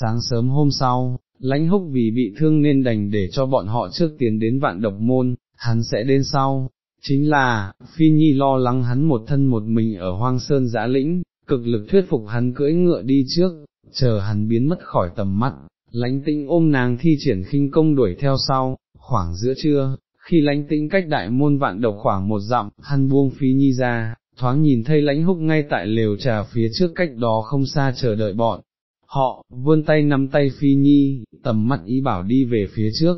sáng sớm hôm sau, lãnh húc vì bị thương nên đành để cho bọn họ trước tiến đến vạn độc môn, hắn sẽ đến sau. Chính là, Phi Nhi lo lắng hắn một thân một mình ở hoang sơn giã lĩnh, cực lực thuyết phục hắn cưỡi ngựa đi trước, chờ hắn biến mất khỏi tầm mắt, lãnh tĩnh ôm nàng thi triển khinh công đuổi theo sau, khoảng giữa trưa, khi lãnh tĩnh cách đại môn vạn độc khoảng một dặm, hắn buông Phi Nhi ra, thoáng nhìn thấy lãnh húc ngay tại lều trà phía trước cách đó không xa chờ đợi bọn. Họ, vươn tay nắm tay Phi Nhi, tầm mắt ý bảo đi về phía trước.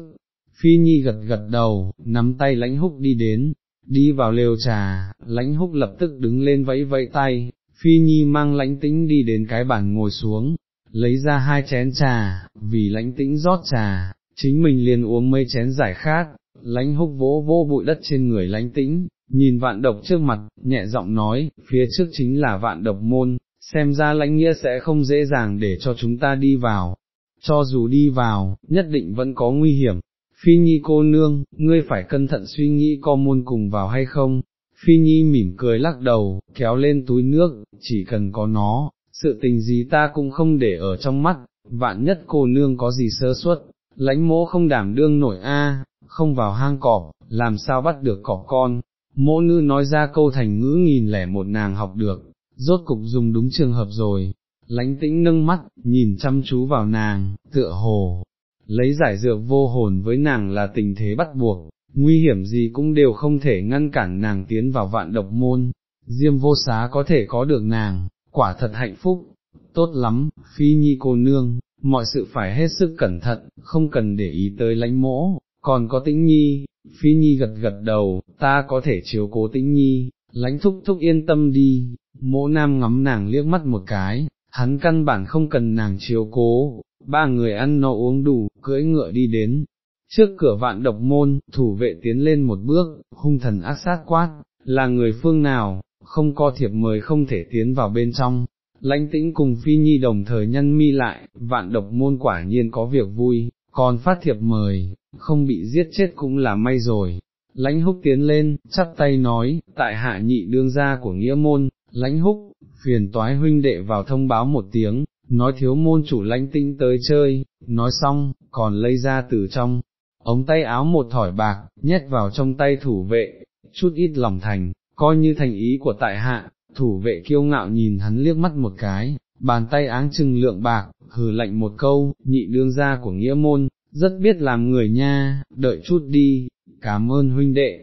Phi Nhi gật gật đầu, nắm tay lãnh húc đi đến, đi vào lều trà, lãnh húc lập tức đứng lên vẫy vẫy tay, Phi Nhi mang lãnh tĩnh đi đến cái bàn ngồi xuống, lấy ra hai chén trà, vì lãnh tĩnh rót trà, chính mình liền uống mấy chén giải khát. lãnh húc vỗ vô bụi đất trên người lãnh tĩnh, nhìn vạn độc trước mặt, nhẹ giọng nói, phía trước chính là vạn độc môn, xem ra lãnh nghĩa sẽ không dễ dàng để cho chúng ta đi vào, cho dù đi vào, nhất định vẫn có nguy hiểm. Phi Nhi cô nương, ngươi phải cẩn thận suy nghĩ có muôn cùng vào hay không, Phi Nhi mỉm cười lắc đầu, kéo lên túi nước, chỉ cần có nó, sự tình gì ta cũng không để ở trong mắt, vạn nhất cô nương có gì sơ suất, lãnh mỗ không đảm đương nổi a, không vào hang cọp, làm sao bắt được cọp con, mỗ ngư nói ra câu thành ngữ nghìn lẻ một nàng học được, rốt cục dùng đúng trường hợp rồi, lãnh tĩnh nâng mắt, nhìn chăm chú vào nàng, tựa hồ, lấy giải dược vô hồn với nàng là tình thế bắt buộc, nguy hiểm gì cũng đều không thể ngăn cản nàng tiến vào vạn độc môn, diêm vô xá có thể có được nàng, quả thật hạnh phúc, tốt lắm, phi nhi cô nương, mọi sự phải hết sức cẩn thận, không cần để ý tới lãnh mỗ, còn có tĩnh nhi, phi nhi gật gật đầu, ta có thể chiếu cố tĩnh nhi, lãnh thúc thúc yên tâm đi, mỗ nam ngắm nàng liếc mắt một cái, hắn căn bản không cần nàng chiếu cố, ba người ăn no uống đủ, cưỡi ngựa đi đến. Trước cửa vạn độc môn, thủ vệ tiến lên một bước, hung thần ác sát quát, là người phương nào, không có thiệp mời không thể tiến vào bên trong. Lãnh tĩnh cùng phi nhi đồng thời nhân mi lại, vạn độc môn quả nhiên có việc vui, còn phát thiệp mời, không bị giết chết cũng là may rồi. Lãnh húc tiến lên, chắp tay nói, tại hạ nhị đương gia của nghĩa môn, lãnh húc, phiền toái huynh đệ vào thông báo một tiếng, nói thiếu môn chủ lãnh tinh tới chơi, nói xong, còn lấy ra từ trong, ống tay áo một thỏi bạc, nhét vào trong tay thủ vệ, chút ít lòng thành, coi như thành ý của tại hạ, thủ vệ kiêu ngạo nhìn hắn liếc mắt một cái, bàn tay áng trừng lượng bạc, hừ lạnh một câu, nhị đương gia của nghĩa môn, rất biết làm người nha, đợi chút đi, cảm ơn huynh đệ.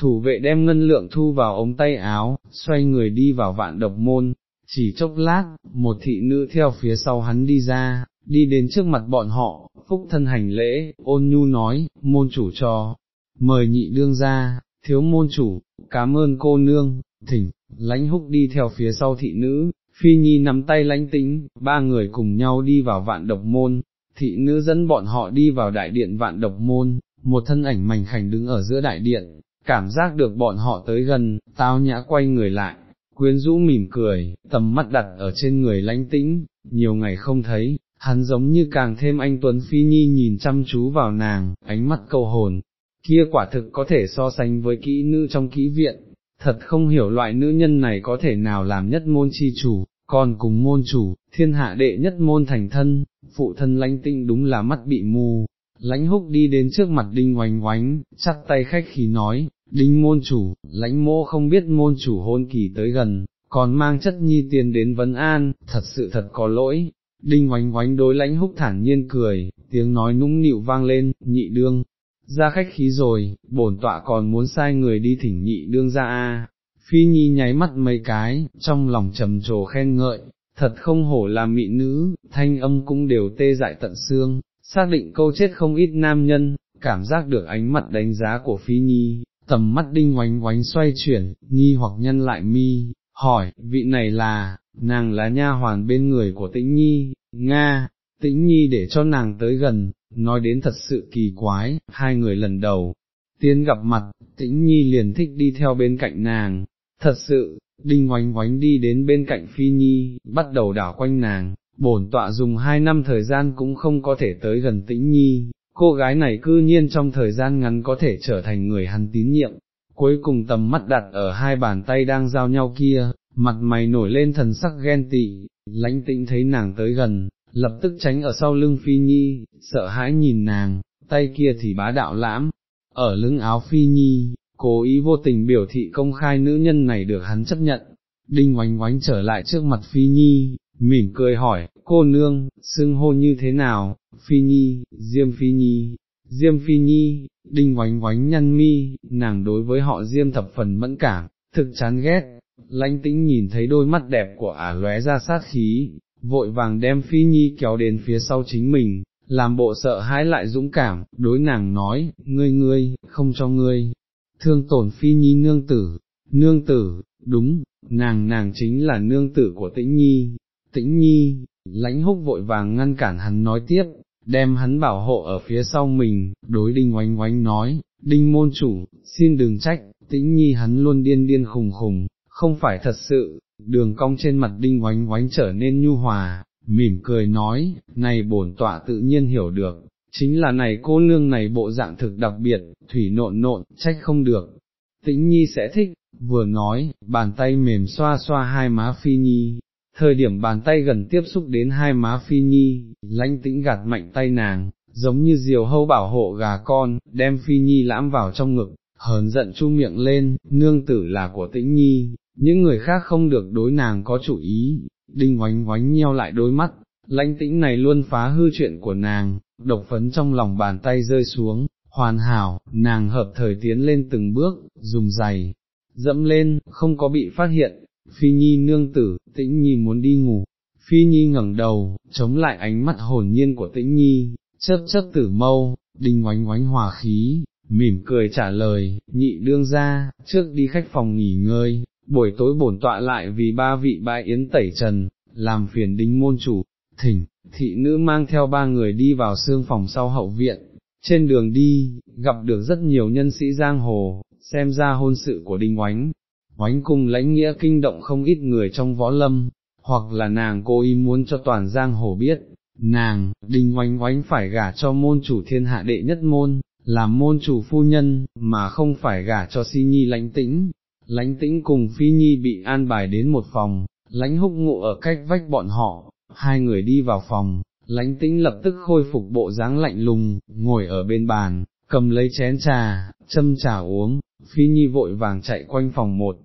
Thủ vệ đem ngân lượng thu vào ống tay áo, xoay người đi vào vạn độc môn, chỉ chốc lát, một thị nữ theo phía sau hắn đi ra, đi đến trước mặt bọn họ, phúc thân hành lễ, ôn nhu nói, môn chủ cho, mời nhị đương ra, thiếu môn chủ, cảm ơn cô nương, thỉnh, lãnh húc đi theo phía sau thị nữ, phi nhi nắm tay lãnh tĩnh, ba người cùng nhau đi vào vạn độc môn, thị nữ dẫn bọn họ đi vào đại điện vạn độc môn, một thân ảnh mảnh khảnh đứng ở giữa đại điện, cảm giác được bọn họ tới gần, tao nhã quay người lại, quyến rũ mỉm cười, tầm mắt đặt ở trên người lãnh tĩnh, nhiều ngày không thấy, hắn giống như càng thêm anh Tuấn Phi Nhi nhìn chăm chú vào nàng, ánh mắt câu hồn, kia quả thực có thể so sánh với kỹ nữ trong kỹ viện, thật không hiểu loại nữ nhân này có thể nào làm nhất môn chi chủ, còn cùng môn chủ, thiên hạ đệ nhất môn thành thân, phụ thân lãnh tinh đúng là mắt bị mù. Lãnh húc đi đến trước mặt đinh oánh oánh, chặt tay khách khí nói, đinh môn chủ, lãnh mô không biết môn chủ hôn kỳ tới gần, còn mang chất nhi tiền đến vấn an, thật sự thật có lỗi. Đinh oánh oánh đối lãnh húc thản nhiên cười, tiếng nói nũng nịu vang lên, nhị đương, ra khách khí rồi, bổn tọa còn muốn sai người đi thỉnh nhị đương ra a. Phi Nhi nháy mắt mấy cái, trong lòng trầm trồ khen ngợi, thật không hổ là mị nữ, thanh âm cũng đều tê dại tận xương, xác định câu chết không ít nam nhân, cảm giác được ánh mặt đánh giá của Phi Nhi, tầm mắt đinh oánh oánh xoay chuyển, nghi hoặc nhân lại mi, hỏi, vị này là, nàng là nha hoàn bên người của tĩnh nhi, Nga, tĩnh nhi để cho nàng tới gần, nói đến thật sự kỳ quái, hai người lần đầu, tiến gặp mặt, tĩnh nhi liền thích đi theo bên cạnh nàng, thật sự, đinh oánh oánh đi đến bên cạnh phi nhi, bắt đầu đảo quanh nàng, bổn tọa dùng hai năm thời gian cũng không có thể tới gần tĩnh nhi, cô gái này cư nhiên trong thời gian ngắn có thể trở thành người hắn tín nhiệm, cuối cùng tầm mắt đặt ở hai bàn tay đang giao nhau kia, mặt mày nổi lên thần sắc ghen tị, lãnh tĩnh thấy nàng tới gần, lập tức tránh ở sau lưng Phi Nhi, sợ hãi nhìn nàng, tay kia thì bá đạo lãm, ở lưng áo Phi Nhi, cố ý vô tình biểu thị công khai nữ nhân này được hắn chấp nhận. Đinh oánh oánh trở lại trước mặt Phi Nhi, mỉm cười hỏi, cô nương, xưng hô như thế nào, Phi Nhi, Diêm Phi Nhi, Diêm Phi Nhi, đinh oánh oánh nhăn mi, nàng đối với họ Diêm thập phần mẫn cảm, thực chán ghét, lãnh tĩnh nhìn thấy đôi mắt đẹp của ả lóe ra sát khí, vội vàng đem Phi Nhi kéo đến phía sau chính mình, làm bộ sợ hãi lại dũng cảm, đối nàng nói, ngươi ngươi, không cho ngươi, thương tổn Phi Nhi nương tử, nương tử, đúng, nàng nàng chính là nương tử của tĩnh nhi, tĩnh nhi, lãnh húc vội vàng ngăn cản hắn nói tiếp, đem hắn bảo hộ ở phía sau mình, đối đinh oánh oánh nói, đinh môn chủ, xin đừng trách, tĩnh nhi hắn luôn điên điên khùng khùng, không phải thật sự, đường cong trên mặt đinh oánh oánh trở nên nhu hòa, mỉm cười nói, này bổn tọa tự nhiên hiểu được, chính là này cô nương này bộ dạng thực đặc biệt, thủy nộn nộn, trách không được. Tĩnh nhi sẽ thích, vừa nói, bàn tay mềm xoa xoa hai má phi nhi, thời điểm bàn tay gần tiếp xúc đến hai má phi nhi, lãnh tĩnh gạt mạnh tay nàng, giống như diều hâu bảo hộ gà con, đem phi nhi lãm vào trong ngực, hờn giận chu miệng lên, nương tử là của tĩnh nhi, những người khác không được đối nàng có chủ ý, đinh oánh oánh nheo lại đôi mắt, lãnh tĩnh này luôn phá hư chuyện của nàng, độc phấn trong lòng bàn tay rơi xuống, hoàn hảo, nàng hợp thời tiến lên từng bước, dùng giày, dẫm lên, không có bị phát hiện, Phi Nhi nương tử, tĩnh Nhi muốn đi ngủ, Phi Nhi ngẩng đầu, chống lại ánh mắt hồn nhiên của tĩnh Nhi, chớp chớp tử mâu, đinh oánh oánh hòa khí, mỉm cười trả lời, nhị đương ra, trước đi khách phòng nghỉ ngơi, buổi tối bổn tọa lại vì ba vị bãi yến tẩy trần, làm phiền đinh môn chủ, thỉnh, thị nữ mang theo ba người đi vào xương phòng sau hậu viện, trên đường đi, gặp được rất nhiều nhân sĩ giang hồ, xem ra hôn sự của đinh oánh, oánh cung lãnh nghĩa kinh động không ít người trong võ lâm, hoặc là nàng cố ý muốn cho toàn giang hồ biết, nàng, đinh oánh oánh phải gả cho môn chủ thiên hạ đệ nhất môn, làm môn chủ phu nhân, mà không phải gả cho si nhi lãnh tĩnh. Lãnh tĩnh cùng phi nhi bị an bài đến một phòng, lãnh húc ngụ ở cách vách bọn họ, hai người đi vào phòng, lãnh tĩnh lập tức khôi phục bộ dáng lạnh lùng, ngồi ở bên bàn, cầm lấy chén trà, châm trà uống, phi nhi vội vàng chạy quanh phòng một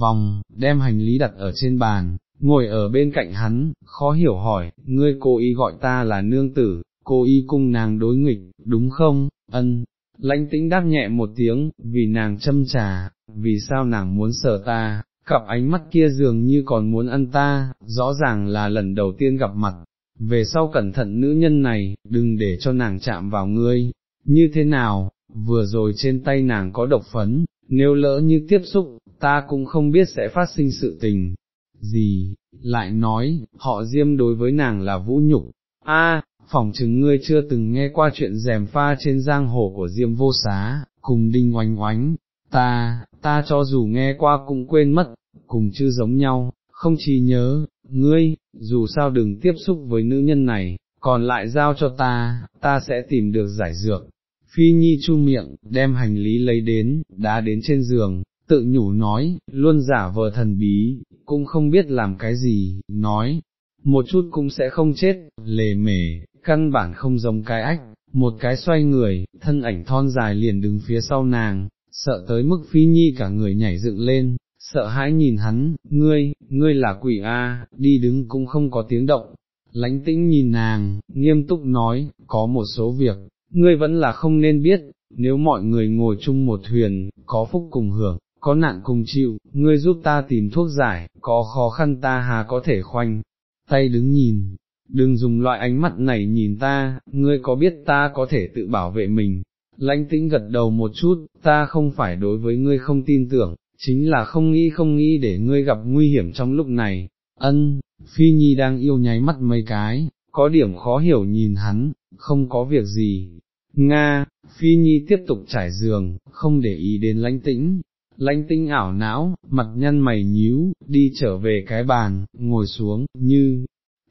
vòng, đem hành lý đặt ở trên bàn, ngồi ở bên cạnh hắn, khó hiểu hỏi, ngươi cố ý gọi ta là nương tử, cố ý cung nàng đối nghịch, đúng không, ân, lãnh tĩnh đáp nhẹ một tiếng, vì nàng châm trà, vì sao nàng muốn sợ ta, cặp ánh mắt kia dường như còn muốn ăn ta, rõ ràng là lần đầu tiên gặp mặt, về sau cẩn thận nữ nhân này, đừng để cho nàng chạm vào ngươi, như thế nào, vừa rồi trên tay nàng có độc phấn, nếu lỡ như tiếp xúc, ta cũng không biết sẽ phát sinh sự tình, gì, lại nói, họ diêm đối với nàng là vũ nhục, a, phỏng chứng ngươi chưa từng nghe qua chuyện rèm pha trên giang hồ của diêm vô xá, cùng đinh oánh oánh, ta, ta cho dù nghe qua cũng quên mất, cùng chưa giống nhau, không chỉ nhớ, ngươi, dù sao đừng tiếp xúc với nữ nhân này, còn lại giao cho ta, ta sẽ tìm được giải dược. Phi Nhi chu miệng, đem hành lý lấy đến, đá đến trên giường, tự nhủ nói, luôn giả vờ thần bí, cũng không biết làm cái gì, nói, một chút cũng sẽ không chết, lề mề, căn bản không giống cái ách, một cái xoay người, thân ảnh thon dài liền đứng phía sau nàng, sợ tới mức phi nhi cả người nhảy dựng lên, sợ hãi nhìn hắn, ngươi, ngươi là quỷ A, đi đứng cũng không có tiếng động, lánh tĩnh nhìn nàng, nghiêm túc nói, có một số việc, ngươi vẫn là không nên biết, nếu mọi người ngồi chung một thuyền, có phúc cùng hưởng, có nạn cùng chịu, ngươi giúp ta tìm thuốc giải, có khó khăn ta hà có thể khoanh, tay đứng nhìn, đừng dùng loại ánh mắt này nhìn ta, ngươi có biết ta có thể tự bảo vệ mình, lãnh tĩnh gật đầu một chút, ta không phải đối với ngươi không tin tưởng, chính là không nghĩ không nghĩ để ngươi gặp nguy hiểm trong lúc này, ân, phi nhi đang yêu nháy mắt mấy cái, có điểm khó hiểu nhìn hắn, không có việc gì. Nga, Phi Nhi tiếp tục trải giường, không để ý đến lãnh tĩnh, lãnh tinh ảo não, mặt nhăn mày nhíu, đi trở về cái bàn, ngồi xuống, như,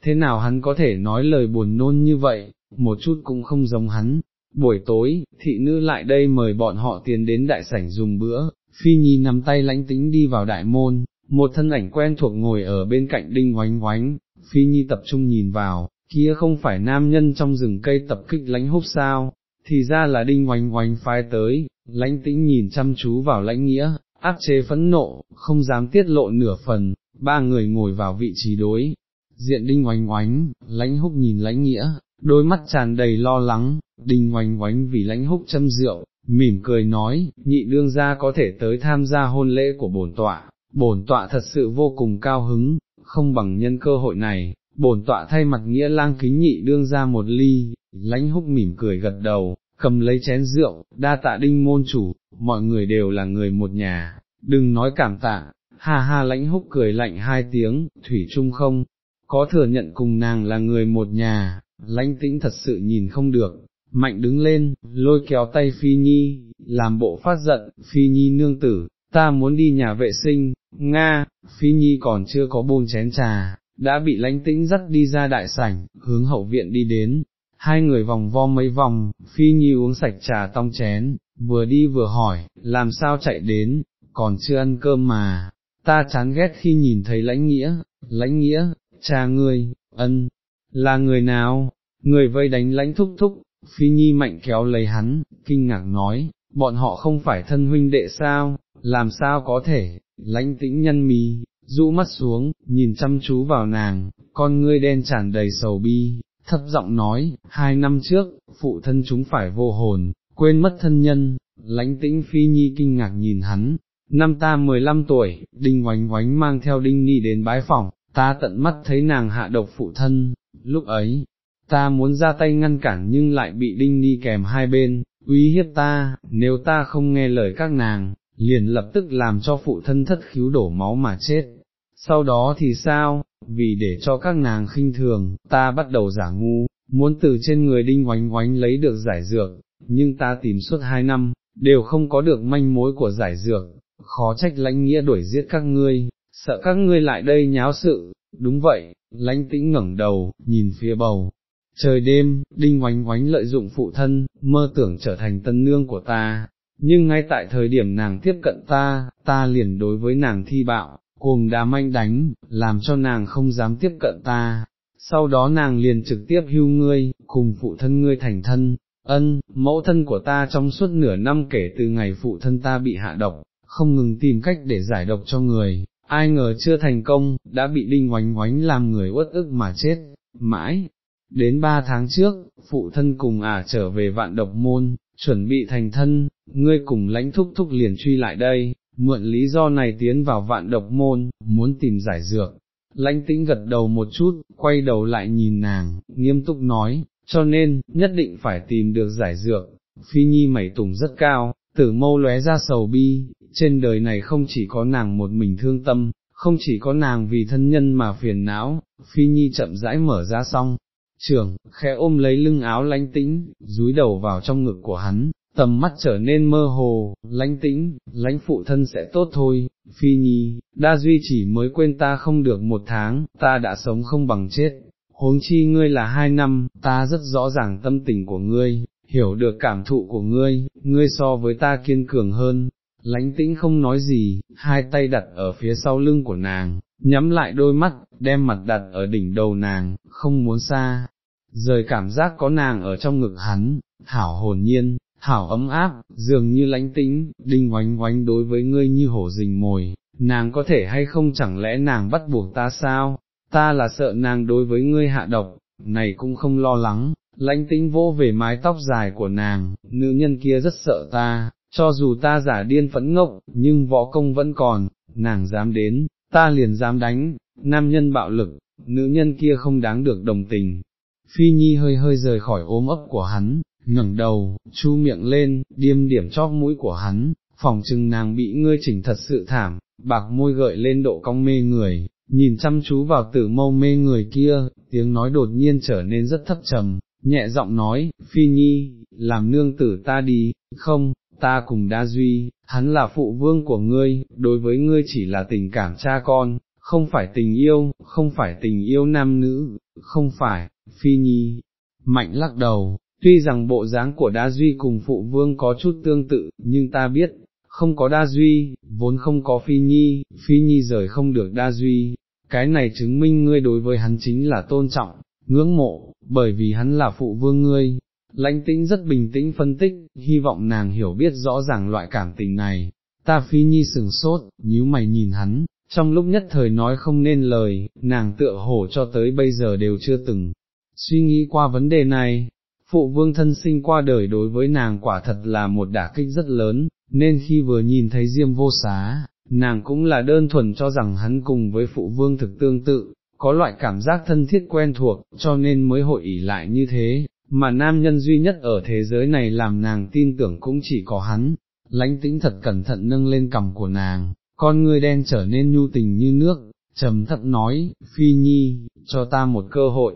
thế nào hắn có thể nói lời buồn nôn như vậy, một chút cũng không giống hắn. Buổi tối, thị nữ lại đây mời bọn họ tiến đến đại sảnh dùng bữa, phi nhi nắm tay lãnh tĩnh đi vào đại môn, một thân ảnh quen thuộc ngồi ở bên cạnh đinh oánh oánh, phi nhi tập trung nhìn vào, kia không phải nam nhân trong rừng cây tập kích lãnh húc sao, thì ra là đinh hoành hoành phái tới, lãnh tĩnh nhìn chăm chú vào lãnh nghĩa, áp chế phẫn nộ, không dám tiết lộ nửa phần, ba người ngồi vào vị trí đối. Diện đinh hoành oánh, lãnh húc nhìn lãnh nghĩa, đôi mắt tràn đầy lo lắng, đinh hoành oánh vì lãnh húc châm rượu, mỉm cười nói, nhị đương gia có thể tới tham gia hôn lễ của bổn tọa, bổn tọa thật sự vô cùng cao hứng, không bằng nhân cơ hội này, bổn tọa thay mặt nghĩa lang kính nhị đương ra một ly, lãnh húc mỉm cười gật đầu, cầm lấy chén rượu, đa tạ đinh môn chủ, mọi người đều là người một nhà, đừng nói cảm tạ, ha ha lãnh húc cười lạnh hai tiếng, thủy trung không, có thừa nhận cùng nàng là người một nhà, lãnh tĩnh thật sự nhìn không được, mạnh đứng lên, lôi kéo tay Phi Nhi, làm bộ phát giận, Phi Nhi nương tử, ta muốn đi nhà vệ sinh, Nga, Phi Nhi còn chưa có bồn chén trà, đã bị lãnh tĩnh dắt đi ra đại sảnh, hướng hậu viện đi đến, hai người vòng vo mấy vòng, Phi Nhi uống sạch trà tong chén, vừa đi vừa hỏi, làm sao chạy đến, còn chưa ăn cơm mà, ta chán ghét khi nhìn thấy lãnh nghĩa, lãnh nghĩa, cha ngươi, ân, là người nào, người vây đánh lãnh thúc thúc, Phi Nhi mạnh kéo lấy hắn, kinh ngạc nói, bọn họ không phải thân huynh đệ sao, làm sao có thể, lãnh tĩnh nhân mì, rũ mắt xuống, nhìn chăm chú vào nàng, con ngươi đen tràn đầy sầu bi, thấp giọng nói, hai năm trước, phụ thân chúng phải vô hồn, quên mất thân nhân, lãnh tĩnh phi nhi kinh ngạc nhìn hắn, năm ta mười lăm tuổi, đinh oánh oánh mang theo đinh ni đến bái phòng, ta tận mắt thấy nàng hạ độc phụ thân, lúc ấy, ta muốn ra tay ngăn cản nhưng lại bị đinh ni kèm hai bên, uy hiếp ta, nếu ta không nghe lời các nàng, liền lập tức làm cho phụ thân thất khiếu đổ máu mà chết. Sau đó thì sao, vì để cho các nàng khinh thường, ta bắt đầu giả ngu, muốn từ trên người đinh oánh oánh lấy được giải dược, nhưng ta tìm suốt hai năm, đều không có được manh mối của giải dược, khó trách lãnh nghĩa đuổi giết các ngươi, sợ các ngươi lại đây nháo sự, đúng vậy, lãnh tĩnh ngẩng đầu, nhìn phía bầu. Trời đêm, đinh oánh oánh lợi dụng phụ thân, mơ tưởng trở thành tân nương của ta, nhưng ngay tại thời điểm nàng tiếp cận ta, ta liền đối với nàng thi bạo, cuồng đá manh đánh, làm cho nàng không dám tiếp cận ta, sau đó nàng liền trực tiếp hưu ngươi, cùng phụ thân ngươi thành thân, ân, mẫu thân của ta trong suốt nửa năm kể từ ngày phụ thân ta bị hạ độc, không ngừng tìm cách để giải độc cho người, ai ngờ chưa thành công, đã bị đinh oánh oánh làm người uất ức mà chết, mãi. Đến ba tháng trước, phụ thân cùng ả trở về vạn độc môn, chuẩn bị thành thân, ngươi cùng lãnh thúc thúc liền truy lại đây, mượn lý do này tiến vào vạn độc môn, muốn tìm giải dược. Lãnh tĩnh gật đầu một chút, quay đầu lại nhìn nàng, nghiêm túc nói, cho nên, nhất định phải tìm được giải dược. Phi Nhi mẩy tùng rất cao, tử mâu lóe ra sầu bi, trên đời này không chỉ có nàng một mình thương tâm, không chỉ có nàng vì thân nhân mà phiền não, Phi Nhi chậm rãi mở ra xong, trường khẽ ôm lấy lưng áo lánh tĩnh, rúi đầu vào trong ngực của hắn, tầm mắt trở nên mơ hồ, lánh tĩnh, lánh phụ thân sẽ tốt thôi, phi nhi, đa duy chỉ mới quên ta không được một tháng, ta đã sống không bằng chết, huống chi ngươi là hai năm, ta rất rõ ràng tâm tình của ngươi, hiểu được cảm thụ của ngươi, ngươi so với ta kiên cường hơn. Lánh tĩnh không nói gì, hai tay đặt ở phía sau lưng của nàng, nhắm lại đôi mắt, đem mặt đặt ở đỉnh đầu nàng, không muốn xa, rời cảm giác có nàng ở trong ngực hắn, hảo hồn nhiên, hảo ấm áp, dường như lãnh tĩnh, đinh oánh oánh đối với ngươi như hổ rình mồi, nàng có thể hay không chẳng lẽ nàng bắt buộc ta sao, ta là sợ nàng đối với ngươi hạ độc, này cũng không lo lắng, lãnh tĩnh vô về mái tóc dài của nàng, nữ nhân kia rất sợ ta, cho dù ta giả điên phẫn ngốc, nhưng võ công vẫn còn, nàng dám đến, ta liền dám đánh, nam nhân bạo lực, nữ nhân kia không đáng được đồng tình. Phi Nhi hơi hơi rời khỏi ôm ấp của hắn, ngẩng đầu, chu miệng lên, điêm điểm chóp mũi của hắn, phòng chừng nàng bị ngươi chỉnh thật sự thảm, bạc môi gợi lên độ cong mê người, nhìn chăm chú vào tử mâu mê người kia, tiếng nói đột nhiên trở nên rất thấp trầm, nhẹ giọng nói, Phi Nhi, làm nương tử ta đi, không, ta cùng đa duy, hắn là phụ vương của ngươi, đối với ngươi chỉ là tình cảm cha con, không phải tình yêu, không phải tình yêu nam nữ, không phải, phi nhi, mạnh lắc đầu, tuy rằng bộ dáng của đa duy cùng phụ vương có chút tương tự, nhưng ta biết, không có đa duy, vốn không có phi nhi, phi nhi rời không được đa duy, cái này chứng minh ngươi đối với hắn chính là tôn trọng, ngưỡng mộ, bởi vì hắn là phụ vương ngươi. Lãnh tĩnh rất bình tĩnh phân tích, hy vọng nàng hiểu biết rõ ràng loại cảm tình này. Ta phi nhi sừng sốt, nhíu mày nhìn hắn, trong lúc nhất thời nói không nên lời, nàng tựa hổ cho tới bây giờ đều chưa từng suy nghĩ qua vấn đề này. Phụ vương thân sinh qua đời đối với nàng quả thật là một đả kích rất lớn, nên khi vừa nhìn thấy Diêm vô xá, nàng cũng là đơn thuần cho rằng hắn cùng với phụ vương thực tương tự, có loại cảm giác thân thiết quen thuộc, cho nên mới hội ỉ lại như thế, mà nam nhân duy nhất ở thế giới này làm nàng tin tưởng cũng chỉ có hắn, lãnh tĩnh thật cẩn thận nâng lên cầm của nàng, con người đen trở nên nhu tình như nước, trầm thật nói, Phi Nhi, cho ta một cơ hội,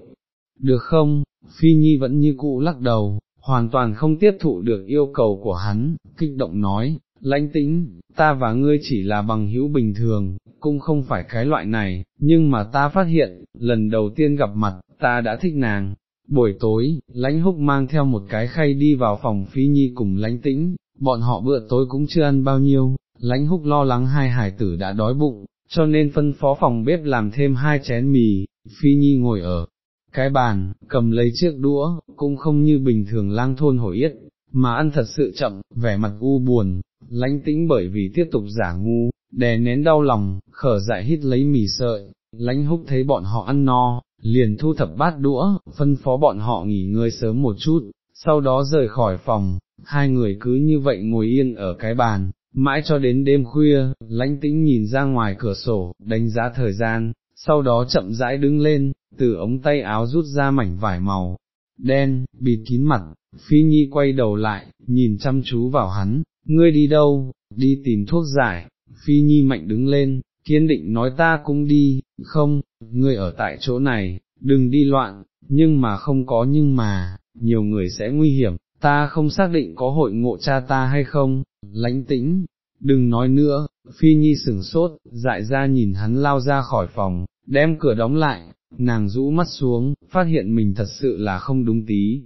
được không, Phi Nhi vẫn như cũ lắc đầu, hoàn toàn không tiếp thụ được yêu cầu của hắn, kích động nói, lãnh tĩnh, ta và ngươi chỉ là bằng hữu bình thường, cũng không phải cái loại này, nhưng mà ta phát hiện, lần đầu tiên gặp mặt, ta đã thích nàng. Buổi tối, lãnh húc mang theo một cái khay đi vào phòng Phi Nhi cùng lãnh tĩnh, bọn họ bữa tối cũng chưa ăn bao nhiêu, lãnh húc lo lắng hai hải tử đã đói bụng, cho nên phân phó phòng bếp làm thêm hai chén mì, Phi Nhi ngồi ở cái bàn, cầm lấy chiếc đũa, cũng không như bình thường lang thôn hồi yết, mà ăn thật sự chậm, vẻ mặt u buồn, lãnh tĩnh bởi vì tiếp tục giả ngu, đè nén đau lòng, khở dại hít lấy mì sợi, lãnh húc thấy bọn họ ăn no, liền thu thập bát đũa, phân phó bọn họ nghỉ ngơi sớm một chút, sau đó rời khỏi phòng, hai người cứ như vậy ngồi yên ở cái bàn, mãi cho đến đêm khuya, lãnh tĩnh nhìn ra ngoài cửa sổ, đánh giá thời gian, sau đó chậm rãi đứng lên, từ ống tay áo rút ra mảnh vải màu, đen, bịt kín mặt, phi nhi quay đầu lại, nhìn chăm chú vào hắn, ngươi đi đâu, đi tìm thuốc giải, phi nhi mạnh đứng lên, kiên định nói ta cũng đi, không, ngươi ở tại chỗ này, đừng đi loạn, nhưng mà không có nhưng mà, nhiều người sẽ nguy hiểm, ta không xác định có hội ngộ cha ta hay không, Lãnh tĩnh, đừng nói nữa, phi nhi sửng sốt, dại ra nhìn hắn lao ra khỏi phòng, đem cửa đóng lại, nàng rũ mắt xuống, phát hiện mình thật sự là không đúng tí.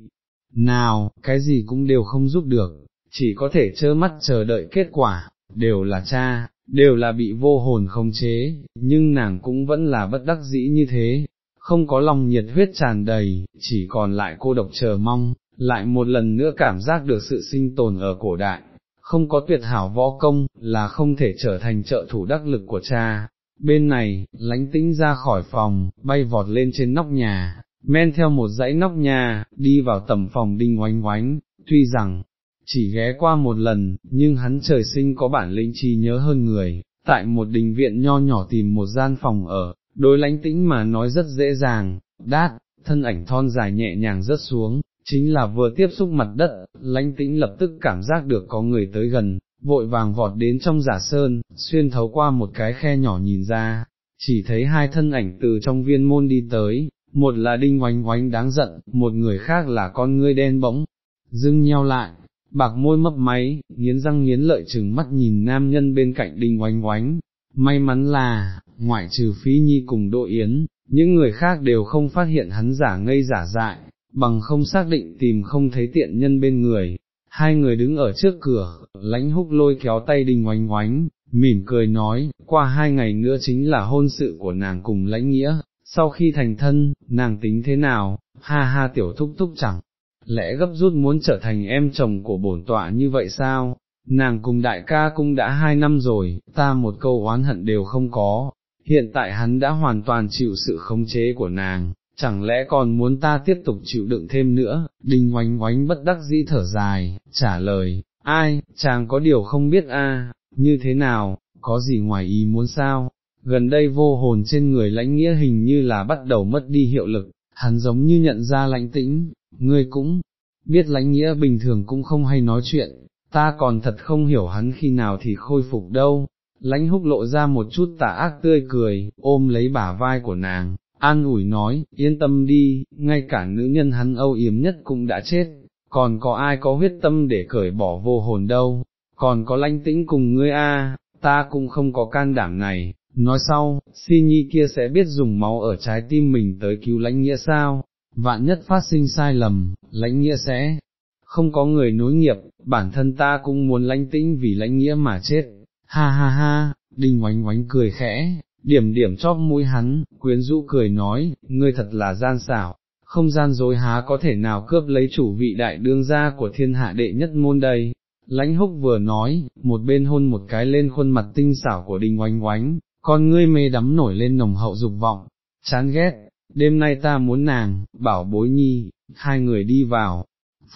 Nào, cái gì cũng đều không giúp được, chỉ có thể trơ mắt chờ đợi kết quả, đều là cha, đều là bị vô hồn không chế, nhưng nàng cũng vẫn là bất đắc dĩ như thế, không có lòng nhiệt huyết tràn đầy, chỉ còn lại cô độc chờ mong, lại một lần nữa cảm giác được sự sinh tồn ở cổ đại, không có tuyệt hảo võ công, là không thể trở thành trợ thủ đắc lực của cha. Bên này, lánh tĩnh ra khỏi phòng, bay vọt lên trên nóc nhà, men theo một dãy nóc nhà, đi vào tầm phòng đinh oánh oánh, tuy rằng, chỉ ghé qua một lần, nhưng hắn trời sinh có bản lĩnh trí nhớ hơn người, tại một đình viện nho nhỏ tìm một gian phòng ở, đối lánh tĩnh mà nói rất dễ dàng, đát, thân ảnh thon dài nhẹ nhàng rớt xuống, chính là vừa tiếp xúc mặt đất, lánh tĩnh lập tức cảm giác được có người tới gần, vội vàng vọt đến trong giả sơn, xuyên thấu qua một cái khe nhỏ nhìn ra, chỉ thấy hai thân ảnh từ trong viên môn đi tới, một là đinh oánh oánh đáng giận, một người khác là con ngươi đen bóng dưng nheo lại, bạc môi mấp máy, nghiến răng nghiến lợi chừng mắt nhìn nam nhân bên cạnh đinh oánh oánh, may mắn là, ngoại trừ phí nhi cùng độ yến, những người khác đều không phát hiện hắn giả ngây giả dại, bằng không xác định tìm không thấy tiện nhân bên người. Hai người đứng ở trước cửa, lãnh húc lôi kéo tay đinh oánh oánh, mỉm cười nói, qua hai ngày nữa chính là hôn sự của nàng cùng lãnh nghĩa, sau khi thành thân, nàng tính thế nào, ha ha tiểu thúc thúc chẳng, lẽ gấp rút muốn trở thành em chồng của bổn tọa như vậy sao, nàng cùng đại ca cũng đã hai năm rồi, ta một câu oán hận đều không có, hiện tại hắn đã hoàn toàn chịu sự khống chế của nàng, chẳng lẽ còn muốn ta tiếp tục chịu đựng thêm nữa, đinh oánh oánh bất đắc dĩ thở dài, trả lời, ai, chàng có điều không biết a, như thế nào, có gì ngoài ý muốn sao, gần đây vô hồn trên người lãnh nghĩa hình như là bắt đầu mất đi hiệu lực, hắn giống như nhận ra lãnh tĩnh, ngươi cũng biết lãnh nghĩa bình thường cũng không hay nói chuyện, ta còn thật không hiểu hắn khi nào thì khôi phục đâu. Lãnh húc lộ ra một chút tà ác tươi cười, ôm lấy bả vai của nàng, an ủi nói, yên tâm đi, ngay cả nữ nhân hắn âu yếm nhất cũng đã chết, còn có ai có huyết tâm để cởi bỏ vô hồn đâu, còn có lãnh tĩnh cùng ngươi a, ta cũng không có can đảm này, nói sau, si nhi kia sẽ biết dùng máu ở trái tim mình tới cứu lãnh nghĩa sao, vạn nhất phát sinh sai lầm, lãnh nghĩa sẽ không có người nối nghiệp, bản thân ta cũng muốn lãnh tĩnh vì lãnh nghĩa mà chết, ha ha ha, đinh oánh oánh cười khẽ, điểm điểm chóp mũi hắn, quyến rũ cười nói, ngươi thật là gian xảo, không gian dối há có thể nào cướp lấy chủ vị đại đương gia của thiên hạ đệ nhất môn đây. Lãnh húc vừa nói, một bên hôn một cái lên khuôn mặt tinh xảo của đình oanh oánh, con ngươi mê đắm nổi lên nồng hậu dục vọng, chán ghét, đêm nay ta muốn nàng, bảo bối nhi, hai người đi vào,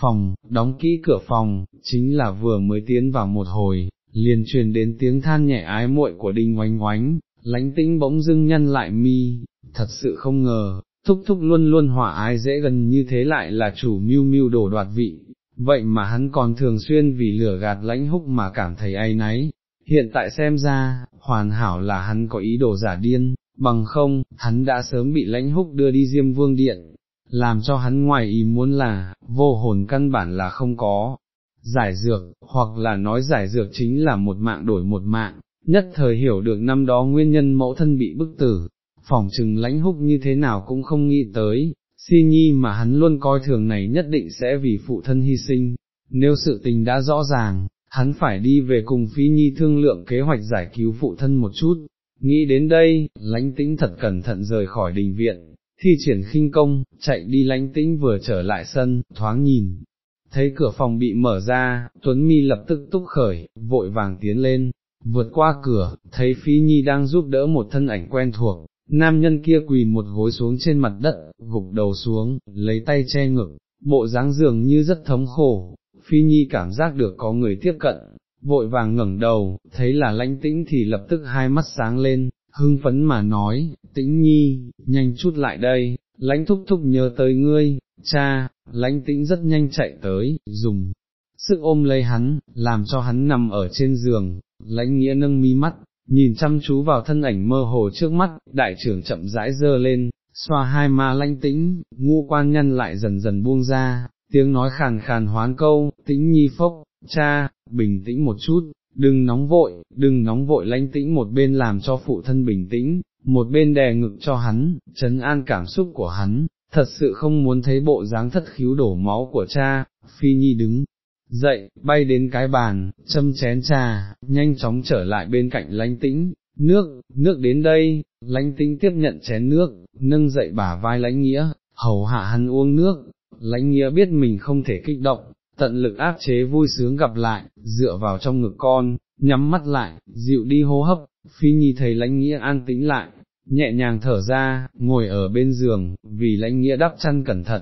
phòng, đóng kỹ cửa phòng, chính là vừa mới tiến vào một hồi, liền truyền đến tiếng than nhẹ ái muội của đinh oánh oánh, lánh tĩnh bỗng dưng nhăn lại mi, thật sự không ngờ, thúc thúc luôn luôn hỏa ái dễ gần như thế lại là chủ mưu mưu đổ đoạt vị, vậy mà hắn còn thường xuyên vì lửa gạt lãnh húc mà cảm thấy ai nấy. Hiện tại xem ra, hoàn hảo là hắn có ý đồ giả điên, bằng không, hắn đã sớm bị lãnh húc đưa đi Diêm Vương Điện, làm cho hắn ngoài ý muốn là, vô hồn căn bản là không có, giải dược, hoặc là nói giải dược chính là một mạng đổi một mạng, nhất thời hiểu được năm đó nguyên nhân mẫu thân bị bức tử, phỏng chừng lãnh húc như thế nào cũng không nghĩ tới, si nhi mà hắn luôn coi thường này nhất định sẽ vì phụ thân hy sinh, nếu sự tình đã rõ ràng, hắn phải đi về cùng phi nhi thương lượng kế hoạch giải cứu phụ thân một chút. Nghĩ đến đây, lãnh tĩnh thật cẩn thận rời khỏi đình viện, thi triển khinh công, chạy đi lãnh tĩnh vừa trở lại sân, thoáng nhìn, thấy cửa phòng bị mở ra, Tuấn Mi lập tức túc khởi, vội vàng tiến lên, vượt qua cửa, thấy Phi Nhi đang giúp đỡ một thân ảnh quen thuộc, nam nhân kia quỳ một gối xuống trên mặt đất, gục đầu xuống, lấy tay che ngực, bộ dáng dường như rất thống khổ, Phi Nhi cảm giác được có người tiếp cận, vội vàng ngẩng đầu, thấy là lãnh tĩnh thì lập tức hai mắt sáng lên, hưng phấn mà nói, tĩnh nhi, nhanh chút lại đây, lãnh thúc thúc nhớ tới ngươi, cha, lãnh tĩnh rất nhanh chạy tới, dùng sức ôm lấy hắn, làm cho hắn nằm ở trên giường, lãnh nghĩa nâng mi mắt, nhìn chăm chú vào thân ảnh mơ hồ trước mắt, đại trưởng chậm rãi dơ lên, xoa hai ma lãnh tĩnh, ngu quan nhân lại dần dần buông ra, tiếng nói khàn khàn hoán câu, tĩnh nhi phốc, cha, bình tĩnh một chút, đừng nóng vội, đừng nóng vội lãnh tĩnh một bên làm cho phụ thân bình tĩnh, một bên đè ngực cho hắn, chấn an cảm xúc của hắn, thật sự không muốn thấy bộ dáng thất khiếu đổ máu của cha, phi nhi đứng. Dậy, bay đến cái bàn, châm chén trà, nhanh chóng trở lại bên cạnh lánh tĩnh, nước, nước đến đây, lánh tĩnh tiếp nhận chén nước, nâng dậy bả vai lãnh nghĩa, hầu hạ hắn uống nước, lãnh nghĩa biết mình không thể kích động, tận lực áp chế vui sướng gặp lại, dựa vào trong ngực con, nhắm mắt lại, dịu đi hô hấp, phi nhi thấy lãnh nghĩa an tĩnh lại, nhẹ nhàng thở ra, ngồi ở bên giường, vì lãnh nghĩa đắp chăn cẩn thận,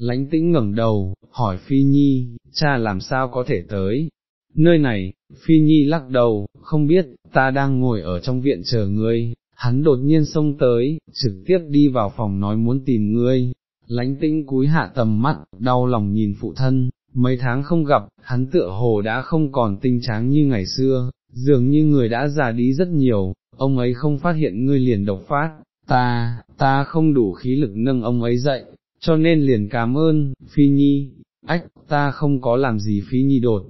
lãnh tĩnh ngẩng đầu, hỏi phi nhi, cha làm sao có thể tới, nơi này, phi nhi lắc đầu, không biết, ta đang ngồi ở trong viện chờ ngươi, hắn đột nhiên xông tới, trực tiếp đi vào phòng nói muốn tìm ngươi, lãnh tĩnh cúi hạ tầm mắt, đau lòng nhìn phụ thân, mấy tháng không gặp, hắn tựa hồ đã không còn tinh tráng như ngày xưa, dường như người đã già đi rất nhiều, ông ấy không phát hiện ngươi liền độc phát, ta, ta không đủ khí lực nâng ông ấy dậy, cho nên liền cảm ơn, Phi Nhi, ách, ta không có làm gì Phi Nhi đột,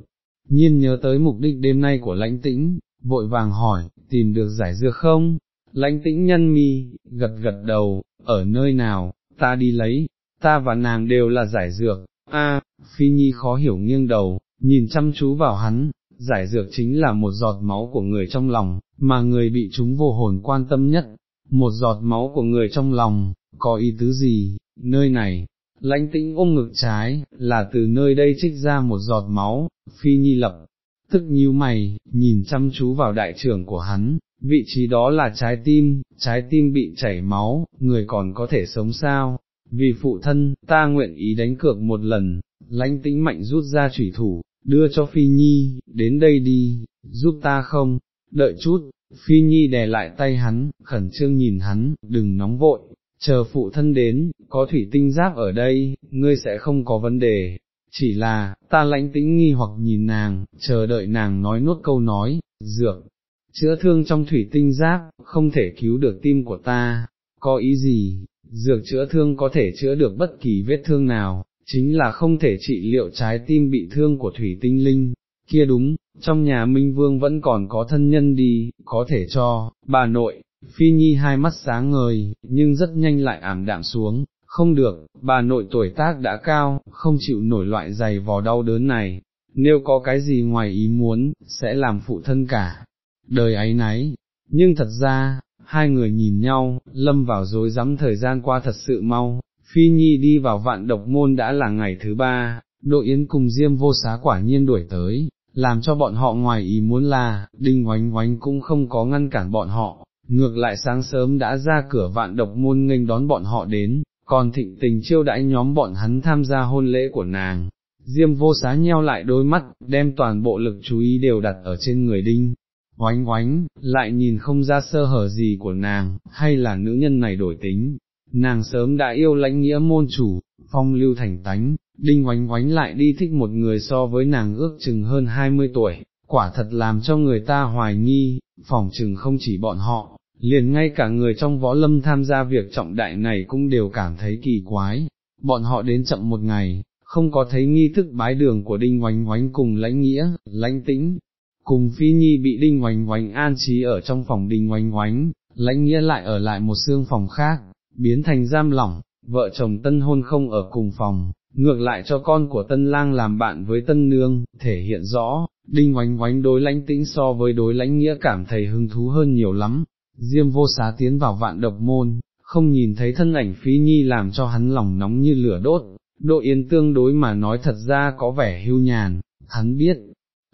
nhiên nhớ tới mục đích đêm nay của lãnh tĩnh, vội vàng hỏi, tìm được giải dược không? Lãnh tĩnh nhân mi, gật gật đầu, ở nơi nào, ta đi lấy, ta và nàng đều là giải dược, a Phi Nhi khó hiểu nghiêng đầu, nhìn chăm chú vào hắn, giải dược chính là một giọt máu của người trong lòng, mà người bị chúng vô hồn quan tâm nhất, một giọt máu của người trong lòng, có ý tứ gì, nơi này, lãnh tĩnh ôm ngực trái, là từ nơi đây trích ra một giọt máu, phi nhi lập, tức nhíu mày, nhìn chăm chú vào đại trưởng của hắn, vị trí đó là trái tim, trái tim bị chảy máu, người còn có thể sống sao, vì phụ thân, ta nguyện ý đánh cược một lần, lãnh tĩnh mạnh rút ra chủy thủ, đưa cho Phi Nhi, đến đây đi, giúp ta không, đợi chút, Phi Nhi đè lại tay hắn, khẩn trương nhìn hắn, đừng nóng vội, chờ phụ thân đến, có thủy tinh giáp ở đây, ngươi sẽ không có vấn đề, chỉ là, ta lãnh tĩnh nghi hoặc nhìn nàng, chờ đợi nàng nói nốt câu nói, dược, chữa thương trong thủy tinh giáp, không thể cứu được tim của ta, có ý gì, dược chữa thương có thể chữa được bất kỳ vết thương nào, chính là không thể trị liệu trái tim bị thương của thủy tinh linh, kia đúng, trong nhà Minh Vương vẫn còn có thân nhân đi, có thể cho, bà nội, Phi Nhi hai mắt sáng ngời, nhưng rất nhanh lại ảm đạm xuống, không được, bà nội tuổi tác đã cao, không chịu nổi loại dày vò đau đớn này, nếu có cái gì ngoài ý muốn, sẽ làm phụ thân cả, đời ấy nấy, nhưng thật ra, hai người nhìn nhau, lâm vào dối rắm thời gian qua thật sự mau, Phi Nhi đi vào vạn độc môn đã là ngày thứ ba, đội Yến cùng Diêm vô xá quả nhiên đuổi tới, làm cho bọn họ ngoài ý muốn là, Đinh Oánh Oánh cũng không có ngăn cản bọn họ, ngược lại sáng sớm đã ra cửa vạn độc môn nghênh đón bọn họ đến, còn thịnh tình chiêu đãi nhóm bọn hắn tham gia hôn lễ của nàng. Diêm vô xá nheo lại đôi mắt, đem toàn bộ lực chú ý đều đặt ở trên người đinh, oánh oánh, lại nhìn không ra sơ hở gì của nàng, hay là nữ nhân này đổi tính, nàng sớm đã yêu lãnh nghĩa môn chủ, phong lưu thành tánh, đinh oánh oánh lại đi thích một người so với nàng ước chừng hơn 20 tuổi, quả thật làm cho người ta hoài nghi, phòng chừng không chỉ bọn họ, liền ngay cả người trong võ lâm tham gia việc trọng đại này cũng đều cảm thấy kỳ quái, bọn họ đến chậm một ngày, không có thấy nghi thức bái đường của đinh oánh oánh cùng lãnh nghĩa, lãnh tĩnh, cùng phi nhi bị đinh oánh oánh an trí ở trong phòng đinh oánh oánh, lãnh nghĩa lại ở lại một xương phòng khác, biến thành giam lỏng, vợ chồng tân hôn không ở cùng phòng, ngược lại cho con của tân lang làm bạn với tân nương, thể hiện rõ, đinh oánh oánh đối lãnh tĩnh so với đối lãnh nghĩa cảm thấy hứng thú hơn nhiều lắm, diêm vô xá tiến vào vạn độc môn, không nhìn thấy thân ảnh phí nhi làm cho hắn lòng nóng như lửa đốt, độ yên tương đối mà nói thật ra có vẻ hưu nhàn, hắn biết,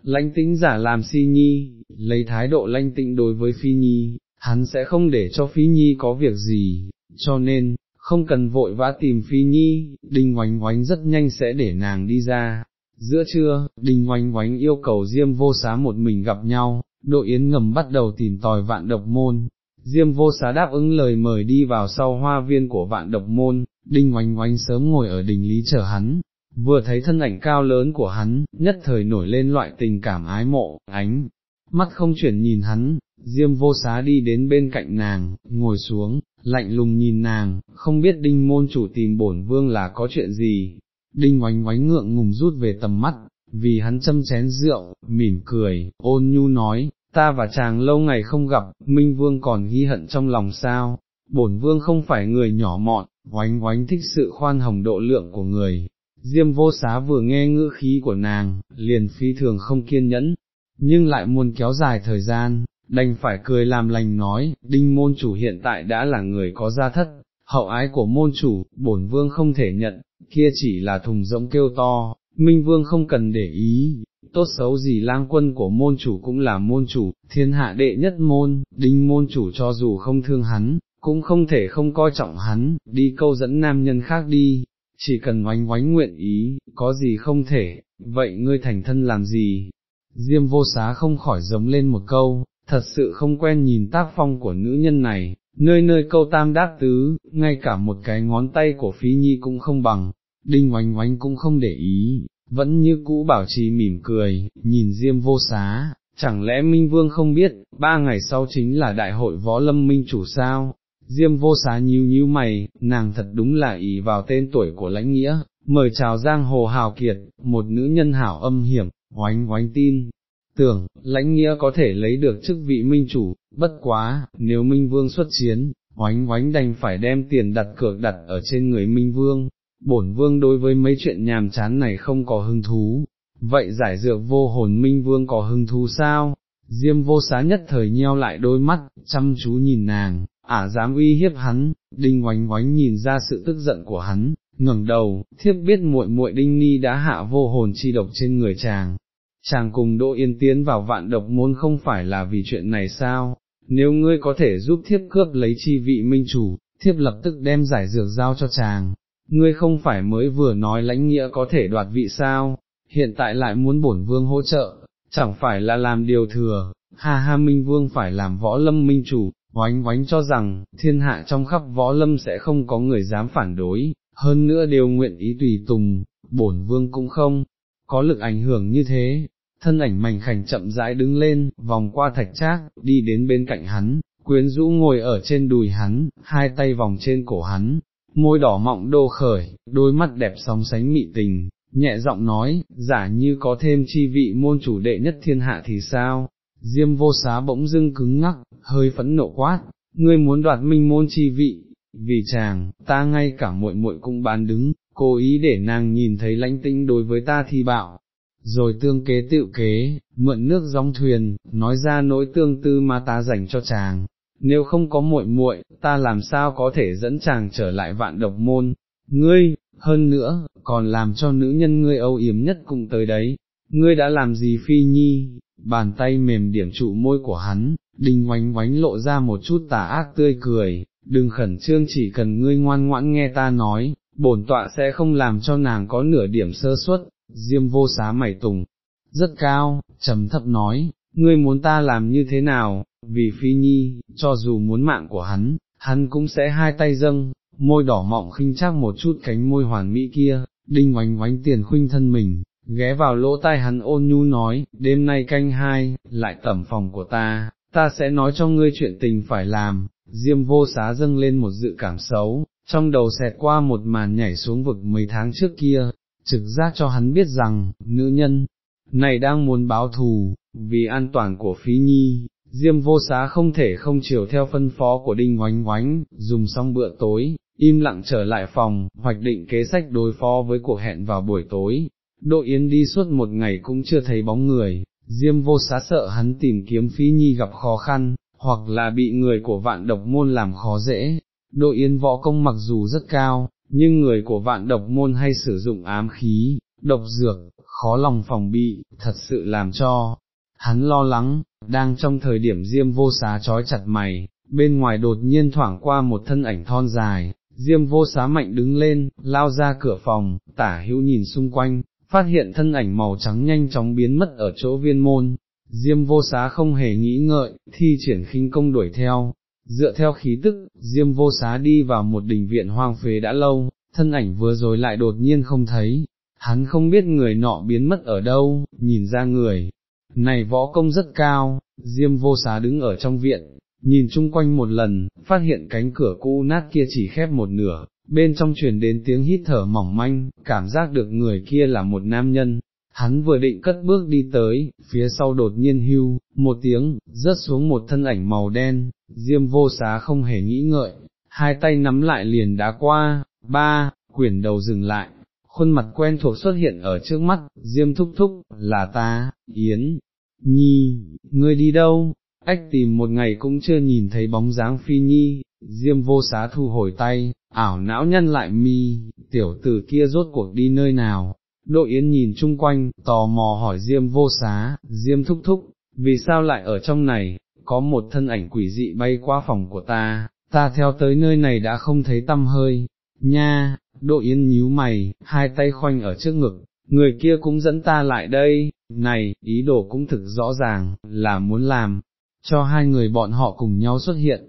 lãnh tĩnh giả làm si nhi, lấy thái độ lãnh tĩnh đối với phi nhi, hắn sẽ không để cho phi nhi có việc gì, cho nên, không cần vội vã tìm phi nhi, đinh oánh oánh rất nhanh sẽ để nàng đi ra. Giữa trưa, đinh oánh oánh yêu cầu Diêm vô xá một mình gặp nhau, độ yến ngầm bắt đầu tìm tòi vạn độc môn. Diêm vô xá đáp ứng lời mời đi vào sau hoa viên của vạn độc môn, đinh oánh oánh sớm ngồi ở đình lý chờ hắn, vừa thấy thân ảnh cao lớn của hắn, nhất thời nổi lên loại tình cảm ái mộ, ánh, mắt không chuyển nhìn hắn, diêm vô xá đi đến bên cạnh nàng, ngồi xuống, lạnh lùng nhìn nàng, không biết đinh môn chủ tìm bổn vương là có chuyện gì, đinh oánh oánh ngượng ngùng rút về tầm mắt, vì hắn châm chén rượu, mỉm cười, ôn nhu nói, ta và chàng lâu ngày không gặp, minh vương còn ghi hận trong lòng sao, bổn vương không phải người nhỏ mọn, oánh oánh thích sự khoan hồng độ lượng của người. Diêm vô xá vừa nghe ngữ khí của nàng, liền phi thường không kiên nhẫn, nhưng lại muốn kéo dài thời gian, đành phải cười làm lành nói, đinh môn chủ hiện tại đã là người có gia thất, hậu ái của môn chủ, bổn vương không thể nhận, kia chỉ là thùng rỗng kêu to, minh vương không cần để ý, tốt xấu gì lang quân của môn chủ cũng là môn chủ, thiên hạ đệ nhất môn, đinh môn chủ cho dù không thương hắn, cũng không thể không coi trọng hắn, đi câu dẫn nam nhân khác đi, chỉ cần oánh oánh nguyện ý, có gì không thể, vậy ngươi thành thân làm gì? Diêm vô xá không khỏi giống lên một câu, thật sự không quen nhìn tác phong của nữ nhân này, nơi nơi câu tam đáp tứ, ngay cả một cái ngón tay của phí nhi cũng không bằng, đinh oánh oánh cũng không để ý, vẫn như cũ bảo trì mỉm cười, nhìn diêm vô xá, chẳng lẽ Minh Vương không biết, ba ngày sau chính là đại hội võ lâm minh chủ sao, diêm vô xá nhíu nhíu mày, nàng thật đúng là ý vào tên tuổi của lãnh nghĩa, mời chào giang hồ hào kiệt, một nữ nhân hảo âm hiểm, oánh oánh tin, tưởng, lãnh nghĩa có thể lấy được chức vị minh chủ, bất quá, nếu minh vương xuất chiến, oánh oánh đành phải đem tiền đặt cược đặt ở trên người minh vương, bổn vương đối với mấy chuyện nhàm chán này không có hứng thú, vậy giải dược vô hồn minh vương có hứng thú sao? Diêm vô xá nhất thời nheo lại đôi mắt, chăm chú nhìn nàng, ả dám uy hiếp hắn, đinh oánh oánh nhìn ra sự tức giận của hắn, ngẩng đầu, thiếp biết muội muội đinh ni đã hạ vô hồn chi độc trên người chàng, chàng cùng Đỗ Yên tiến vào vạn độc môn không phải là vì chuyện này sao, nếu ngươi có thể giúp thiếp cướp lấy chi vị minh chủ, thiếp lập tức đem giải dược giao cho chàng, ngươi không phải mới vừa nói lãnh nghĩa có thể đoạt vị sao, hiện tại lại muốn bổn vương hỗ trợ, chẳng phải là làm điều thừa, ha ha minh vương phải làm võ lâm minh chủ, oánh oánh cho rằng, thiên hạ trong khắp võ lâm sẽ không có người dám phản đối, hơn nữa đều nguyện ý tùy tùng, bổn vương cũng không, có lực ảnh hưởng như thế, thân ảnh mảnh khảnh chậm rãi đứng lên, vòng qua thạch trác, đi đến bên cạnh hắn, quyến rũ ngồi ở trên đùi hắn, hai tay vòng trên cổ hắn, môi đỏ mọng đô khởi, đôi mắt đẹp sóng sánh mị tình, nhẹ giọng nói, giả như có thêm chi vị môn chủ đệ nhất thiên hạ thì sao? Diêm vô xá bỗng dưng cứng ngắc, hơi phẫn nộ quát, ngươi muốn đoạt minh môn chi vị, vì chàng, ta ngay cả muội muội cũng bán đứng, cố ý để nàng nhìn thấy lãnh tĩnh đối với ta thi bạo, rồi tương kế tự kế, mượn nước gióng thuyền, nói ra nỗi tương tư mà ta dành cho chàng, nếu không có muội muội, ta làm sao có thể dẫn chàng trở lại vạn độc môn, ngươi, hơn nữa, còn làm cho nữ nhân ngươi âu yếm nhất cũng tới đấy, ngươi đã làm gì phi nhi, bàn tay mềm điểm trụ môi của hắn, đình oánh oánh lộ ra một chút tà ác tươi cười, đừng khẩn trương chỉ cần ngươi ngoan ngoãn nghe ta nói, bổn tọa sẽ không làm cho nàng có nửa điểm sơ suất, diêm vô xá mày tùng, rất cao, trầm thấp nói, ngươi muốn ta làm như thế nào, vì phi nhi, cho dù muốn mạng của hắn, hắn cũng sẽ hai tay dâng, môi đỏ mọng khinh chắc một chút cánh môi hoàn mỹ kia, đinh oánh oánh tiền khuynh thân mình, ghé vào lỗ tai hắn ôn nhu nói, đêm nay canh hai, lại tẩm phòng của ta, ta sẽ nói cho ngươi chuyện tình phải làm, diêm vô xá dâng lên một dự cảm xấu, trong đầu xẹt qua một màn nhảy xuống vực mấy tháng trước kia, trực giác cho hắn biết rằng, nữ nhân, này đang muốn báo thù, vì an toàn của phí nhi, Diêm vô xá không thể không chiều theo phân phó của đinh oánh oánh, dùng xong bữa tối, im lặng trở lại phòng, hoạch định kế sách đối phó với cuộc hẹn vào buổi tối. Đỗ Yến đi suốt một ngày cũng chưa thấy bóng người, Diêm vô xá sợ hắn tìm kiếm phí nhi gặp khó khăn, hoặc là bị người của vạn độc môn làm khó dễ. Đỗ Yến võ công mặc dù rất cao, nhưng người của vạn độc môn hay sử dụng ám khí, độc dược, khó lòng phòng bị, thật sự làm cho hắn lo lắng, đang trong thời điểm diêm vô xá trói chặt mày, bên ngoài đột nhiên thoảng qua một thân ảnh thon dài, diêm vô xá mạnh đứng lên, lao ra cửa phòng, tả hữu nhìn xung quanh, phát hiện thân ảnh màu trắng nhanh chóng biến mất ở chỗ viên môn, diêm vô xá không hề nghĩ ngợi, thi triển khinh công đuổi theo, dựa theo khí tức, diêm vô xá đi vào một đình viện hoang phế đã lâu, thân ảnh vừa rồi lại đột nhiên không thấy, hắn không biết người nọ biến mất ở đâu, nhìn ra người, này võ công rất cao, Diêm vô xá đứng ở trong viện, nhìn chung quanh một lần, phát hiện cánh cửa cũ nát kia chỉ khép một nửa, bên trong truyền đến tiếng hít thở mỏng manh, cảm giác được người kia là một nam nhân. Hắn vừa định cất bước đi tới, phía sau đột nhiên hưu, một tiếng, rớt xuống một thân ảnh màu đen, diêm vô xá không hề nghĩ ngợi, hai tay nắm lại liền đá qua, ba, quyển đầu dừng lại, khuôn mặt quen thuộc xuất hiện ở trước mắt, diêm thúc thúc, là ta, Yến, Nhi, ngươi đi đâu? Ách tìm một ngày cũng chưa nhìn thấy bóng dáng phi nhi, diêm vô xá thu hồi tay, ảo não nhân lại mi, tiểu tử kia rốt cuộc đi nơi nào, Đội Yến nhìn chung quanh, tò mò hỏi Diêm vô xá, Diêm thúc thúc, vì sao lại ở trong này, có một thân ảnh quỷ dị bay qua phòng của ta, ta theo tới nơi này đã không thấy tâm hơi, nha, Đỗ Yến nhíu mày, hai tay khoanh ở trước ngực, người kia cũng dẫn ta lại đây, này, ý đồ cũng thực rõ ràng, là muốn làm, cho hai người bọn họ cùng nhau xuất hiện.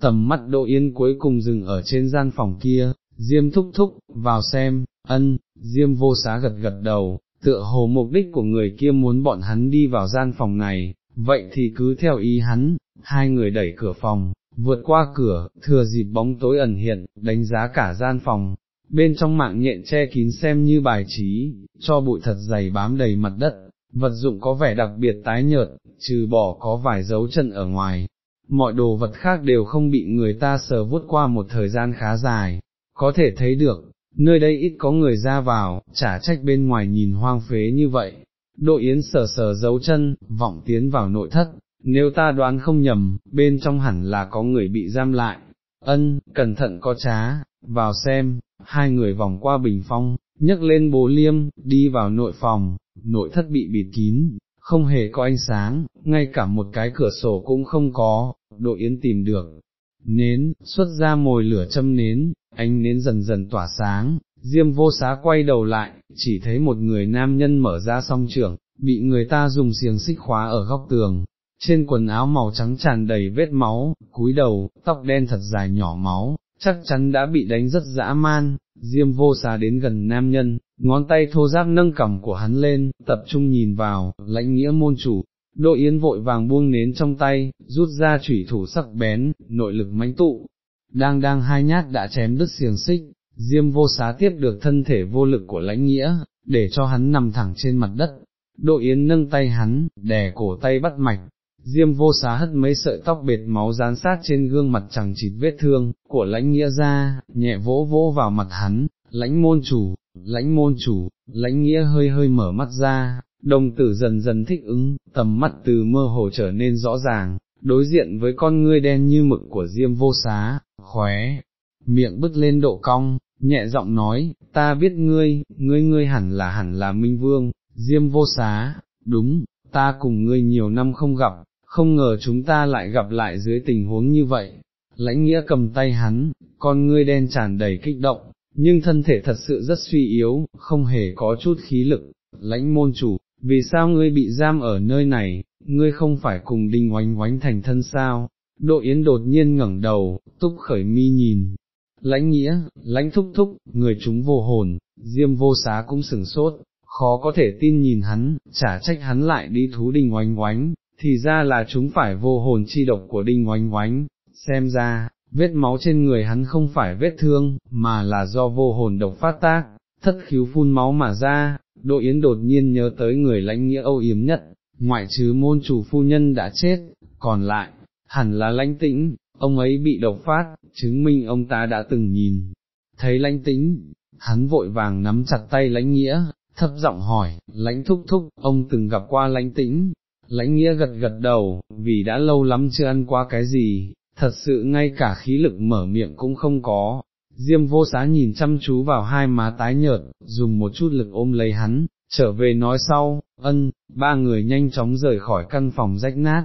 Tầm mắt Đỗ Yên cuối cùng dừng ở trên gian phòng kia, Diêm thúc thúc, vào xem, ân, Diêm vô xá gật gật đầu, tựa hồ mục đích của người kia muốn bọn hắn đi vào gian phòng này, vậy thì cứ theo ý hắn, hai người đẩy cửa phòng, vượt qua cửa, thừa dịp bóng tối ẩn hiện, đánh giá cả gian phòng, bên trong mạng nhện che kín xem như bài trí, cho bụi thật dày bám đầy mặt đất, vật dụng có vẻ đặc biệt tái nhợt, trừ bỏ có vài dấu chân ở ngoài, mọi đồ vật khác đều không bị người ta sờ vuốt qua một thời gian khá dài, có thể thấy được, nơi đây ít có người ra vào, chả trách bên ngoài nhìn hoang phế như vậy. Đội Yến sờ sờ dấu chân, vọng tiến vào nội thất, nếu ta đoán không nhầm, bên trong hẳn là có người bị giam lại, ân, cẩn thận có trá, vào xem, hai người vòng qua bình phong, nhấc lên bố liêm, đi vào nội phòng, nội thất bị bịt kín, không hề có ánh sáng, ngay cả một cái cửa sổ cũng không có, đội yến tìm được. Nến, xuất ra mồi lửa châm nến, ánh nến dần dần tỏa sáng, diêm vô xá quay đầu lại, chỉ thấy một người nam nhân mở ra song trưởng, bị người ta dùng xiềng xích khóa ở góc tường, trên quần áo màu trắng tràn đầy vết máu, cúi đầu, tóc đen thật dài nhỏ máu, chắc chắn đã bị đánh rất dã man, diêm vô xá đến gần nam nhân, ngón tay thô giáp nâng cằm của hắn lên, tập trung nhìn vào, lãnh nghĩa môn chủ, đội yến vội vàng buông nến trong tay, rút ra chủy thủ sắc bén, nội lực mãnh tụ, đang đang hai nhát đã chém đứt xiềng xích, diêm vô xá tiếp được thân thể vô lực của lãnh nghĩa, để cho hắn nằm thẳng trên mặt đất, đội yến nâng tay hắn, đè cổ tay bắt mạch, Diêm vô xá hất mấy sợi tóc bệt máu dán sát trên gương mặt chẳng chịt vết thương, của lãnh nghĩa ra, nhẹ vỗ vỗ vào mặt hắn, lãnh môn chủ, lãnh môn chủ, lãnh nghĩa hơi hơi mở mắt ra, đồng tử dần dần thích ứng, tầm mắt từ mơ hồ trở nên rõ ràng, đối diện với con ngươi đen như mực của diêm vô xá, khóe, miệng bứt lên độ cong, nhẹ giọng nói, ta biết ngươi, ngươi ngươi hẳn là hẳn là Minh Vương, Diêm vô xá, đúng, ta cùng ngươi nhiều năm không gặp, không ngờ chúng ta lại gặp lại dưới tình huống như vậy. Lãnh nghĩa cầm tay hắn, con ngươi đen tràn đầy kích động, nhưng thân thể thật sự rất suy yếu, không hề có chút khí lực. Lãnh môn chủ, vì sao ngươi bị giam ở nơi này, ngươi không phải cùng đinh oánh oánh thành thân sao? Độ Yến đột nhiên ngẩng đầu, túc khởi mi nhìn. Lãnh nghĩa, lãnh thúc thúc, người chúng vô hồn, diêm vô xá cũng sừng sốt, khó có thể tin nhìn hắn, chả trách hắn lại đi thú đinh oánh oánh, thì ra là chúng phải vô hồn chi độc của đinh oánh oánh, xem ra, vết máu trên người hắn không phải vết thương, mà là do vô hồn độc phát tác, thất khiếu phun máu mà ra, Đỗ Yến đột nhiên nhớ tới người lãnh nghĩa âu yếm nhất, ngoại trừ môn chủ phu nhân đã chết, còn lại, hẳn là lãnh tĩnh, ông ấy bị độc phát, chứng minh ông ta đã từng nhìn, thấy lãnh tĩnh, hắn vội vàng nắm chặt tay lãnh nghĩa, thấp giọng hỏi, lãnh thúc thúc, ông từng gặp qua lãnh tĩnh, lãnh nghĩa gật gật đầu, vì đã lâu lắm chưa ăn qua cái gì, thật sự ngay cả khí lực mở miệng cũng không có. Diêm vô xá nhìn chăm chú vào hai má tái nhợt, dùng một chút lực ôm lấy hắn, trở về nói sau, ân, ba người nhanh chóng rời khỏi căn phòng rách nát.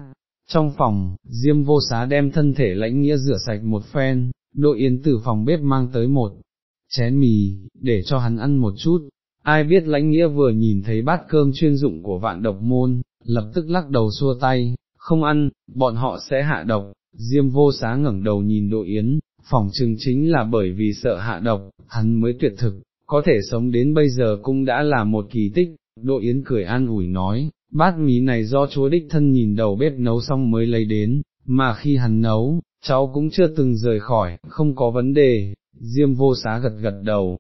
Trong phòng, Diêm vô xá đem thân thể lãnh nghĩa rửa sạch một phen, đội yến từ phòng bếp mang tới một chén mì, để cho hắn ăn một chút. Ai biết lãnh nghĩa vừa nhìn thấy bát cơm chuyên dụng của vạn độc môn, lập tức lắc đầu xua tay, không ăn, bọn họ sẽ hạ độc, Diêm vô xá ngẩng đầu nhìn Đỗ Yến, phỏng chừng chính là bởi vì sợ hạ độc, hắn mới tuyệt thực, có thể sống đến bây giờ cũng đã là một kỳ tích, Đỗ Yến cười an ủi nói, bát mí này do chúa đích thân nhìn đầu bếp nấu xong mới lấy đến, mà khi hắn nấu, cháu cũng chưa từng rời khỏi, không có vấn đề, Diêm vô xá gật gật đầu,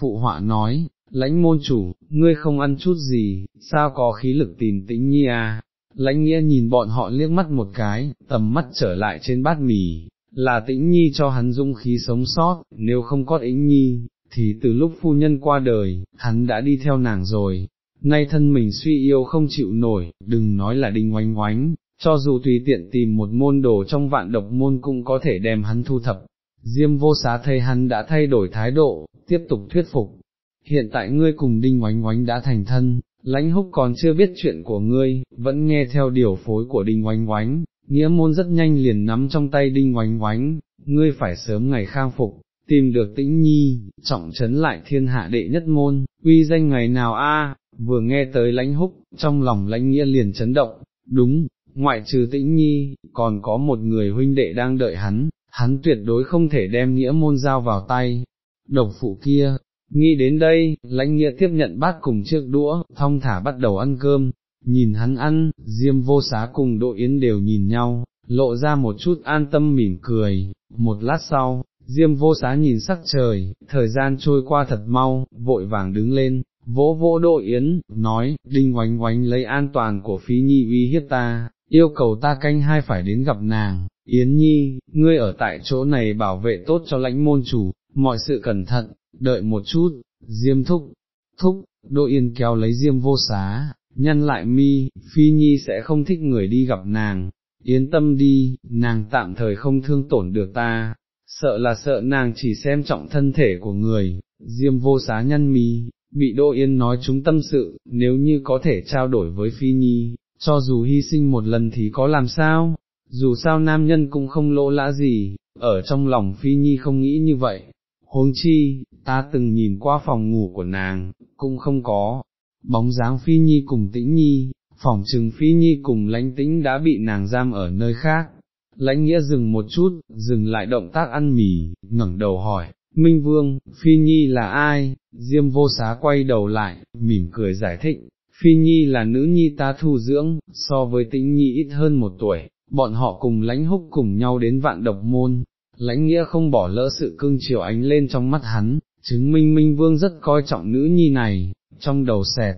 phụ họa nói, lãnh môn chủ, ngươi không ăn chút gì, sao có khí lực tìm tĩnh nhi à, lãnh nghĩa nhìn bọn họ liếc mắt một cái, tầm mắt trở lại trên bát mì, là tĩnh nhi cho hắn dung khí sống sót, nếu không có tĩnh nhi, thì từ lúc phu nhân qua đời, hắn đã đi theo nàng rồi, nay thân mình suy yêu không chịu nổi, đừng nói là đinh oánh oánh, cho dù tùy tiện tìm một môn đồ trong vạn độc môn cũng có thể đem hắn thu thập. Diêm vô xá thấy hắn đã thay đổi thái độ, tiếp tục thuyết phục. Hiện tại ngươi cùng đinh oánh oánh đã thành thân, lãnh húc còn chưa biết chuyện của ngươi, vẫn nghe theo điều phối của đinh oánh oánh, nghĩa môn rất nhanh liền nắm trong tay đinh oánh oánh, ngươi phải sớm ngày khang phục, tìm được tĩnh nhi, trọng trấn lại thiên hạ đệ nhất môn, uy danh ngày nào a? vừa nghe tới lãnh húc, trong lòng lãnh nghĩa liền chấn động, đúng, ngoại trừ tĩnh nhi, còn có một người huynh đệ đang đợi hắn, hắn tuyệt đối không thể đem nghĩa môn giao vào tay, độc phụ kia, Nghĩ đến đây, lãnh nghĩa tiếp nhận bát cùng chiếc đũa, thong thả bắt đầu ăn cơm, nhìn hắn ăn, diêm vô xá cùng độ yến đều nhìn nhau, lộ ra một chút an tâm mỉm cười, một lát sau, diêm vô xá nhìn sắc trời, thời gian trôi qua thật mau, vội vàng đứng lên, vỗ vỗ độ yến, nói, đinh oánh oánh lấy an toàn của phí nhi uy hiếp ta, yêu cầu ta canh hai phải đến gặp nàng, yến nhi, ngươi ở tại chỗ này bảo vệ tốt cho lãnh môn chủ, mọi sự cẩn thận, đợi một chút, diêm thúc, thúc, đỗ yên kéo lấy diêm vô xá, nhăn lại mi, phi nhi sẽ không thích người đi gặp nàng, yên tâm đi, nàng tạm thời không thương tổn được ta, sợ là sợ nàng chỉ xem trọng thân thể của người, diêm vô xá nhăn mi, bị đỗ yên nói chúng tâm sự, nếu như có thể trao đổi với phi nhi, cho dù hy sinh một lần thì có làm sao, dù sao nam nhân cũng không lỗ lã gì, ở trong lòng phi nhi không nghĩ như vậy, huống chi, ta từng nhìn qua phòng ngủ của nàng, cũng không có, bóng dáng phi nhi cùng tĩnh nhi, phòng trừng phi nhi cùng lãnh tĩnh đã bị nàng giam ở nơi khác. Lãnh nghĩa dừng một chút, dừng lại động tác ăn mì, ngẩng đầu hỏi, Minh Vương, Phi Nhi là ai? Diêm vô xá quay đầu lại, mỉm cười giải thích, Phi Nhi là nữ nhi ta thu dưỡng, so với tĩnh nhi ít hơn một tuổi, bọn họ cùng lãnh húc cùng nhau đến vạn độc môn, lãnh nghĩa không bỏ lỡ sự cưng chiều ánh lên trong mắt hắn, chứng minh Minh Vương rất coi trọng nữ nhi này, trong đầu xẹt,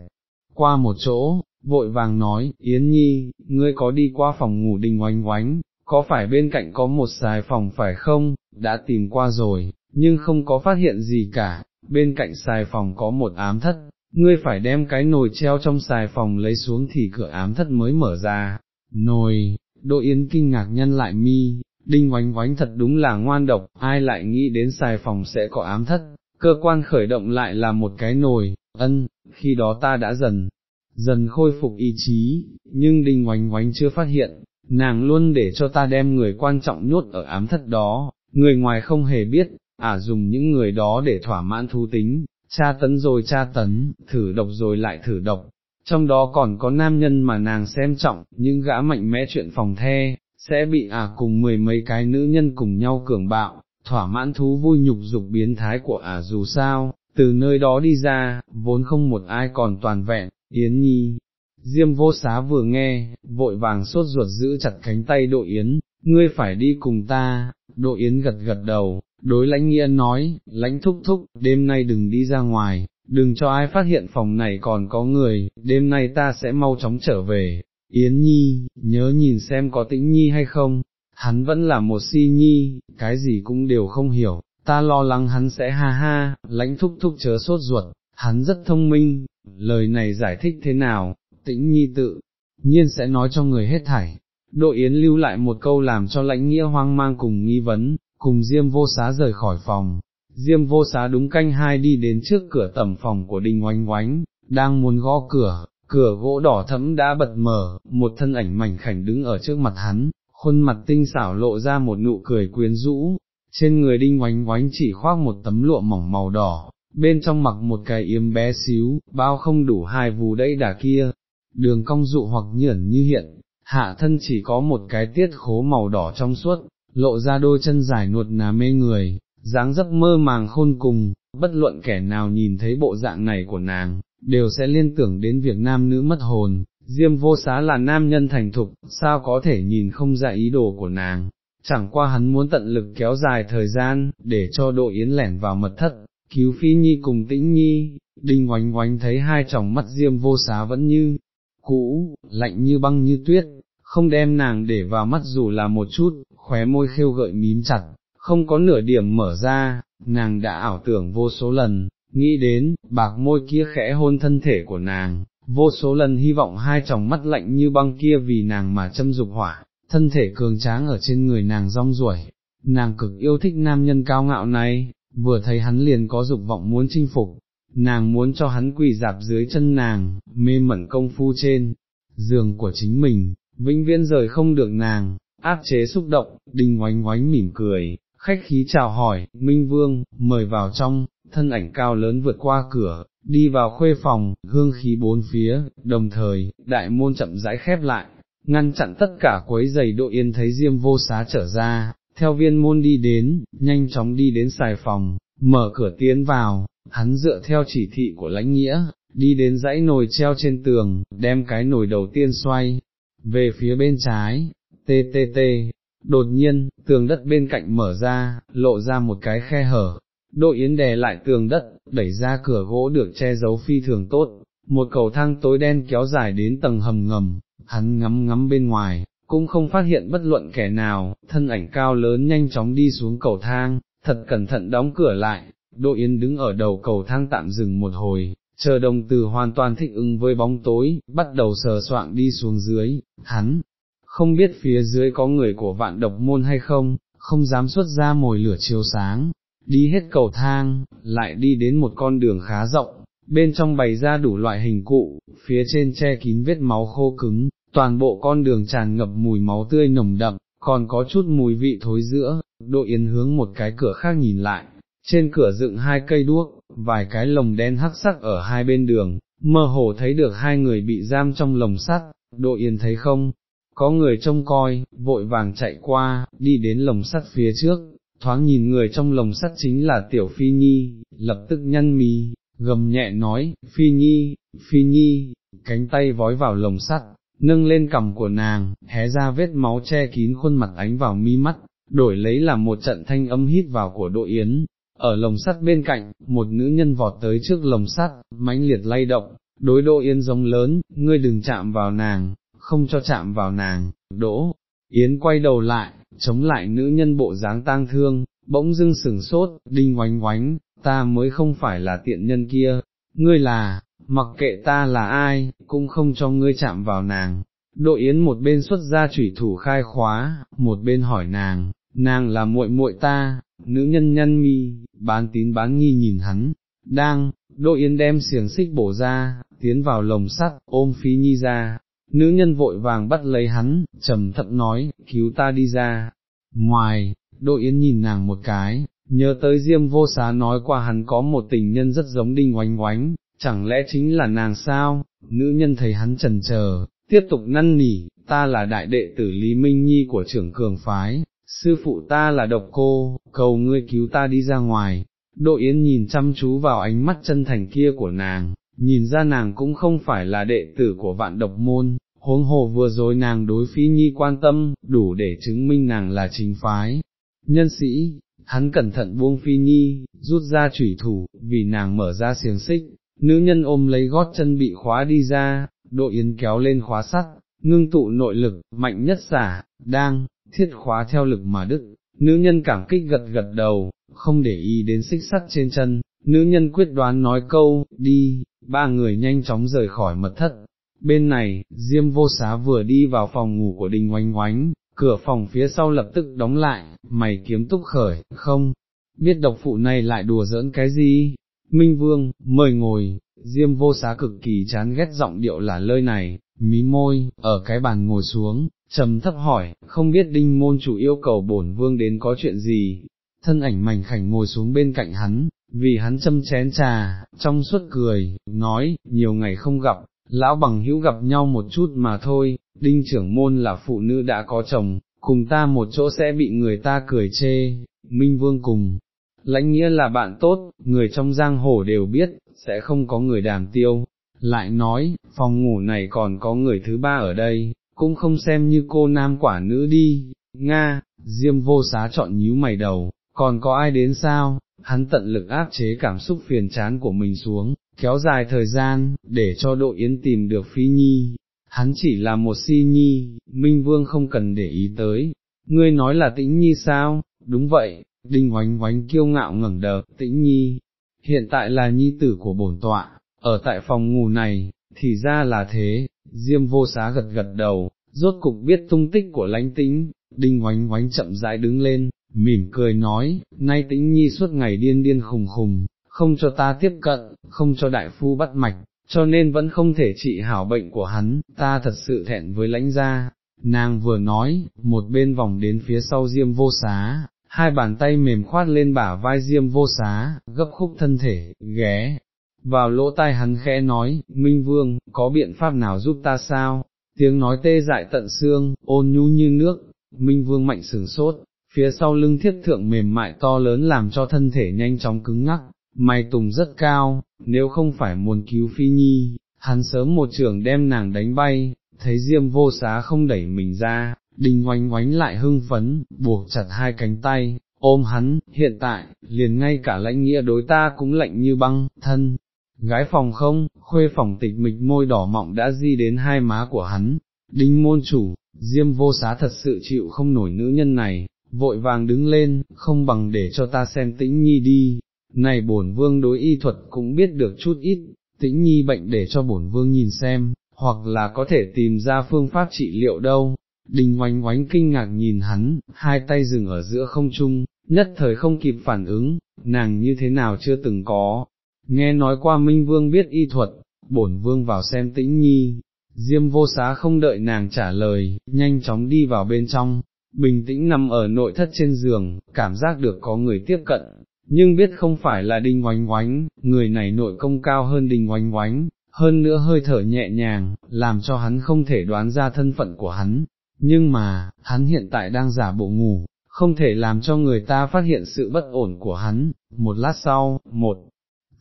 qua một chỗ, vội vàng nói, Yến Nhi, ngươi có đi qua phòng ngủ đình oánh oánh, có phải bên cạnh có một xài phòng phải không, đã tìm qua rồi, nhưng không có phát hiện gì cả, bên cạnh xài phòng có một ám thất, ngươi phải đem cái nồi treo trong xài phòng lấy xuống thì cửa ám thất mới mở ra, nồi, Đỗ Yến kinh ngạc nhân lại mi, đinh oánh oánh thật đúng là ngoan độc, ai lại nghĩ đến xài phòng sẽ có ám thất, cơ quan khởi động lại là một cái nồi, ân, khi đó ta đã dần, dần khôi phục ý chí, nhưng đinh oánh oánh chưa phát hiện, nàng luôn để cho ta đem người quan trọng nhốt ở ám thất đó, người ngoài không hề biết, à dùng những người đó để thỏa mãn thú tính, tra tấn rồi tra tấn, thử độc rồi lại thử độc, trong đó còn có nam nhân mà nàng xem trọng, những gã mạnh mẽ chuyện phòng the, sẽ bị à cùng mười mấy cái nữ nhân cùng nhau cường bạo, thỏa mãn thú vui nhục dục biến thái của ả à dù sao, từ nơi đó đi ra, vốn không một ai còn toàn vẹn, Yến Nhi. Diêm vô xá vừa nghe, vội vàng sốt ruột giữ chặt cánh tay đội Yến, ngươi phải đi cùng ta, đội Yến gật gật đầu, đối lãnh nghĩa nói, lãnh thúc thúc, đêm nay đừng đi ra ngoài, đừng cho ai phát hiện phòng này còn có người, đêm nay ta sẽ mau chóng trở về, Yến Nhi, nhớ nhìn xem có tĩnh Nhi hay không, hắn vẫn là một si Nhi, cái gì cũng đều không hiểu, ta lo lắng hắn sẽ ha ha, lãnh thúc thúc chớ sốt ruột, hắn rất thông minh, lời này giải thích thế nào, tĩnh Nhi tự nhiên sẽ nói cho người hết thảy. Đội Yến lưu lại một câu làm cho lãnh nghĩa hoang mang cùng nghi vấn, cùng Diêm vô xá rời khỏi phòng, Diêm vô xá đúng canh hai đi đến trước cửa tẩm phòng của Đinh oanh oánh, đang muốn gõ cửa, cửa gỗ đỏ thẫm đã bật mở, một thân ảnh mảnh khảnh đứng ở trước mặt hắn, khuôn mặt tinh xảo lộ ra một nụ cười quyến rũ, trên người đinh oánh oánh chỉ khoác một tấm lụa mỏng màu đỏ, bên trong mặc một cái yếm bé xíu, bao không đủ hai vù đẫy đà kia, đường cong dụ hoặc nhởn như hiện, hạ thân chỉ có một cái tiết khố màu đỏ trong suốt, lộ ra đôi chân dài nuột nà mê người, dáng dấp mơ màng khôn cùng, bất luận kẻ nào nhìn thấy bộ dạng này của nàng, đều sẽ liên tưởng đến việc nam nữ mất hồn, Diêm vô xá là nam nhân thành thục, sao có thể nhìn không ra ý đồ của nàng, chẳng qua hắn muốn tận lực kéo dài thời gian, để cho độ yến lẻn vào mật thất, cứu phi nhi cùng tĩnh nhi, đinh oánh oánh thấy hai tròng mắt diêm vô xá vẫn như, cũ, lạnh như băng như tuyết, không đem nàng để vào mắt dù là một chút, khóe môi khêu gợi mím chặt, không có nửa điểm mở ra, nàng đã ảo tưởng vô số lần, nghĩ đến, bạc môi kia khẽ hôn thân thể của nàng, vô số lần hy vọng hai tròng mắt lạnh như băng kia vì nàng mà châm dục hỏa, thân thể cường tráng ở trên người nàng rong ruổi, nàng cực yêu thích nam nhân cao ngạo này, vừa thấy hắn liền có dục vọng muốn chinh phục, nàng muốn cho hắn quỳ dạp dưới chân nàng, mê mẩn công phu trên, giường của chính mình, vĩnh viễn rời không được nàng, áp chế xúc động, đình oánh oánh mỉm cười, khách khí chào hỏi, Minh Vương, mời vào trong, thân ảnh cao lớn vượt qua cửa, đi vào khuê phòng, hương khí bốn phía, đồng thời, đại môn chậm rãi khép lại, ngăn chặn tất cả quấy giày độ yên thấy diêm vô xá trở ra, theo viên môn đi đến, nhanh chóng đi đến xài phòng, mở cửa tiến vào, hắn dựa theo chỉ thị của lãnh nghĩa, đi đến dãy nồi treo trên tường, đem cái nồi đầu tiên xoay, về phía bên trái, tê tê tê, đột nhiên, tường đất bên cạnh mở ra, lộ ra một cái khe hở, Đội Yến đè lại tường đất, đẩy ra cửa gỗ được che giấu phi thường tốt, một cầu thang tối đen kéo dài đến tầng hầm ngầm, hắn ngắm ngắm bên ngoài, cũng không phát hiện bất luận kẻ nào, thân ảnh cao lớn nhanh chóng đi xuống cầu thang, thật cẩn thận đóng cửa lại, Đội Yến đứng ở đầu cầu thang tạm dừng một hồi, chờ đồng từ hoàn toàn thích ứng với bóng tối, bắt đầu sờ soạng đi xuống dưới, hắn, không biết phía dưới có người của vạn độc môn hay không, không dám xuất ra mồi lửa chiếu sáng, đi hết cầu thang, lại đi đến một con đường khá rộng, bên trong bày ra đủ loại hình cụ, phía trên che kín vết máu khô cứng, toàn bộ con đường tràn ngập mùi máu tươi nồng đậm, còn có chút mùi vị thối giữa, đội yến hướng một cái cửa khác nhìn lại, trên cửa dựng hai cây đuốc, vài cái lồng đen hắc sắc ở hai bên đường, mơ hồ thấy được hai người bị giam trong lồng sắt, đội yên thấy không, có người trông coi, vội vàng chạy qua, đi đến lồng sắt phía trước, thoáng nhìn người trong lồng sắt chính là tiểu phi nhi, lập tức nhăn mí, gầm nhẹ nói, phi nhi, phi nhi, cánh tay vói vào lồng sắt, nâng lên cằm của nàng, hé ra vết máu che kín khuôn mặt ánh vào mi mắt, đổi lấy là một trận thanh âm hít vào của đội yến. Ở lồng sắt bên cạnh, một nữ nhân vọt tới trước lồng sắt, mãnh liệt lay động, đối độ yên giống lớn, ngươi đừng chạm vào nàng, không cho chạm vào nàng, đỗ, Yến quay đầu lại, chống lại nữ nhân bộ dáng tang thương, bỗng dưng sừng sốt, đinh oánh oánh, ta mới không phải là tiện nhân kia, ngươi là, mặc kệ ta là ai, cũng không cho ngươi chạm vào nàng. Đội Yến một bên xuất ra chủy thủ khai khóa, một bên hỏi nàng, nàng là muội muội ta, nữ nhân nhân mi, bán tín bán nghi nhìn hắn, đang, Đỗ Yến đem xiềng xích bổ ra, tiến vào lồng sắt, ôm phí Nhi ra, nữ nhân vội vàng bắt lấy hắn, trầm thận nói, cứu ta đi ra. Ngoài, Đội Yến nhìn nàng một cái, nhớ tới Diêm vô xá nói qua hắn có một tình nhân rất giống đinh oánh oánh, chẳng lẽ chính là nàng sao, nữ nhân thấy hắn trần chờ, tiếp tục năn nỉ, ta là đại đệ tử Lý Minh Nhi của trưởng cường phái, sư phụ ta là độc cô, cầu ngươi cứu ta đi ra ngoài, Đội Yến nhìn chăm chú vào ánh mắt chân thành kia của nàng, nhìn ra nàng cũng không phải là đệ tử của vạn độc môn, huống hồ vừa rồi nàng đối Phi Nhi quan tâm, đủ để chứng minh nàng là chính phái. Nhân sĩ, hắn cẩn thận buông Phi Nhi, rút ra chủy thủ, vì nàng mở ra xiềng xích, nữ nhân ôm lấy gót chân bị khóa đi ra, độ Yến kéo lên khóa sắt, ngưng tụ nội lực, mạnh nhất xả, đang, thiết khóa theo lực mà đức, nữ nhân cảm kích gật gật đầu, không để ý đến xích sắt trên chân, nữ nhân quyết đoán nói câu, đi, ba người nhanh chóng rời khỏi mật thất. Bên này, Diêm vô xá vừa đi vào phòng ngủ của Đinh Oánh Oánh, cửa phòng phía sau lập tức đóng lại, mày kiếm túc khởi, không, biết độc phụ này lại đùa giỡn cái gì, Minh Vương, mời ngồi, Diêm vô xá cực kỳ chán ghét giọng điệu là lơi này, mí môi, ở cái bàn ngồi xuống, trầm thấp hỏi, không biết đinh môn chủ yêu cầu bổn vương đến có chuyện gì, thân ảnh mảnh khảnh ngồi xuống bên cạnh hắn, vì hắn châm chén trà, trong suốt cười, nói, nhiều ngày không gặp, lão bằng hữu gặp nhau một chút mà thôi, đinh trưởng môn là phụ nữ đã có chồng, cùng ta một chỗ sẽ bị người ta cười chê, minh vương cùng. Lãnh nghĩa là bạn tốt, người trong giang hồ đều biết, sẽ không có người đàm tiêu, lại nói, phòng ngủ này còn có người thứ ba ở đây, cũng không xem như cô nam quả nữ đi, Nga, Diêm vô xá chọn nhíu mày đầu, còn có ai đến sao, hắn tận lực áp chế cảm xúc phiền chán của mình xuống, kéo dài thời gian, để cho độ yến tìm được phi nhi, hắn chỉ là một si nhi, Minh Vương không cần để ý tới, ngươi nói là tĩnh nhi sao, đúng vậy, đinh oánh oánh kiêu ngạo ngẩng đờ, tĩnh nhi, hiện tại là nhi tử của bổn tọa, ở tại phòng ngủ này, thì ra là thế, Diêm vô xá gật gật đầu, rốt cục biết tung tích của lánh tĩnh, đinh oánh oánh chậm rãi đứng lên, mỉm cười nói, nay tĩnh nhi suốt ngày điên điên khùng khùng, không cho ta tiếp cận, không cho đại phu bắt mạch, cho nên vẫn không thể trị hảo bệnh của hắn, ta thật sự thẹn với lãnh gia. Nàng vừa nói, một bên vòng đến phía sau diêm vô xá, hai bàn tay mềm khoát lên bả vai diêm vô xá, gấp khúc thân thể, ghé, vào lỗ tai hắn khẽ nói, Minh Vương, có biện pháp nào giúp ta sao? Tiếng nói tê dại tận xương, ôn nhu như nước, Minh Vương mạnh sừng sốt, phía sau lưng thiết thượng mềm mại to lớn làm cho thân thể nhanh chóng cứng ngắc, mày tùng rất cao, nếu không phải muốn cứu Phi Nhi, hắn sớm một trường đem nàng đánh bay, thấy Diêm vô xá không đẩy mình ra, đình oánh oánh lại hưng phấn, buộc chặt hai cánh tay, ôm hắn, hiện tại, liền ngay cả lãnh nghĩa đối ta cũng lạnh như băng, thân, gái phòng không, khuê phòng tịch mịch môi đỏ mọng đã di đến hai má của hắn, đinh môn chủ, diêm vô xá thật sự chịu không nổi nữ nhân này, vội vàng đứng lên, không bằng để cho ta xem tĩnh nhi đi, này bổn vương đối y thuật cũng biết được chút ít, tĩnh nhi bệnh để cho bổn vương nhìn xem, hoặc là có thể tìm ra phương pháp trị liệu đâu. Đình oánh oánh kinh ngạc nhìn hắn, hai tay dừng ở giữa không trung, nhất thời không kịp phản ứng, nàng như thế nào chưa từng có, nghe nói qua Minh Vương biết y thuật, bổn Vương vào xem tĩnh nhi, Diêm vô xá không đợi nàng trả lời, nhanh chóng đi vào bên trong, bình tĩnh nằm ở nội thất trên giường, cảm giác được có người tiếp cận, nhưng biết không phải là đinh oánh oánh, người này nội công cao hơn đinh oánh oánh, hơn nữa hơi thở nhẹ nhàng, làm cho hắn không thể đoán ra thân phận của hắn, nhưng mà, hắn hiện tại đang giả bộ ngủ, không thể làm cho người ta phát hiện sự bất ổn của hắn, một lát sau, một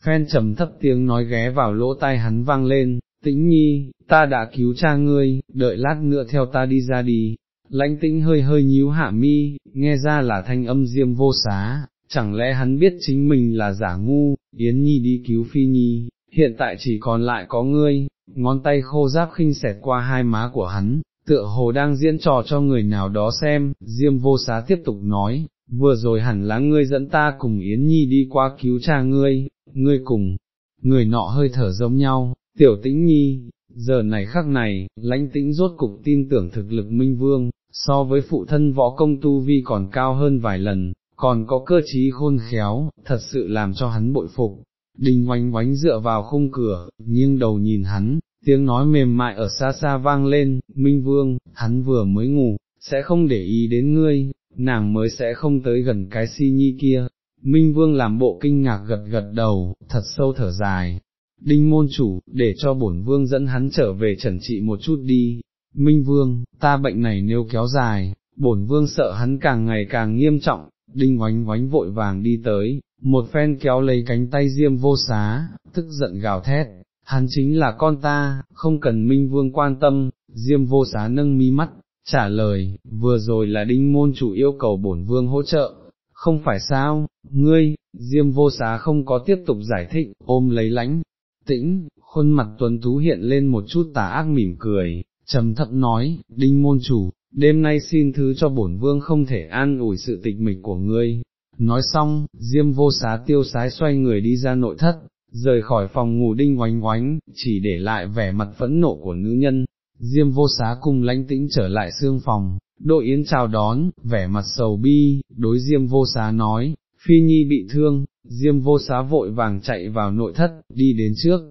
phen trầm thấp tiếng nói ghé vào lỗ tai hắn vang lên, tĩnh nhi, ta đã cứu cha ngươi, đợi lát nữa theo ta đi ra đi, lãnh tĩnh hơi hơi nhíu hạ mi, nghe ra là thanh âm diêm vô xá, chẳng lẽ hắn biết chính mình là giả ngu, Yến Nhi đi cứu Phi Nhi, hiện tại chỉ còn lại có ngươi, ngón tay khô giáp khinh xẹt qua hai má của hắn, tựa hồ đang diễn trò cho người nào đó xem, Diêm vô xá tiếp tục nói, vừa rồi hẳn là ngươi dẫn ta cùng Yến Nhi đi qua cứu cha ngươi, ngươi cùng, người nọ hơi thở giống nhau, tiểu tĩnh nhi, giờ này khắc này, lãnh tĩnh rốt cục tin tưởng thực lực minh vương, so với phụ thân võ công tu vi còn cao hơn vài lần, còn có cơ trí khôn khéo, thật sự làm cho hắn bội phục. Đinh oánh oánh dựa vào khung cửa, nghiêng đầu nhìn hắn, tiếng nói mềm mại ở xa xa vang lên, Minh Vương, hắn vừa mới ngủ, sẽ không để ý đến ngươi, nàng mới sẽ không tới gần cái si nhi kia. Minh Vương làm bộ kinh ngạc gật gật đầu, thật sâu thở dài. Đinh môn chủ, để cho bổn vương dẫn hắn trở về trần trị một chút đi. Minh Vương, ta bệnh này nếu kéo dài, bổn vương sợ hắn càng ngày càng nghiêm trọng, đinh oánh oánh vội vàng đi tới, một phen kéo lấy cánh tay diêm vô xá, tức giận gào thét, hắn chính là con ta, không cần minh vương quan tâm, diêm vô xá nâng mi mắt, trả lời, vừa rồi là đinh môn chủ yêu cầu bổn vương hỗ trợ, không phải sao, ngươi, diêm vô xá không có tiếp tục giải thích, ôm lấy lãnh, tĩnh, khuôn mặt tuấn tú hiện lên một chút tà ác mỉm cười, trầm thấp nói, đinh môn chủ, đêm nay xin thứ cho bổn vương không thể an ủi sự tịch mịch của ngươi. Nói xong, diêm vô xá tiêu sái xoay người đi ra nội thất, rời khỏi phòng ngủ đinh oánh oánh, chỉ để lại vẻ mặt phẫn nộ của nữ nhân. Diêm vô xá cùng lãnh tĩnh trở lại xương phòng, đội yến chào đón, vẻ mặt sầu bi, đối diêm vô xá nói, phi nhi bị thương, diêm vô xá vội vàng chạy vào nội thất, đi đến trước,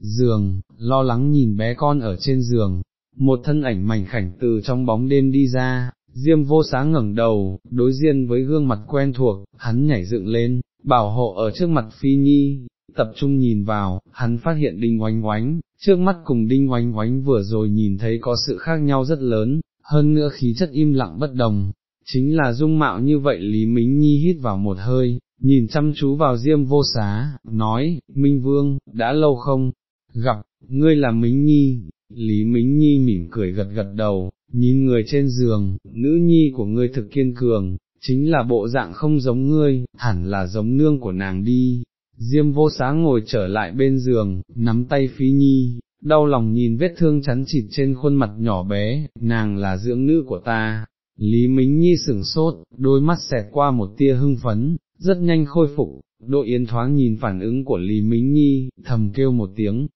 giường, lo lắng nhìn bé con ở trên giường, một thân ảnh mảnh khảnh từ trong bóng đêm đi ra, diêm vô sáng ngẩng đầu, đối diện với gương mặt quen thuộc, hắn nhảy dựng lên, bảo hộ ở trước mặt phi nhi, tập trung nhìn vào, hắn phát hiện đinh oánh oánh, trước mắt cùng đinh oánh oánh vừa rồi nhìn thấy có sự khác nhau rất lớn, hơn nữa khí chất im lặng bất đồng, chính là dung mạo như vậy Lý Mính Nhi hít vào một hơi, nhìn chăm chú vào diêm vô xá, nói, Minh Vương, đã lâu không, gặp, ngươi là Mính Nhi, Lý Mính Nhi mỉm cười gật gật đầu, nhìn người trên giường, nữ nhi của ngươi thực kiên cường, chính là bộ dạng không giống ngươi, hẳn là giống nương của nàng đi. Diêm vô sáng ngồi trở lại bên giường, nắm tay Phi Nhi, đau lòng nhìn vết thương chắn chịt trên khuôn mặt nhỏ bé, nàng là dưỡng nữ của ta. Lý Mính Nhi sửng sốt, đôi mắt xẹt qua một tia hưng phấn, rất nhanh khôi phục, đội yến thoáng nhìn phản ứng của Lý Mính Nhi, thầm kêu một tiếng,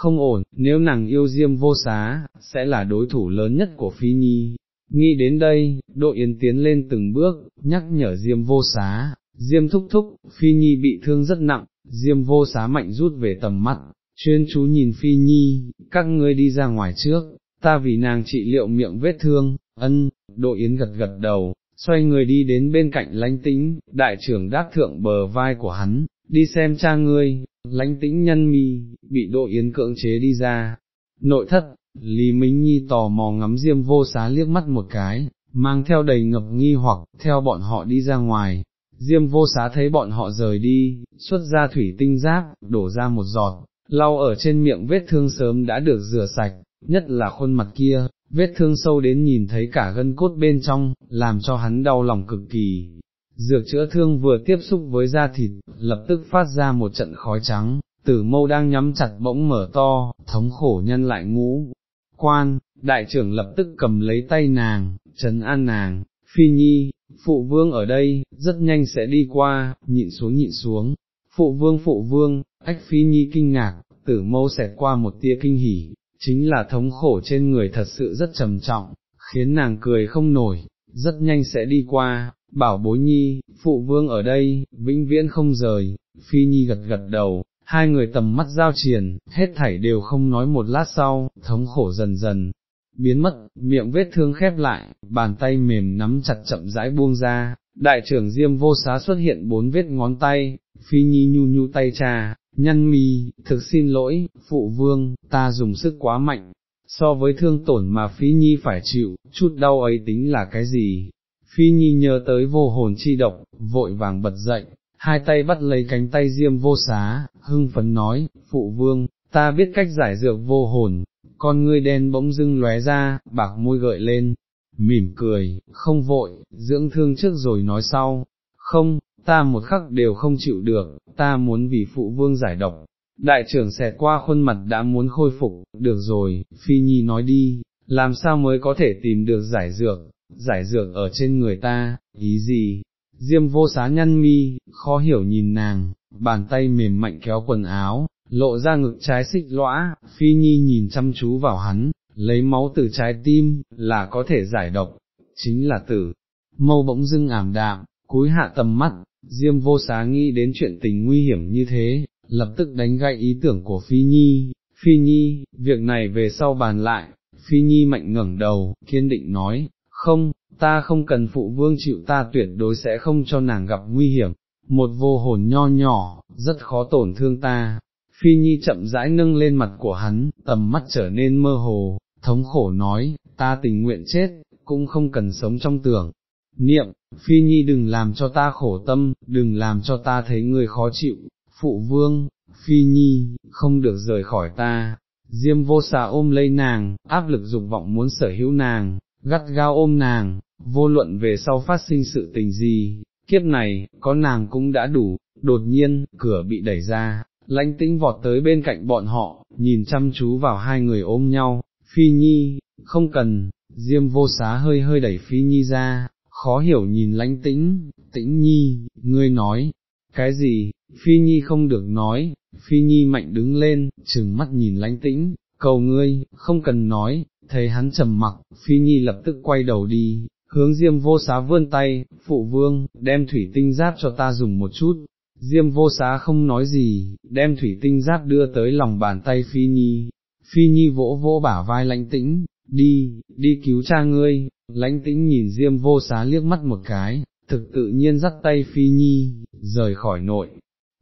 không ổn, nếu nàng yêu Diêm vô xá, sẽ là đối thủ lớn nhất của Phi Nhi. Nghĩ đến đây, Độ Yến tiến lên từng bước, nhắc nhở Diêm vô xá, Diêm thúc thúc, Phi Nhi bị thương rất nặng, Diêm vô xá mạnh rút về tầm mắt, chuyên chú nhìn Phi Nhi, các ngươi đi ra ngoài trước, ta vì nàng trị liệu miệng vết thương, ân, Độ Yến gật gật đầu, xoay người đi đến bên cạnh lánh tĩnh, đại trưởng đáp thượng bờ vai của hắn, đi xem cha ngươi, lãnh tĩnh nhân mi, bị Đỗ Yến cưỡng chế đi ra. Nội thất, Lý Minh Nhi tò mò ngắm Diêm vô xá liếc mắt một cái, mang theo đầy ngập nghi hoặc, theo bọn họ đi ra ngoài. Diêm vô xá thấy bọn họ rời đi, xuất ra thủy tinh giáp, đổ ra một giọt, lau ở trên miệng vết thương sớm đã được rửa sạch, nhất là khuôn mặt kia, vết thương sâu đến nhìn thấy cả gân cốt bên trong, làm cho hắn đau lòng cực kỳ, Dược chữa thương vừa tiếp xúc với da thịt, lập tức phát ra một trận khói trắng, tử mâu đang nhắm chặt bỗng mở to, thống khổ nhân lại ngũ. Quan, đại trưởng lập tức cầm lấy tay nàng, trấn an nàng, phi nhi, phụ vương ở đây, rất nhanh sẽ đi qua, nhịn xuống nhịn xuống, phụ vương phụ vương, ách phi nhi kinh ngạc, tử mâu xẹt qua một tia kinh hỉ, chính là thống khổ trên người thật sự rất trầm trọng, khiến nàng cười không nổi, rất nhanh sẽ đi qua, bảo bối nhi, phụ vương ở đây, vĩnh viễn không rời, phi nhi gật gật đầu, hai người tầm mắt giao triển, hết thảy đều không nói một lát sau, thống khổ dần dần, biến mất, miệng vết thương khép lại, bàn tay mềm nắm chặt chậm rãi buông ra, đại trưởng diêm vô xá xuất hiện bốn vết ngón tay, phi nhi nhu nhu tay trà, nhăn mi, thực xin lỗi, phụ vương, ta dùng sức quá mạnh, so với thương tổn mà phi nhi phải chịu, chút đau ấy tính là cái gì, Phi Nhi nhớ tới vô hồn chi độc, vội vàng bật dậy, hai tay bắt lấy cánh tay diêm vô xá, hưng phấn nói, phụ vương, ta biết cách giải dược vô hồn, con ngươi đen bỗng dưng lóe ra, bạc môi gợi lên, mỉm cười, không vội, dưỡng thương trước rồi nói sau, không, ta một khắc đều không chịu được, ta muốn vì phụ vương giải độc. Đại trưởng xẹt qua khuôn mặt đã muốn khôi phục, được rồi, Phi Nhi nói đi, làm sao mới có thể tìm được giải dược, giải dược ở trên người ta, ý gì? Diêm vô xá nhăn mi, khó hiểu nhìn nàng, bàn tay mềm mạnh kéo quần áo, lộ ra ngực trái xích lõa, phi nhi nhìn chăm chú vào hắn, lấy máu từ trái tim, là có thể giải độc, chính là tử. Mâu bỗng dưng ảm đạm, cúi hạ tầm mắt, Diêm vô xá nghĩ đến chuyện tình nguy hiểm như thế, lập tức đánh gãy ý tưởng của Phi Nhi, Phi Nhi, việc này về sau bàn lại, Phi Nhi mạnh ngẩng đầu, kiên định nói, không, ta không cần phụ vương chịu ta tuyệt đối sẽ không cho nàng gặp nguy hiểm, một vô hồn nho nhỏ, rất khó tổn thương ta. Phi Nhi chậm rãi nâng lên mặt của hắn, tầm mắt trở nên mơ hồ, thống khổ nói, ta tình nguyện chết, cũng không cần sống trong tưởng. Niệm, Phi Nhi đừng làm cho ta khổ tâm, đừng làm cho ta thấy người khó chịu, phụ vương, Phi Nhi, không được rời khỏi ta. Diêm vô xà ôm lấy nàng, áp lực dục vọng muốn sở hữu nàng, gắt gao ôm nàng, vô luận về sau phát sinh sự tình gì, kiếp này, có nàng cũng đã đủ, đột nhiên, cửa bị đẩy ra, lãnh tĩnh vọt tới bên cạnh bọn họ, nhìn chăm chú vào hai người ôm nhau, Phi Nhi, không cần, Diêm vô xá hơi hơi đẩy Phi Nhi ra, khó hiểu nhìn lãnh tĩnh, tĩnh Nhi, ngươi nói, cái gì, Phi Nhi không được nói, Phi Nhi mạnh đứng lên, trừng mắt nhìn lãnh tĩnh, cầu ngươi, không cần nói, thấy hắn trầm mặc, Phi Nhi lập tức quay đầu đi, hướng Diêm vô xá vươn tay, phụ vương, đem thủy tinh giáp cho ta dùng một chút. Diêm vô xá không nói gì, đem thủy tinh giáp đưa tới lòng bàn tay Phi Nhi, Phi Nhi vỗ vỗ bả vai lãnh tĩnh, đi, đi cứu cha ngươi, lãnh tĩnh nhìn Diêm vô xá liếc mắt một cái, thực tự nhiên dắt tay Phi Nhi, rời khỏi nội,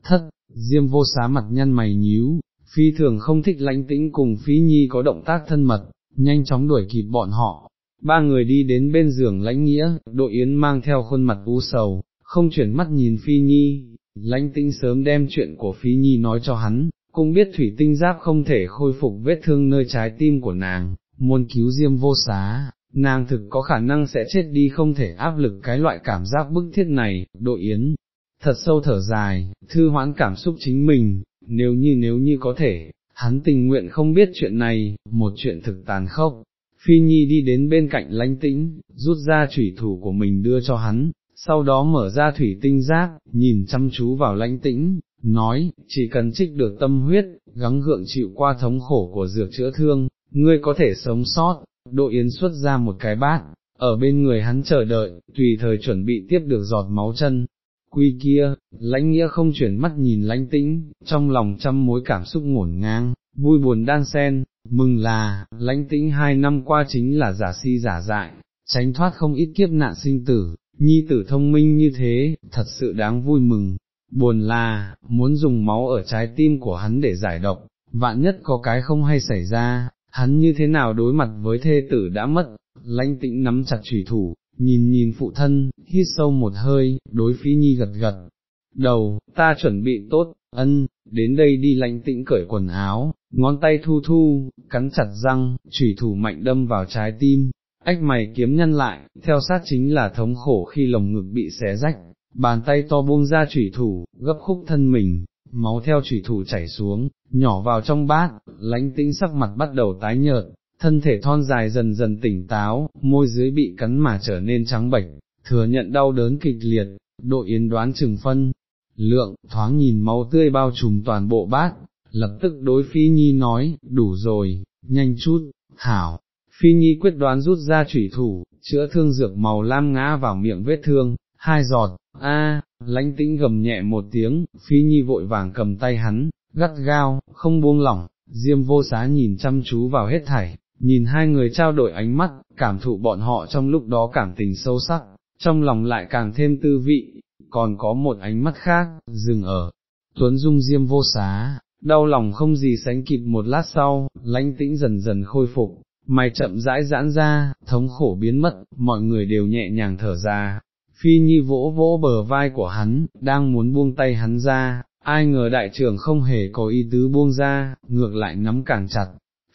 thất, Diêm vô xá mặt nhăn mày nhíu, Phi thường không thích lãnh tĩnh cùng Phi Nhi có động tác thân mật, nhanh chóng đuổi kịp bọn họ, ba người đi đến bên giường lãnh nghĩa, đội yến mang theo khuôn mặt u sầu, không chuyển mắt nhìn Phi Nhi, lãnh tĩnh sớm đem chuyện của Phi Nhi nói cho hắn, cũng biết thủy tinh giáp không thể khôi phục vết thương nơi trái tim của nàng, muốn cứu diêm vô xá, nàng thực có khả năng sẽ chết đi không thể áp lực cái loại cảm giác bức thiết này, đội yến, thật sâu thở dài, thư hoãn cảm xúc chính mình, nếu như nếu như có thể, hắn tình nguyện không biết chuyện này, một chuyện thực tàn khốc. Phi Nhi đi đến bên cạnh lánh tĩnh, rút ra thủy thủ của mình đưa cho hắn, sau đó mở ra thủy tinh giác, nhìn chăm chú vào lãnh tĩnh, nói, chỉ cần trích được tâm huyết, gắng gượng chịu qua thống khổ của dược chữa thương, ngươi có thể sống sót, độ yến xuất ra một cái bát, ở bên người hắn chờ đợi, tùy thời chuẩn bị tiếp được giọt máu chân. Quy kia, lãnh nghĩa không chuyển mắt nhìn lãnh tĩnh, trong lòng trăm mối cảm xúc ngổn ngang, vui buồn đan sen, mừng là, lãnh tĩnh hai năm qua chính là giả si giả dại, tránh thoát không ít kiếp nạn sinh tử, nhi tử thông minh như thế, thật sự đáng vui mừng, buồn là, muốn dùng máu ở trái tim của hắn để giải độc, vạn nhất có cái không hay xảy ra, hắn như thế nào đối mặt với thê tử đã mất, lãnh tĩnh nắm chặt trùy thủ, nhìn nhìn phụ thân, hít sâu một hơi, đối phí nhi gật gật, đầu, ta chuẩn bị tốt, ân, đến đây đi lãnh tĩnh cởi quần áo, ngón tay thu thu, cắn chặt răng, chủy thủ mạnh đâm vào trái tim, ách mày kiếm nhân lại, theo sát chính là thống khổ khi lồng ngực bị xé rách, bàn tay to buông ra chủy thủ, gấp khúc thân mình, máu theo chủy thủ chảy xuống, nhỏ vào trong bát, lãnh tĩnh sắc mặt bắt đầu tái nhợt, thân thể thon dài dần dần tỉnh táo, môi dưới bị cắn mà trở nên trắng bệch, thừa nhận đau đớn kịch liệt, đội yến đoán chừng phân, lượng, thoáng nhìn máu tươi bao trùm toàn bộ bát, lập tức đối Phi Nhi nói, đủ rồi, nhanh chút, thảo Phi Nhi quyết đoán rút ra chủy thủ, chữa thương dược màu lam ngã vào miệng vết thương, hai giọt, a, lãnh tĩnh gầm nhẹ một tiếng, Phi Nhi vội vàng cầm tay hắn, gắt gao, không buông lỏng, Diêm vô xá nhìn chăm chú vào hết thảy, nhìn hai người trao đổi ánh mắt, cảm thụ bọn họ trong lúc đó cảm tình sâu sắc, trong lòng lại càng thêm tư vị, còn có một ánh mắt khác, dừng ở, Tuấn Dung Diêm vô xá, đau lòng không gì sánh kịp một lát sau, lãnh tĩnh dần dần khôi phục, mày chậm rãi giãn ra, thống khổ biến mất, mọi người đều nhẹ nhàng thở ra. Phi Nhi vỗ vỗ bờ vai của hắn, đang muốn buông tay hắn ra, ai ngờ đại trưởng không hề có ý tứ buông ra, ngược lại nắm càng chặt.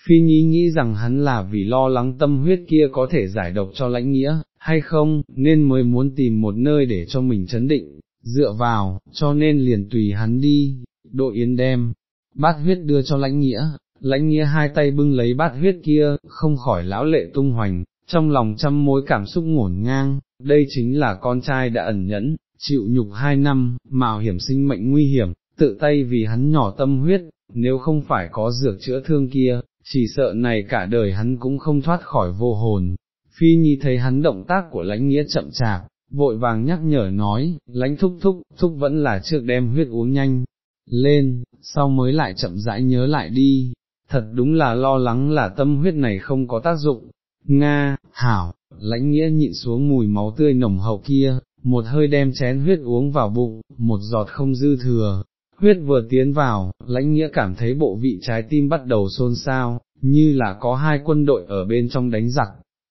Phi Nhi nghĩ rằng hắn là vì lo lắng tâm huyết kia có thể giải độc cho lãnh nghĩa, hay không, nên mới muốn tìm một nơi để cho mình chấn định, dựa vào, cho nên liền tùy hắn đi, Đội yến đem, bát huyết đưa cho lãnh nghĩa, lãnh nghĩa hai tay bưng lấy bát huyết kia, không khỏi lão lệ tung hoành, trong lòng trăm mối cảm xúc ngổn ngang, đây chính là con trai đã ẩn nhẫn, chịu nhục hai năm, mạo hiểm sinh mệnh nguy hiểm, tự tay vì hắn nhỏ tâm huyết, nếu không phải có dược chữa thương kia, chỉ sợ này cả đời hắn cũng không thoát khỏi vô hồn. Phi Nhi thấy hắn động tác của lãnh nghĩa chậm chạp, vội vàng nhắc nhở nói, lãnh thúc thúc, thúc vẫn là trước đem huyết uống nhanh, lên, sau mới lại chậm rãi nhớ lại đi, thật đúng là lo lắng là tâm huyết này không có tác dụng. Nga, Hảo, lãnh nghĩa nhịn xuống mùi máu tươi nồng hậu kia, một hơi đem chén huyết uống vào bụng, một giọt không dư thừa. Huyết vừa tiến vào, lãnh nghĩa cảm thấy bộ vị trái tim bắt đầu xôn xao, như là có hai quân đội ở bên trong đánh giặc.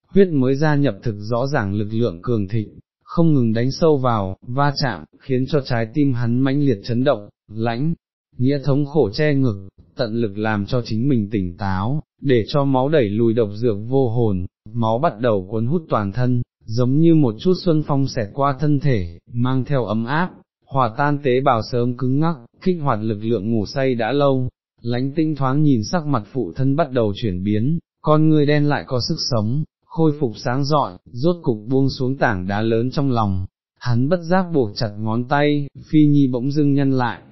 Huyết mới gia nhập thực rõ ràng lực lượng cường thịnh, không ngừng đánh sâu vào, va chạm, khiến cho trái tim hắn mãnh liệt chấn động, lãnh, nghĩa thống khổ che ngực, tận lực làm cho chính mình tỉnh táo, để cho máu đẩy lùi độc dược vô hồn, máu bắt đầu cuốn hút toàn thân, giống như một chút xuân phong xẹt qua thân thể, mang theo ấm áp, hòa tan tế bào sớm cứng ngắc, kích hoạt lực lượng ngủ say đã lâu, lánh tinh thoáng nhìn sắc mặt phụ thân bắt đầu chuyển biến, con người đen lại có sức sống, khôi phục sáng rọi, rốt cục buông xuống tảng đá lớn trong lòng, hắn bất giác buộc chặt ngón tay, phi nhi bỗng dưng nhân lại,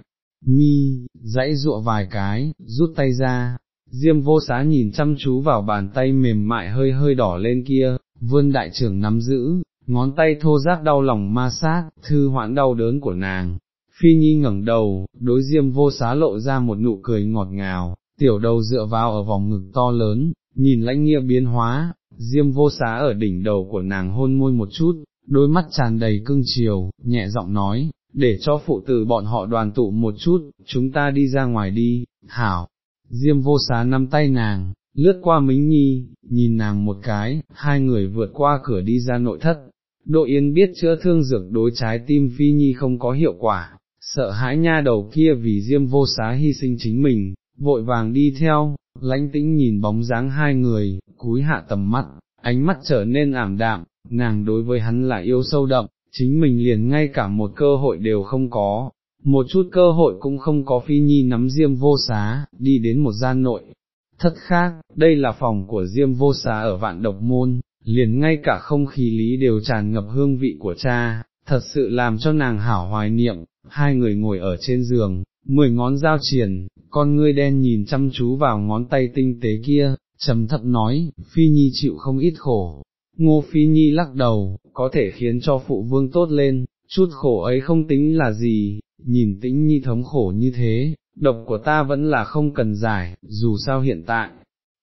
mi, dãy dụa vài cái, rút tay ra, diêm vô xá nhìn chăm chú vào bàn tay mềm mại hơi hơi đỏ lên kia, vươn đại trưởng nắm giữ, ngón tay thô giác đau lòng ma sát, thư hoãn đau đớn của nàng. Phi Nhi ngẩng đầu, đối diêm vô xá lộ ra một nụ cười ngọt ngào, tiểu đầu dựa vào ở vòng ngực to lớn, nhìn lãnh nghĩa biến hóa, diêm vô xá ở đỉnh đầu của nàng hôn môi một chút, đôi mắt tràn đầy cưng chiều, nhẹ giọng nói, để cho phụ tử bọn họ đoàn tụ một chút, chúng ta đi ra ngoài đi, hảo, diêm vô xá nắm tay nàng, lướt qua Mính Nhi, nhìn nàng một cái, hai người vượt qua cửa đi ra nội thất. Đỗ Yên biết chữa thương dược đối trái tim Phi Nhi không có hiệu quả, sợ hãi nha đầu kia vì diêm vô xá hy sinh chính mình, vội vàng đi theo, lãnh tĩnh nhìn bóng dáng hai người, cúi hạ tầm mắt, ánh mắt trở nên ảm đạm, nàng đối với hắn là yêu sâu đậm, chính mình liền ngay cả một cơ hội đều không có, một chút cơ hội cũng không có phi nhi nắm diêm vô xá, đi đến một gian nội. Thất khác, đây là phòng của diêm vô xá ở vạn độc môn, liền ngay cả không khí lý đều tràn ngập hương vị của cha, thật sự làm cho nàng hảo hoài niệm, hai người ngồi ở trên giường, mười ngón dao triển, con ngươi đen nhìn chăm chú vào ngón tay tinh tế kia, trầm thấp nói, Phi Nhi chịu không ít khổ. Ngô Phi Nhi lắc đầu, có thể khiến cho phụ vương tốt lên, chút khổ ấy không tính là gì, nhìn tĩnh nhi thống khổ như thế, độc của ta vẫn là không cần giải, dù sao hiện tại,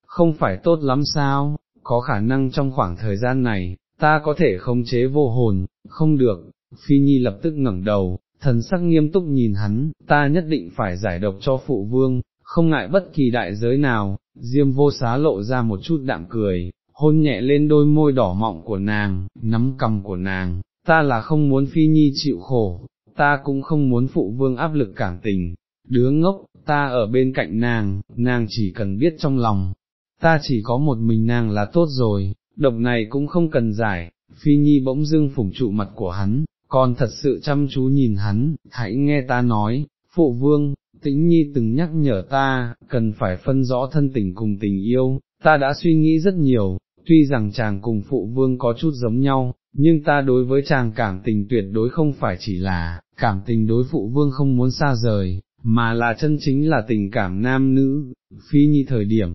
không phải tốt lắm sao, có khả năng trong khoảng thời gian này, ta có thể khống chế vô hồn, không được, Phi Nhi lập tức ngẩng đầu, thần sắc nghiêm túc nhìn hắn, ta nhất định phải giải độc cho phụ vương, không ngại bất kỳ đại giới nào, diêm vô xá lộ ra một chút đạm cười, hôn nhẹ lên đôi môi đỏ mọng của nàng, nắm cầm của nàng, ta là không muốn phi nhi chịu khổ, ta cũng không muốn phụ vương áp lực cảm tình, đứa ngốc, ta ở bên cạnh nàng, nàng chỉ cần biết trong lòng, ta chỉ có một mình nàng là tốt rồi, độc này cũng không cần giải, phi nhi bỗng dưng phủng trụ mặt của hắn, còn thật sự chăm chú nhìn hắn, hãy nghe ta nói, phụ vương, tĩnh nhi từng nhắc nhở ta, cần phải phân rõ thân tình cùng tình yêu, ta đã suy nghĩ rất nhiều, tuy rằng chàng cùng phụ vương có chút giống nhau, nhưng ta đối với chàng cảm tình tuyệt đối không phải chỉ là, cảm tình đối phụ vương không muốn xa rời, mà là chân chính là tình cảm nam nữ, phi nhi thời điểm,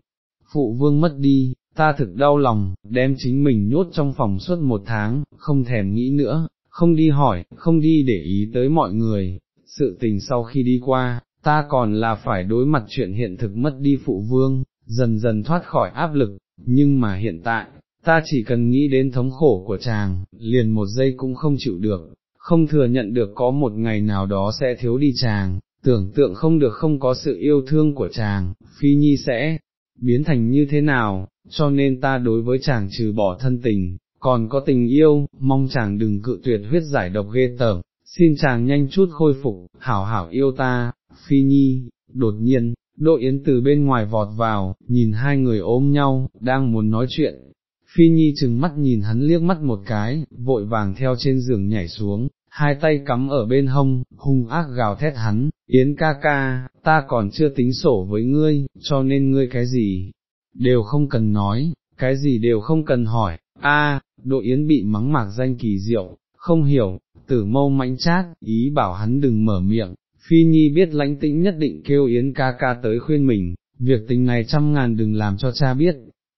phụ vương mất đi, ta thực đau lòng, đem chính mình nhốt trong phòng suốt một tháng, không thèm nghĩ nữa, không đi hỏi, không đi để ý tới mọi người, sự tình sau khi đi qua, ta còn là phải đối mặt chuyện hiện thực mất đi phụ vương, dần dần thoát khỏi áp lực, nhưng mà hiện tại, ta chỉ cần nghĩ đến thống khổ của chàng, liền một giây cũng không chịu được, không thừa nhận được có một ngày nào đó sẽ thiếu đi chàng, tưởng tượng không được không có sự yêu thương của chàng, phi nhi sẽ biến thành như thế nào, cho nên ta đối với chàng trừ bỏ thân tình, còn có tình yêu, mong chàng đừng cự tuyệt huyết giải độc ghê tởm, xin chàng nhanh chút khôi phục, hảo hảo yêu ta, phi nhi, đột nhiên, Đỗ Yến từ bên ngoài vọt vào, nhìn hai người ôm nhau, đang muốn nói chuyện. Phi Nhi chừng mắt nhìn hắn liếc mắt một cái, vội vàng theo trên giường nhảy xuống, hai tay cắm ở bên hông, hung ác gào thét hắn, Yến ca ca, ta còn chưa tính sổ với ngươi, cho nên ngươi cái gì, đều không cần nói, cái gì đều không cần hỏi, a, đội Yến bị mắng mạc danh kỳ diệu, không hiểu, tử mâu mãnh chát, ý bảo hắn đừng mở miệng, Phi Nhi biết lãnh tĩnh nhất định kêu Yến ca ca tới khuyên mình, việc tình này trăm ngàn đừng làm cho cha biết,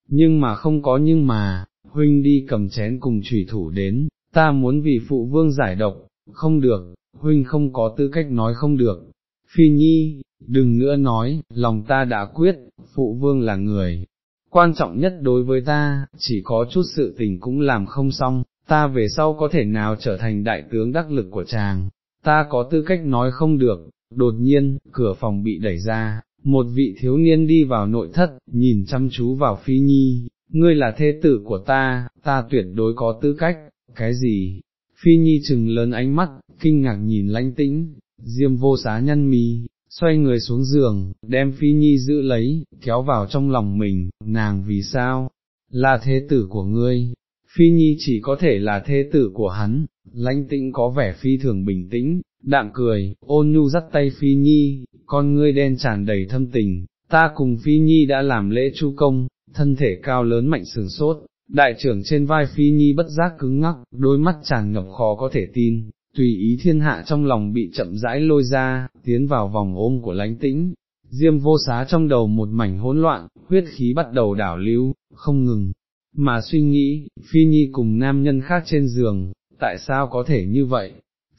nhưng mà không có nhưng mà, huynh đi cầm chén cùng trùy thủ đến, ta muốn vì phụ vương giải độc, không được, huynh không có tư cách nói không được. Phi Nhi, đừng nữa nói, lòng ta đã quyết, phụ vương là người, quan trọng nhất đối với ta, chỉ có chút sự tình cũng làm không xong, ta về sau có thể nào trở thành đại tướng đắc lực của chàng, ta có tư cách nói không được, đột nhiên, cửa phòng bị đẩy ra, một vị thiếu niên đi vào nội thất, nhìn chăm chú vào Phi Nhi, ngươi là thê tử của ta, ta tuyệt đối có tư cách, cái gì? Phi Nhi chừng lớn ánh mắt, kinh ngạc nhìn lãnh tĩnh, diêm vô xá nhân mi, xoay người xuống giường, đem Phi Nhi giữ lấy, kéo vào trong lòng mình, nàng vì sao? Là thế tử của ngươi, Phi Nhi chỉ có thể là thế tử của hắn, lãnh tĩnh có vẻ phi thường bình tĩnh, đạm cười, ôn nhu dắt tay Phi Nhi, con ngươi đen tràn đầy thâm tình, ta cùng Phi Nhi đã làm lễ chu công, thân thể cao lớn mạnh sừng sốt, đại trưởng trên vai Phi Nhi bất giác cứng ngắc, đôi mắt tràn ngập khó có thể tin, tùy ý thiên hạ trong lòng bị chậm rãi lôi ra, tiến vào vòng ôm của lánh tĩnh. Diêm vô xá trong đầu một mảnh hỗn loạn, huyết khí bắt đầu đảo lưu, không ngừng, mà suy nghĩ, Phi Nhi cùng nam nhân khác trên giường, tại sao có thể như vậy?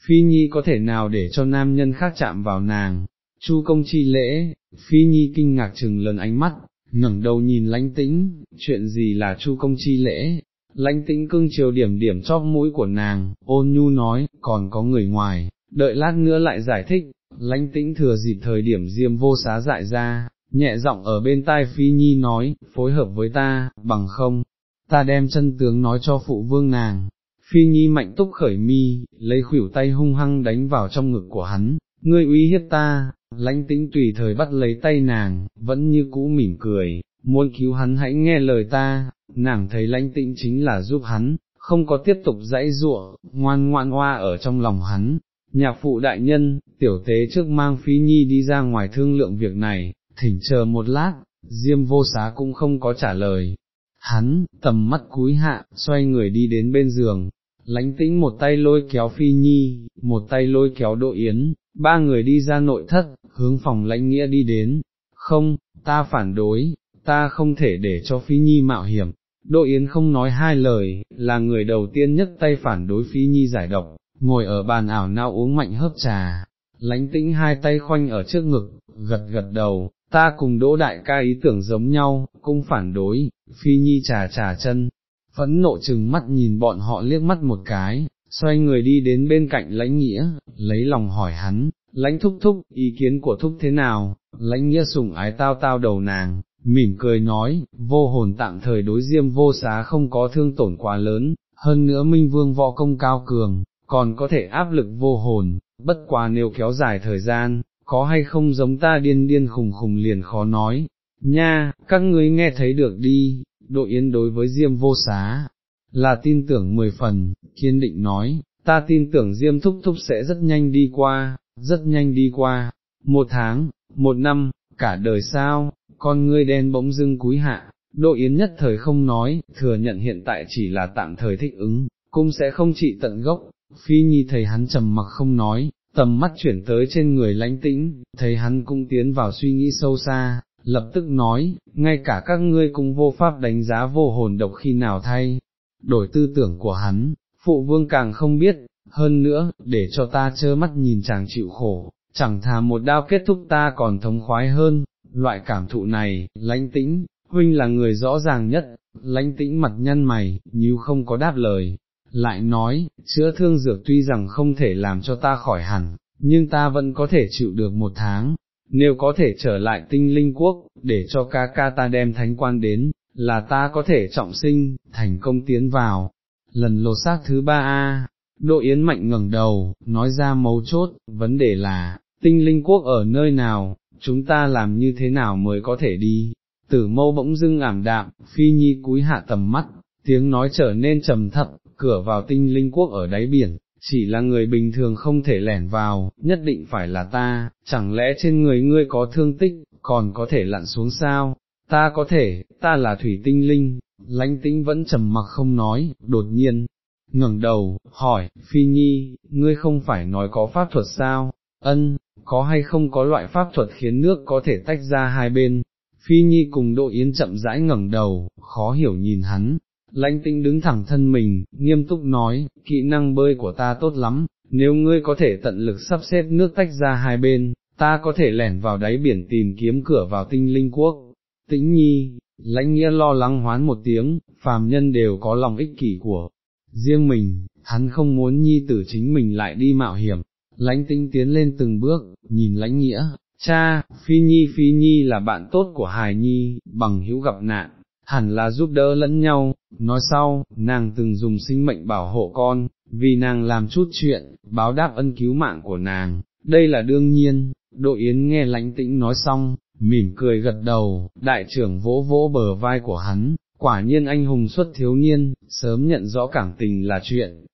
Phi Nhi có thể nào để cho nam nhân khác chạm vào nàng? Chu công chi lễ, Phi Nhi kinh ngạc chừng lớn ánh mắt, ngẩng đầu nhìn lãnh tĩnh, chuyện gì là chu công chi lễ? Lãnh tĩnh cưng chiều điểm điểm chóp mũi của nàng, ôn nhu nói, còn có người ngoài, đợi lát nữa lại giải thích, lãnh tĩnh thừa dịp thời điểm diêm vô xá dại ra, nhẹ giọng ở bên tai Phi Nhi nói, phối hợp với ta, bằng không, ta đem chân tướng nói cho phụ vương nàng. Phi Nhi mạnh túc khởi mi, lấy khuỷu tay hung hăng đánh vào trong ngực của hắn, ngươi uy hiếp ta, lãnh tĩnh tùy thời bắt lấy tay nàng, vẫn như cũ mỉm cười, muốn cứu hắn hãy nghe lời ta, nàng thấy lãnh tĩnh chính là giúp hắn, không có tiếp tục dãy ruộng, ngoan ngoan hoa ở trong lòng hắn. Nhạc phụ đại nhân, tiểu tế trước mang Phi Nhi đi ra ngoài thương lượng việc này, thỉnh chờ một lát, Diêm vô xá cũng không có trả lời, hắn, tầm mắt cúi hạ, xoay người đi đến bên giường, lánh tĩnh một tay lôi kéo phi nhi, một tay lôi kéo độ yến, ba người đi ra nội thất, hướng phòng lãnh nghĩa đi đến, không, ta phản đối, ta không thể để cho phi nhi mạo hiểm, đỗ yến không nói hai lời, là người đầu tiên nhất tay phản đối phi nhi giải độc, ngồi ở bàn ảo nao uống mạnh hớp trà, lánh tĩnh hai tay khoanh ở trước ngực, gật gật đầu, ta cùng đỗ đại ca ý tưởng giống nhau, cũng phản đối, phi nhi trà trà chân, phẫn nộ chừng mắt nhìn bọn họ liếc mắt một cái, xoay người đi đến bên cạnh lãnh nghĩa, lấy lòng hỏi hắn, lãnh thúc thúc, ý kiến của thúc thế nào, lãnh nghĩa sùng ái tao tao đầu nàng, mỉm cười nói, vô hồn tạm thời đối diêm vô xá không có thương tổn quá lớn, hơn nữa minh vương võ công cao cường, còn có thể áp lực vô hồn, bất quá nếu kéo dài thời gian, có hay không giống ta điên điên khùng khùng liền khó nói, nha, các ngươi nghe thấy được đi, độ yến đối với Diêm vô xá, là tin tưởng mười phần, kiên định nói, ta tin tưởng Diêm thúc thúc sẽ rất nhanh đi qua, rất nhanh đi qua, một tháng, một năm, cả đời sao, con ngươi đen bỗng dưng cúi hạ, độ yến nhất thời không nói, thừa nhận hiện tại chỉ là tạm thời thích ứng, cũng sẽ không trị tận gốc, phi nhi thấy hắn trầm mặc không nói, tầm mắt chuyển tới trên người lãnh tĩnh, thấy hắn cũng tiến vào suy nghĩ sâu xa, lập tức nói, ngay cả các ngươi cũng vô pháp đánh giá vô hồn độc khi nào thay, đổi tư tưởng của hắn, phụ vương càng không biết, hơn nữa, để cho ta chơ mắt nhìn chàng chịu khổ, chẳng thà một đao kết thúc ta còn thống khoái hơn, loại cảm thụ này, lãnh tĩnh, huynh là người rõ ràng nhất, lãnh tĩnh mặt nhăn mày, như không có đáp lời, lại nói, chữa thương dược tuy rằng không thể làm cho ta khỏi hẳn, nhưng ta vẫn có thể chịu được một tháng, nếu có thể trở lại tinh linh quốc, để cho ca ca ta đem thánh quan đến, là ta có thể trọng sinh, thành công tiến vào. Lần lột xác thứ ba A, Đỗ Yến Mạnh ngẩng đầu, nói ra mấu chốt, vấn đề là, tinh linh quốc ở nơi nào, chúng ta làm như thế nào mới có thể đi. Tử mâu bỗng dưng ảm đạm, phi nhi cúi hạ tầm mắt, tiếng nói trở nên trầm thấp, cửa vào tinh linh quốc ở đáy biển, chỉ là người bình thường không thể lẻn vào, nhất định phải là ta, chẳng lẽ trên người ngươi có thương tích, còn có thể lặn xuống sao, ta có thể, ta là thủy tinh linh, lãnh tĩnh vẫn trầm mặc không nói, đột nhiên, ngẩng đầu, hỏi, Phi Nhi, ngươi không phải nói có pháp thuật sao, ân, có hay không có loại pháp thuật khiến nước có thể tách ra hai bên, Phi Nhi cùng Đỗ Yến chậm rãi ngẩng đầu, khó hiểu nhìn hắn, lãnh tĩnh đứng thẳng thân mình, nghiêm túc nói, kỹ năng bơi của ta tốt lắm, nếu ngươi có thể tận lực sắp xếp nước tách ra hai bên, ta có thể lẻn vào đáy biển tìm kiếm cửa vào tinh linh quốc. Tĩnh nhi, lãnh nghĩa lo lắng hoán một tiếng, phàm nhân đều có lòng ích kỷ của riêng mình, hắn không muốn nhi tử chính mình lại đi mạo hiểm. Lãnh tĩnh tiến lên từng bước, nhìn lãnh nghĩa, cha, phi nhi phi nhi là bạn tốt của hài nhi, bằng hữu gặp nạn, hẳn là giúp đỡ lẫn nhau, nói sau, nàng từng dùng sinh mệnh bảo hộ con, vì nàng làm chút chuyện, báo đáp ân cứu mạng của nàng, đây là đương nhiên, Đội Yến nghe lãnh tĩnh nói xong, mỉm cười gật đầu, đại trưởng vỗ vỗ bờ vai của hắn, quả nhiên anh hùng xuất thiếu niên, sớm nhận rõ cảm tình là chuyện.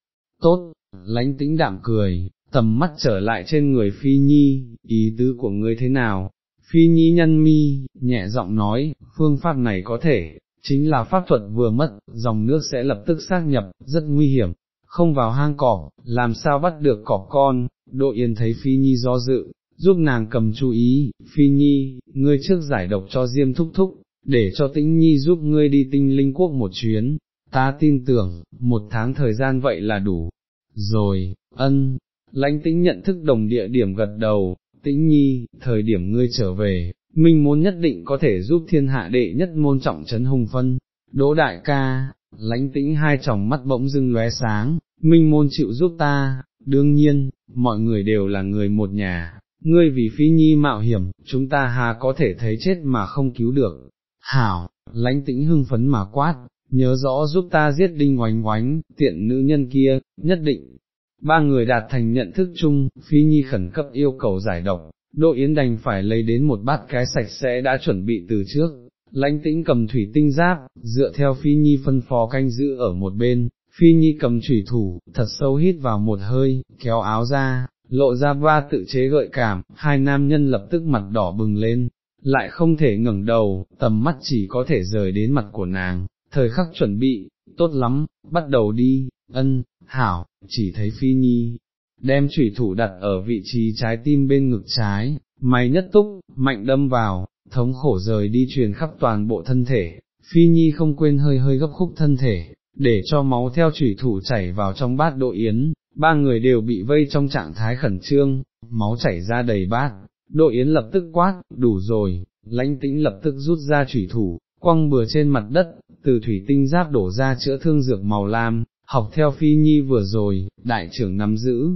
Tốt, lãnh tĩnh đạm cười, tầm mắt trở lại trên người Phi Nhi, ý tứ của ngươi thế nào? Phi Nhi nhân mi, nhẹ giọng nói, phương pháp này có thể, chính là pháp thuật vừa mất, dòng nước sẽ lập tức xác nhập, rất nguy hiểm, không vào hang cỏ, làm sao bắt được cỏ con, Độ Yên thấy Phi Nhi do dự, giúp nàng cầm chú ý, Phi Nhi, ngươi trước giải độc cho Diêm Thúc Thúc, để cho Tĩnh Nhi giúp ngươi đi tinh linh quốc một chuyến, ta tin tưởng, một tháng thời gian vậy là đủ. Rồi, ân, lãnh tĩnh nhận thức đồng địa điểm gật đầu, tĩnh nhi, thời điểm ngươi trở về, minh môn nhất định có thể giúp thiên hạ đệ nhất môn trọng trấn hùng phân, đỗ đại ca, lãnh tĩnh hai tròng mắt bỗng dưng lóe sáng, minh môn chịu giúp ta, đương nhiên, mọi người đều là người một nhà, ngươi vì phi nhi mạo hiểm, chúng ta hà có thể thấy chết mà không cứu được, hảo, lãnh tĩnh hưng phấn mà quát, nhớ rõ giúp ta giết đinh oánh oánh, tiện nữ nhân kia, nhất định. Ba người đạt thành nhận thức chung, Phi Nhi khẩn cấp yêu cầu giải độc, Đỗ Yến đành phải lấy đến một bát cái sạch sẽ đã chuẩn bị từ trước, lãnh tĩnh cầm thủy tinh giáp, dựa theo Phi Nhi phân phó canh giữ ở một bên, Phi Nhi cầm thủy thủ, thật sâu hít vào một hơi, kéo áo ra, lộ ra ba tự chế gợi cảm, hai nam nhân lập tức mặt đỏ bừng lên, lại không thể ngẩng đầu, tầm mắt chỉ có thể rời đến mặt của nàng, thời khắc chuẩn bị, tốt lắm, bắt đầu đi, ân, hảo, chỉ thấy phi nhi, đem chủy thủ đặt ở vị trí trái tim bên ngực trái, mày nhất túc, mạnh đâm vào, thống khổ rời đi truyền khắp toàn bộ thân thể, phi nhi không quên hơi hơi gấp khúc thân thể, để cho máu theo chủy thủ chảy vào trong bát độ yến, ba người đều bị vây trong trạng thái khẩn trương, máu chảy ra đầy bát, độ yến lập tức quát, đủ rồi, lãnh tĩnh lập tức rút ra chủy thủ, quăng bừa trên mặt đất, từ thủy tinh giáp đổ ra chữa thương dược màu lam, học theo phi nhi vừa rồi, đại trưởng nắm giữ,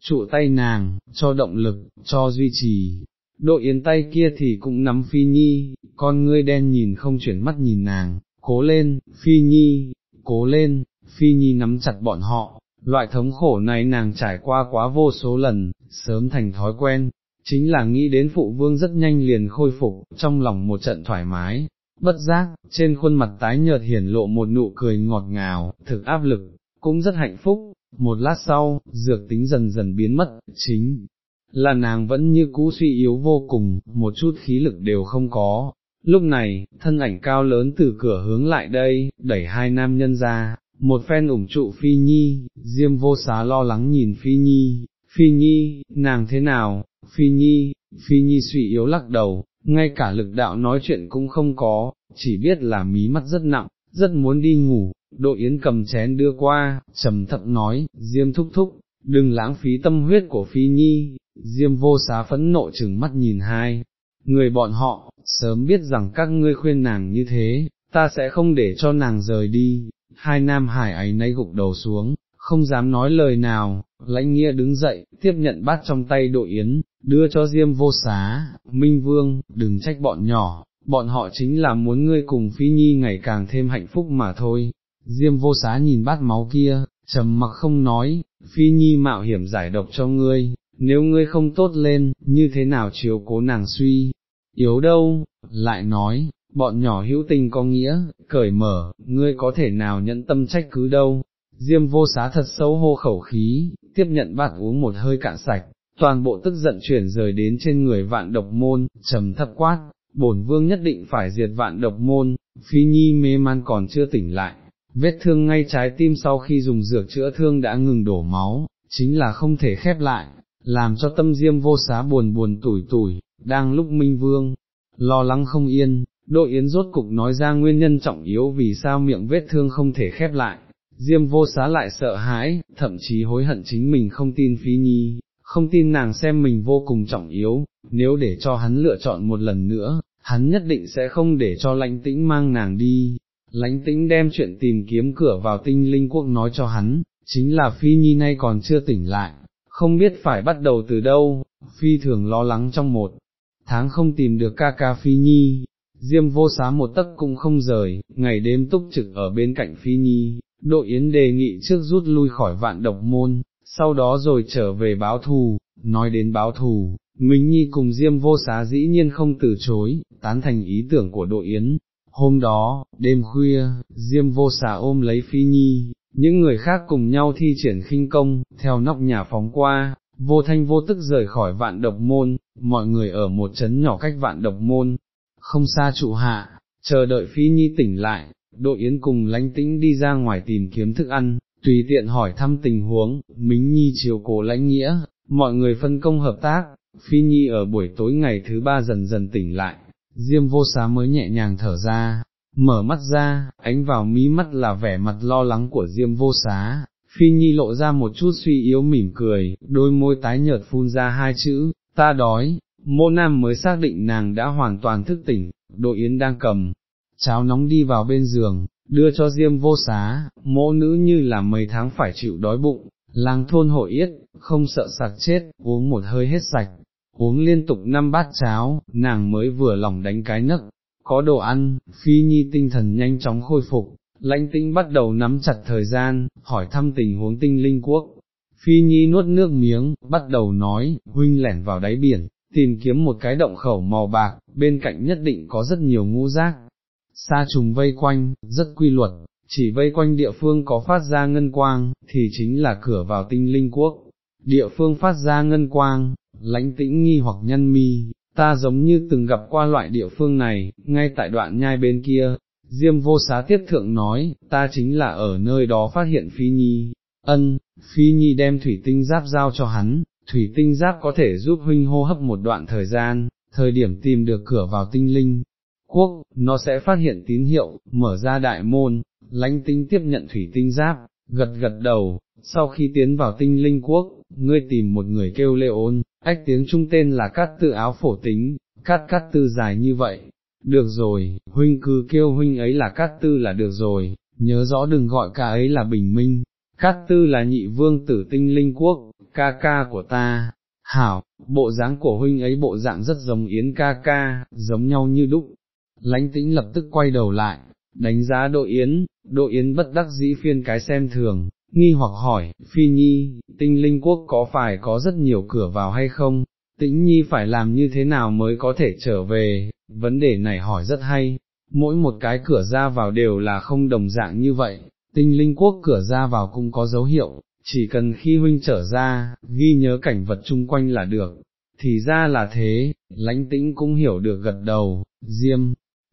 trụ tay nàng, cho động lực, cho duy trì. đội yến tay kia thì cũng nắm phi nhi, con ngươi đen nhìn không chuyển mắt nhìn nàng, cố lên, phi nhi, cố lên, phi nhi nắm chặt bọn họ, loại thống khổ này nàng trải qua quá vô số lần, sớm thành thói quen, chính là nghĩ đến phụ vương rất nhanh liền khôi phục, trong lòng một trận thoải mái, bất giác, trên khuôn mặt tái nhợt hiển lộ một nụ cười ngọt ngào, thực áp lực, cũng rất hạnh phúc, một lát sau, dược tính dần dần biến mất, chính là nàng vẫn như cũ suy yếu vô cùng, một chút khí lực đều không có. Lúc này, thân ảnh cao lớn từ cửa hướng lại đây, đẩy hai nam nhân ra, một phen ủng trụ Phi Nhi, Diêm vô xá lo lắng nhìn Phi Nhi, Phi Nhi, nàng thế nào, Phi Nhi, Phi Nhi suy yếu lắc đầu, ngay cả lực đạo nói chuyện cũng không có, chỉ biết là mí mắt rất nặng, rất muốn đi ngủ, Độ Yến cầm chén đưa qua, trầm thậm nói, Diêm thúc thúc, đừng lãng phí tâm huyết của Phi Nhi, Diêm vô xá phẫn nộ chừng mắt nhìn hai, người bọn họ, sớm biết rằng các ngươi khuyên nàng như thế, ta sẽ không để cho nàng rời đi, hai nam hải ấy nấy gục đầu xuống, không dám nói lời nào, lãnh nghĩa đứng dậy, tiếp nhận bát trong tay đội yến, đưa cho Diêm vô xá, Minh Vương, đừng trách bọn nhỏ, bọn họ chính là muốn ngươi cùng Phi Nhi ngày càng thêm hạnh phúc mà thôi. Diêm vô xá nhìn bát máu kia, trầm mặc không nói, Phi Nhi mạo hiểm giải độc cho ngươi, nếu ngươi không tốt lên, như thế nào chiếu cố nàng suy, yếu đâu, lại nói, bọn nhỏ hữu tình có nghĩa, cởi mở, ngươi có thể nào nhận tâm trách cứ đâu. Diêm vô xá thật xấu hô khẩu khí, tiếp nhận bát uống một hơi cạn sạch, toàn bộ tức giận chuyển rời đến trên người vạn độc môn, trầm thấp quát, bổn vương nhất định phải diệt vạn độc môn, phi nhi mê man còn chưa tỉnh lại, vết thương ngay trái tim sau khi dùng dược chữa thương đã ngừng đổ máu, chính là không thể khép lại, làm cho tâm diêm vô xá buồn buồn tủi tủi, đang lúc minh vương, lo lắng không yên, đội yến rốt cục nói ra nguyên nhân trọng yếu vì sao miệng vết thương không thể khép lại, Diêm vô xá lại sợ hãi, thậm chí hối hận chính mình không tin Phi Nhi, không tin nàng xem mình vô cùng trọng yếu, nếu để cho hắn lựa chọn một lần nữa, hắn nhất định sẽ không để cho lãnh tĩnh mang nàng đi. Lãnh tĩnh đem chuyện tìm kiếm cửa vào tinh linh quốc nói cho hắn, chính là Phi Nhi nay còn chưa tỉnh lại, không biết phải bắt đầu từ đâu, Phi thường lo lắng trong một tháng không tìm được ca ca Phi Nhi, Diêm vô xá một tấc cũng không rời, ngày đêm túc trực ở bên cạnh Phi Nhi, đội yến đề nghị trước rút lui khỏi vạn độc môn, sau đó rồi trở về báo thù, nói đến báo thù, Minh Nhi cùng Diêm vô xá dĩ nhiên không từ chối, tán thành ý tưởng của đội yến. Hôm đó, đêm khuya, Diêm vô xá ôm lấy Phi Nhi, những người khác cùng nhau thi triển khinh công, theo nóc nhà phóng qua, vô thanh vô tức rời khỏi vạn độc môn, mọi người ở một trấn nhỏ cách vạn độc môn, không xa trụ hạ, chờ đợi Phi Nhi tỉnh lại, đội yến cùng lánh tĩnh đi ra ngoài tìm kiếm thức ăn, tùy tiện hỏi thăm tình huống, Mính Nhi chiều cố lãnh nghĩa, mọi người phân công hợp tác, Phi Nhi ở buổi tối ngày thứ ba dần dần tỉnh lại, Diêm vô xá mới nhẹ nhàng thở ra, mở mắt ra, ánh vào mí mắt là vẻ mặt lo lắng của Diêm vô xá, Phi Nhi lộ ra một chút suy yếu mỉm cười, đôi môi tái nhợt phun ra hai chữ, ta đói, mô nam mới xác định nàng đã hoàn toàn thức tỉnh, đội yến đang cầm, cháo nóng đi vào bên giường, đưa cho diêm vô xá, mỗ nữ như là mấy tháng phải chịu đói bụng, làng thôn hội yết, không sợ sạc chết, uống một hơi hết sạch, uống liên tục năm bát cháo, nàng mới vừa lòng đánh cái nấc, có đồ ăn, phi nhi tinh thần nhanh chóng khôi phục, lãnh tinh bắt đầu nắm chặt thời gian, hỏi thăm tình huống tinh linh quốc. Phi Nhi nuốt nước miếng, bắt đầu nói, huynh lẻn vào đáy biển, tìm kiếm một cái động khẩu màu bạc, bên cạnh nhất định có rất nhiều ngũ giác, sa trùng vây quanh, rất quy luật, chỉ vây quanh địa phương có phát ra ngân quang, thì chính là cửa vào tinh linh quốc. Địa phương phát ra ngân quang, lãnh tĩnh nghi hoặc nhân mi, ta giống như từng gặp qua loại địa phương này, ngay tại đoạn nhai bên kia. Diêm vô xá tiết thượng nói, ta chính là ở nơi đó phát hiện Phi Nhi, ân, Phi Nhi đem thủy tinh giáp giao cho hắn, thủy tinh giáp có thể giúp huynh hô hấp một đoạn thời gian, thời điểm tìm được cửa vào tinh linh, quốc, nó sẽ phát hiện tín hiệu, mở ra đại môn, lánh tinh tiếp nhận thủy tinh giáp, gật gật đầu, sau khi tiến vào tinh linh quốc, ngươi tìm một người kêu lê ôn, ách tiếng trung tên là cát tự áo phổ tính, cát cát tư dài như vậy, được rồi, huynh cứ kêu huynh ấy là cát tư là được rồi, nhớ rõ đừng gọi ca ấy là bình minh, cát tư là nhị vương tử tinh linh quốc, ca ca của ta, hảo, bộ dáng của huynh ấy bộ dạng rất giống yến ca ca, giống nhau như đúc, lãnh tĩnh lập tức quay đầu lại, đánh giá đội yến, đội yến bất đắc dĩ phiên cái xem thường, nghi hoặc hỏi, phi nhi, tinh linh quốc có phải có rất nhiều cửa vào hay không, tĩnh nhi phải làm như thế nào mới có thể trở về, vấn đề này hỏi rất hay, mỗi một cái cửa ra vào đều là không đồng dạng như vậy, tinh linh quốc cửa ra vào cũng có dấu hiệu, chỉ cần khi huynh trở ra, ghi nhớ cảnh vật chung quanh là được, thì ra là thế, lãnh tĩnh cũng hiểu được gật đầu, diêm,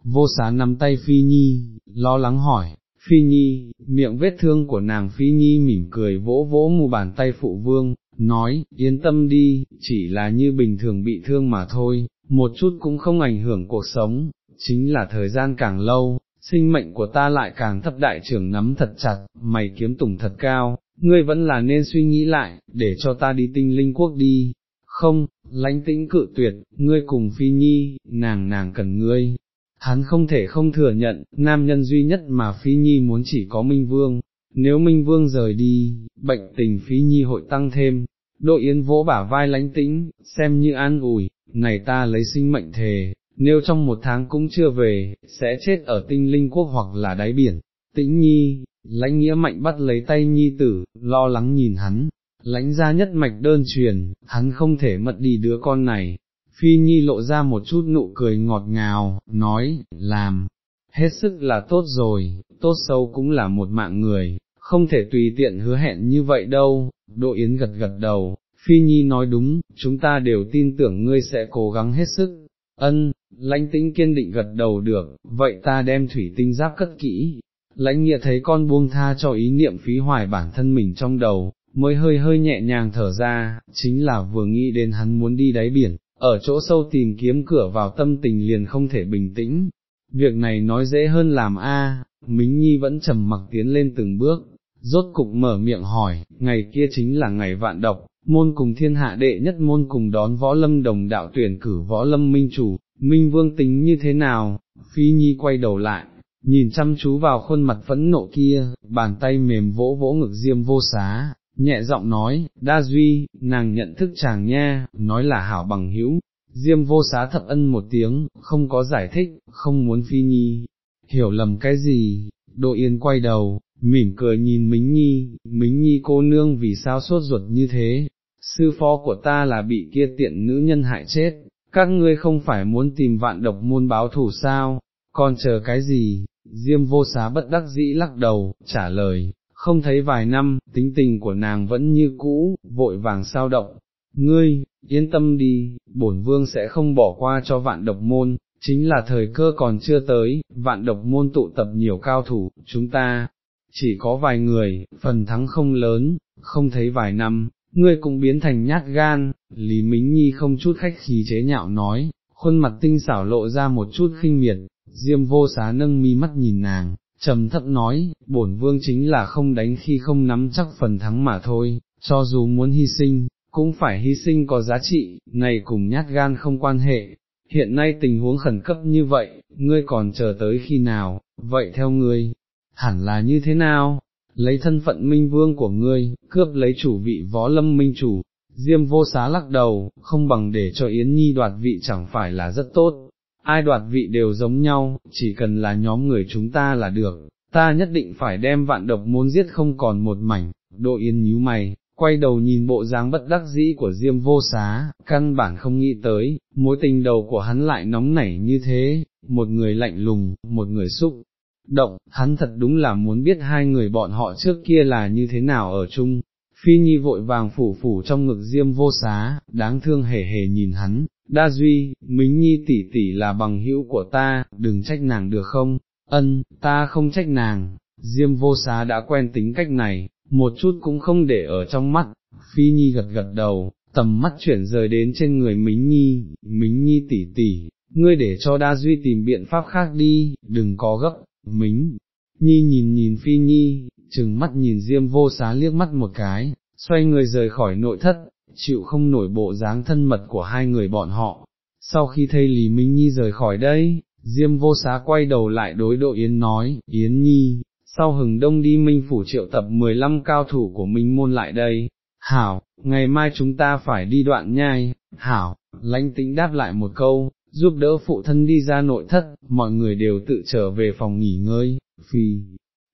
vô xá nắm tay Phi Nhi, lo lắng hỏi, Phi Nhi, miệng vết thương của nàng Phi Nhi mỉm cười vỗ vỗ mù bàn tay phụ vương, nói, yên tâm đi, chỉ là như bình thường bị thương mà thôi, một chút cũng không ảnh hưởng cuộc sống, chính là thời gian càng lâu, sinh mệnh của ta lại càng thấp đại trưởng nắm thật chặt, mày kiếm tùng thật cao, ngươi vẫn là nên suy nghĩ lại, để cho ta đi tinh linh quốc đi. Không, lãnh tĩnh cự tuyệt, ngươi cùng phi nhi, nàng nàng cần ngươi, hắn không thể không thừa nhận, nam nhân duy nhất mà Phi Nhi muốn chỉ có Minh Vương, nếu Minh Vương rời đi, bệnh tình Phi Nhi hội tăng thêm, đội yến vỗ bả vai lánh tĩnh, xem như an ủi, này ta lấy sinh mệnh thề, nếu trong một tháng cũng chưa về, sẽ chết ở tinh linh quốc hoặc là đáy biển, tĩnh nhi, lãnh nghĩa mạnh bắt lấy tay nhi tử, lo lắng nhìn hắn, lãnh ra nhất mạch đơn truyền, hắn không thể mất đi đứa con này, Phi Nhi lộ ra một chút nụ cười ngọt ngào, nói, làm, hết sức là tốt rồi, tốt xấu cũng là một mạng người, không thể tùy tiện hứa hẹn như vậy đâu, Đỗ Yến gật gật đầu, Phi Nhi nói đúng, chúng ta đều tin tưởng ngươi sẽ cố gắng hết sức, ân, lãnh tĩnh kiên định gật đầu được, vậy ta đem thủy tinh giáp cất kỹ, lãnh nghĩa thấy con buông tha cho ý niệm phí hoài bản thân mình trong đầu, mới hơi hơi nhẹ nhàng thở ra, chính là vừa nghĩ đến hắn muốn đi đáy biển, ở chỗ sâu tìm kiếm cửa vào tâm tình liền không thể bình tĩnh, việc này nói dễ hơn làm a. Mính Nhi vẫn trầm mặc tiến lên từng bước, rốt cục mở miệng hỏi, ngày kia chính là ngày vạn độc, môn cùng thiên hạ đệ nhất môn cùng đón võ lâm đồng đạo tuyển cử võ lâm minh chủ, minh vương tính như thế nào, phi nhi quay đầu lại, nhìn chăm chú vào khuôn mặt phẫn nộ kia, bàn tay mềm vỗ vỗ ngực diêm vô xá, nhẹ giọng nói, đa duy, nàng nhận thức chàng nha, nói là hảo bằng hữu. Diêm vô xá thập ân một tiếng, không có giải thích, không muốn phi nhi, hiểu lầm cái gì, Đỗ Yên quay đầu, mỉm cười nhìn Mính Nhi, Mính Nhi cô nương vì sao sốt ruột như thế, sư phó của ta là bị kia tiện nữ nhân hại chết, các ngươi không phải muốn tìm vạn độc môn báo thủ sao, còn chờ cái gì, Diêm vô xá bất đắc dĩ lắc đầu, trả lời, không thấy vài năm, tính tình của nàng vẫn như cũ, vội vàng sao động, ngươi, yên tâm đi, bổn vương sẽ không bỏ qua cho vạn độc môn, chính là thời cơ còn chưa tới, vạn độc môn tụ tập nhiều cao thủ, chúng ta, chỉ có vài người, phần thắng không lớn, không thấy vài năm, ngươi cũng biến thành nhát gan, Lý Mính Nhi không chút khách khí chế nhạo nói, khuôn mặt tinh xảo lộ ra một chút khinh miệt, diêm vô xá nâng mi mắt nhìn nàng, trầm thấp nói, bổn vương chính là không đánh khi không nắm chắc phần thắng mà thôi, cho dù muốn hy sinh, cũng phải hy sinh có giá trị, này cùng nhát gan không quan hệ, hiện nay tình huống khẩn cấp như vậy, ngươi còn chờ tới khi nào, vậy theo ngươi, hẳn là như thế nào, lấy thân phận minh vương của ngươi, cướp lấy chủ vị võ lâm minh chủ, diêm vô xá lắc đầu, không bằng để cho Yến Nhi đoạt vị chẳng phải là rất tốt, ai đoạt vị đều giống nhau, chỉ cần là nhóm người chúng ta là được, ta nhất định phải đem vạn độc môn giết không còn một mảnh, độ Yên nhíu mày, quay đầu nhìn bộ dáng bất đắc dĩ của Diêm vô xá, căn bản không nghĩ tới, mối tình đầu của hắn lại nóng nảy như thế, một người lạnh lùng, một người xúc, động, hắn thật đúng là muốn biết hai người bọn họ trước kia là như thế nào ở chung. Phi Nhi vội vàng phủ phủ trong ngực Diêm vô xá, đáng thương hề hề nhìn hắn, đa duy, Mính Nhi tỷ tỷ là bằng hữu của ta, đừng trách nàng được không, ân, ta không trách nàng, Diêm vô xá đã quen tính cách này, một chút cũng không để ở trong mắt, Phi Nhi gật gật đầu, tầm mắt chuyển rời đến trên người Mính Nhi, Mính Nhi tỷ tỷ, ngươi để cho Đa Duy tìm biện pháp khác đi, đừng có gấp, Mính. Nhi nhìn nhìn Phi Nhi, chừng mắt nhìn Diêm vô xá liếc mắt một cái, xoay người rời khỏi nội thất, chịu không nổi bộ dáng thân mật của hai người bọn họ. Sau khi thầy Lý Minh Nhi rời khỏi đây, Diêm vô xá quay đầu lại đối độ Yến nói, Yến Nhi, sau hừng đông đi Minh Phủ triệu tập 15 cao thủ của Minh Môn lại đây, Hảo, ngày mai chúng ta phải đi đoạn nhai, Hảo, lãnh tĩnh đáp lại một câu, giúp đỡ phụ thân đi ra nội thất, mọi người đều tự trở về phòng nghỉ ngơi, phi.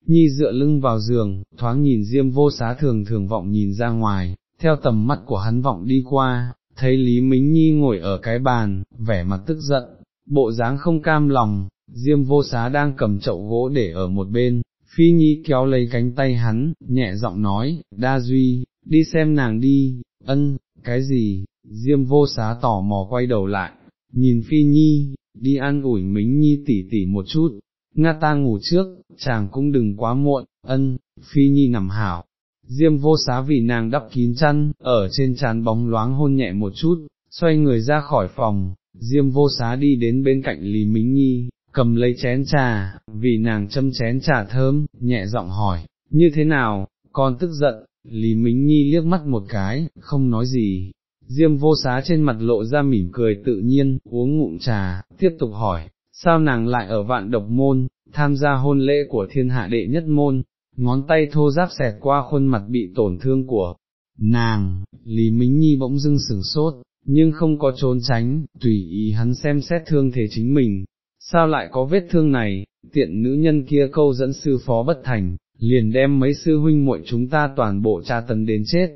Nhi dựa lưng vào giường, thoáng nhìn Diêm vô xá thường thường vọng nhìn ra ngoài, theo tầm mắt của hắn vọng đi qua, thấy Lý Mính Nhi ngồi ở cái bàn, vẻ mặt tức giận, bộ dáng không cam lòng, Diêm vô xá đang cầm chậu gỗ để ở một bên, Phi Nhi kéo lấy cánh tay hắn, nhẹ giọng nói, đa duy, đi xem nàng đi, ân, cái gì, Diêm vô xá tò mò quay đầu lại, nhìn Phi Nhi, đi ăn ủi Mính Nhi tỉ tỉ một chút, nga ta ngủ trước, chàng cũng đừng quá muộn, ân, Phi Nhi nằm hảo, Diêm vô xá vì nàng đắp kín chăn, ở trên trán bóng loáng hôn nhẹ một chút, xoay người ra khỏi phòng, Diêm vô xá đi đến bên cạnh Lý Mính Nhi, cầm lấy chén trà, vì nàng châm chén trà thơm, nhẹ giọng hỏi, như thế nào, con tức giận, Lý Mính Nhi liếc mắt một cái, không nói gì. Diêm vô xá trên mặt lộ ra mỉm cười tự nhiên, uống ngụm trà, tiếp tục hỏi, sao nàng lại ở vạn độc môn, tham gia hôn lễ của thiên hạ đệ nhất môn, ngón tay thô giáp xẹt qua khuôn mặt bị tổn thương của nàng, Lý Mính Nhi bỗng dưng sửng sốt, nhưng không có trốn tránh, tùy ý hắn xem xét thương thể chính mình, sao lại có vết thương này, tiện nữ nhân kia câu dẫn sư phó bất thành, liền đem mấy sư huynh muội chúng ta toàn bộ tra tấn đến chết,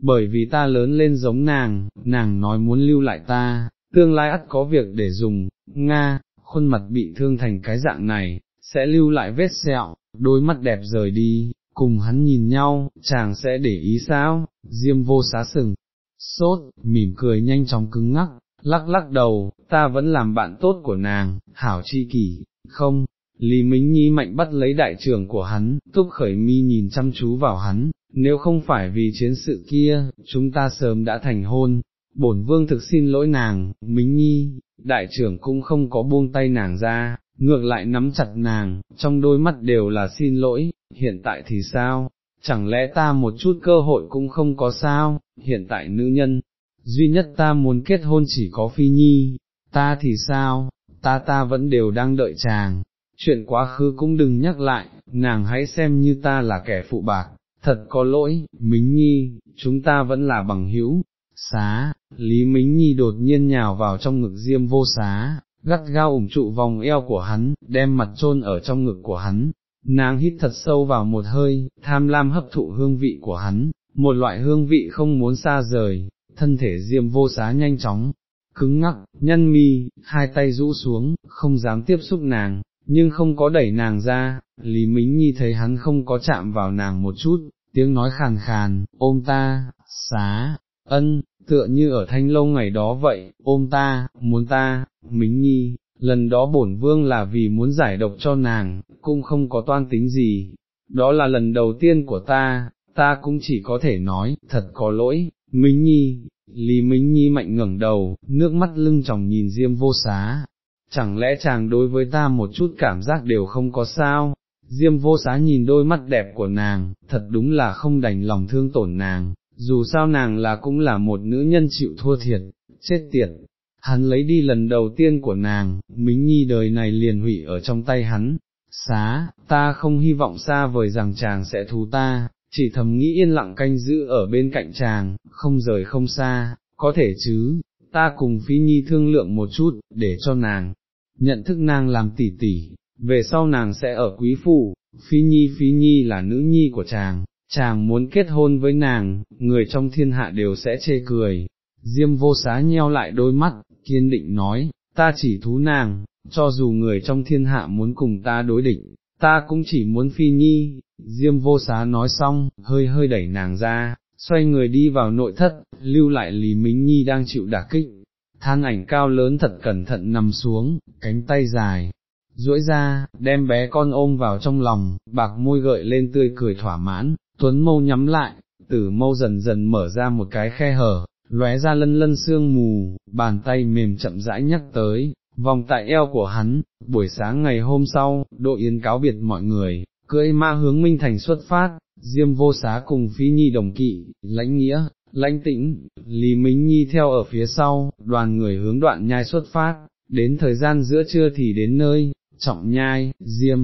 bởi vì ta lớn lên giống nàng, nàng nói muốn lưu lại ta, tương lai ắt có việc để dùng, Nga, khuôn mặt bị thương thành cái dạng này, sẽ lưu lại vết sẹo, đôi mắt đẹp rời đi, cùng hắn nhìn nhau, chàng sẽ để ý sao, diêm vô xá sừng, sốt, mỉm cười nhanh chóng cứng ngắc, lắc lắc đầu, ta vẫn làm bạn tốt của nàng, hảo chi kỷ, không, Lý Mính Nhi mạnh bắt lấy đại trưởng của hắn, túc khởi mi nhìn chăm chú vào hắn, nếu không phải vì chiến sự kia, chúng ta sớm đã thành hôn, bổn vương thực xin lỗi nàng, Mính Nhi, đại trưởng cũng không có buông tay nàng ra, ngược lại nắm chặt nàng, trong đôi mắt đều là xin lỗi, hiện tại thì sao, chẳng lẽ ta một chút cơ hội cũng không có sao, hiện tại nữ nhân, duy nhất ta muốn kết hôn chỉ có phi nhi, ta thì sao, ta ta vẫn đều đang đợi chàng, chuyện quá khứ cũng đừng nhắc lại, nàng hãy xem như ta là kẻ phụ bạc, thật có lỗi, Mính Nhi, chúng ta vẫn là bằng hữu. Xá, Lý Mính Nhi đột nhiên nhào vào trong ngực diêm vô xá, gắt gao ủng trụ vòng eo của hắn, đem mặt chôn ở trong ngực của hắn, nàng hít thật sâu vào một hơi, tham lam hấp thụ hương vị của hắn, một loại hương vị không muốn xa rời, thân thể diêm vô xá nhanh chóng, cứng ngắc, nhăn mi, hai tay rũ xuống, không dám tiếp xúc nàng, nhưng không có đẩy nàng ra, Lý Mính Nhi thấy hắn không có chạm vào nàng một chút, tiếng nói khàn khàn, ôm ta, xá, ân, tựa như ở thanh lâu ngày đó vậy, ôm ta, muốn ta, Mính Nhi, lần đó bổn vương là vì muốn giải độc cho nàng, cũng không có toan tính gì, đó là lần đầu tiên của ta, ta cũng chỉ có thể nói, thật có lỗi, Mính Nhi, Lý Mính Nhi mạnh ngẩng đầu, nước mắt lưng tròng nhìn Diêm vô xá, chẳng lẽ chàng đối với ta một chút cảm giác đều không có sao, Diêm vô xá nhìn đôi mắt đẹp của nàng, thật đúng là không đành lòng thương tổn nàng, dù sao nàng là cũng là một nữ nhân chịu thua thiệt, chết tiệt. Hắn lấy đi lần đầu tiên của nàng, Mính Nhi đời này liền hủy ở trong tay hắn, xá, ta không hy vọng xa vời rằng chàng sẽ thú ta, chỉ thầm nghĩ yên lặng canh giữ ở bên cạnh chàng, không rời không xa, có thể chứ, ta cùng Phi Nhi thương lượng một chút, để cho nàng, nhận thức nàng làm tỷ tỷ, về sau nàng sẽ ở quý phủ, Phi Nhi Phi Nhi là nữ nhi của chàng, chàng muốn kết hôn với nàng, người trong thiên hạ đều sẽ chê cười. Diêm vô xá nheo lại đôi mắt, kiên định nói, ta chỉ thú nàng, cho dù người trong thiên hạ muốn cùng ta đối địch, ta cũng chỉ muốn phi nhi, Diêm vô xá nói xong, hơi hơi đẩy nàng ra, xoay người đi vào nội thất, lưu lại Lý Mính Nhi đang chịu đả kích, than ảnh cao lớn thật cẩn thận nằm xuống, cánh tay dài, duỗi ra, đem bé con ôm vào trong lòng, bạc môi gợi lên tươi cười thỏa mãn, tuấn mâu nhắm lại, tử mâu dần dần mở ra một cái khe hở, lóe ra lân lân sương mù, bàn tay mềm chậm rãi nhắc tới, vòng tại eo của hắn, buổi sáng ngày hôm sau, đội yến cáo biệt mọi người, cưỡi ma hướng Minh Thành xuất phát, Diêm vô xá cùng Phi Nhi đồng kỵ, lãnh nghĩa, lãnh tĩnh, Lý Mính Nhi theo ở phía sau, đoàn người hướng đoạn nhai xuất phát, đến thời gian giữa trưa thì đến nơi, trọng nhai, Diêm,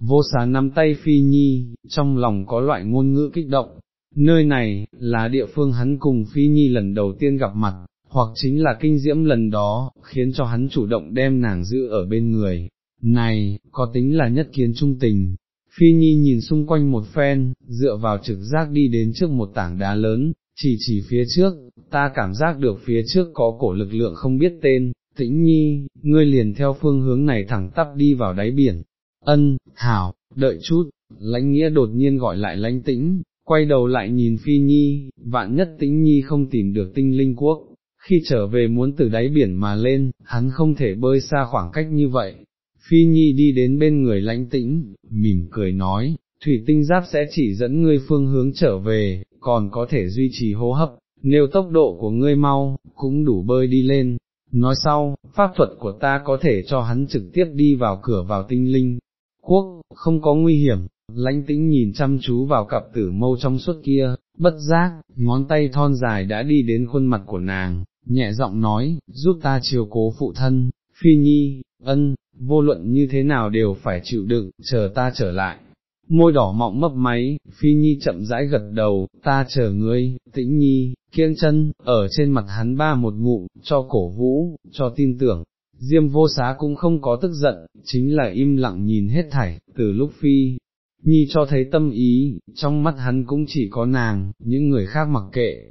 vô xá nắm tay Phi Nhi, trong lòng có loại ngôn ngữ kích động, nơi này, là địa phương hắn cùng Phi Nhi lần đầu tiên gặp mặt, hoặc chính là kinh diễm lần đó, khiến cho hắn chủ động đem nàng giữ ở bên người. Này, có tính là nhất kiến trung tình, Phi Nhi nhìn xung quanh một phen, dựa vào trực giác đi đến trước một tảng đá lớn, chỉ chỉ phía trước, ta cảm giác được phía trước có cổ lực lượng không biết tên, tĩnh nhi, ngươi liền theo phương hướng này thẳng tắp đi vào đáy biển. Ân, hảo, đợi chút, lãnh nghĩa đột nhiên gọi lại lãnh tĩnh, quay đầu lại nhìn Phi Nhi, vạn nhất tĩnh Nhi không tìm được tinh linh quốc, khi trở về muốn từ đáy biển mà lên, hắn không thể bơi xa khoảng cách như vậy, Phi Nhi đi đến bên người lãnh tĩnh, mỉm cười nói, thủy tinh giáp sẽ chỉ dẫn ngươi phương hướng trở về, còn có thể duy trì hô hấp, nếu tốc độ của ngươi mau, cũng đủ bơi đi lên. Nói sau, pháp thuật của ta có thể cho hắn trực tiếp đi vào cửa vào tinh linh. Quốc, không có nguy hiểm, lãnh tĩnh nhìn chăm chú vào cặp tử mâu trong suốt kia, bất giác, ngón tay thon dài đã đi đến khuôn mặt của nàng, nhẹ giọng nói, giúp ta chiều cố phụ thân, phi nhi, ân, vô luận như thế nào đều phải chịu đựng, chờ ta trở lại. Môi đỏ mọng mấp máy, phi nhi chậm rãi gật đầu, ta chờ ngươi, tĩnh nhi, kiêng chân, ở trên mặt hắn ba một ngụm, cho cổ vũ, cho tin tưởng. Diêm vô xá cũng không có tức giận, chính là im lặng nhìn hết thảy, từ lúc phi, nhi cho thấy tâm ý, trong mắt hắn cũng chỉ có nàng, những người khác mặc kệ,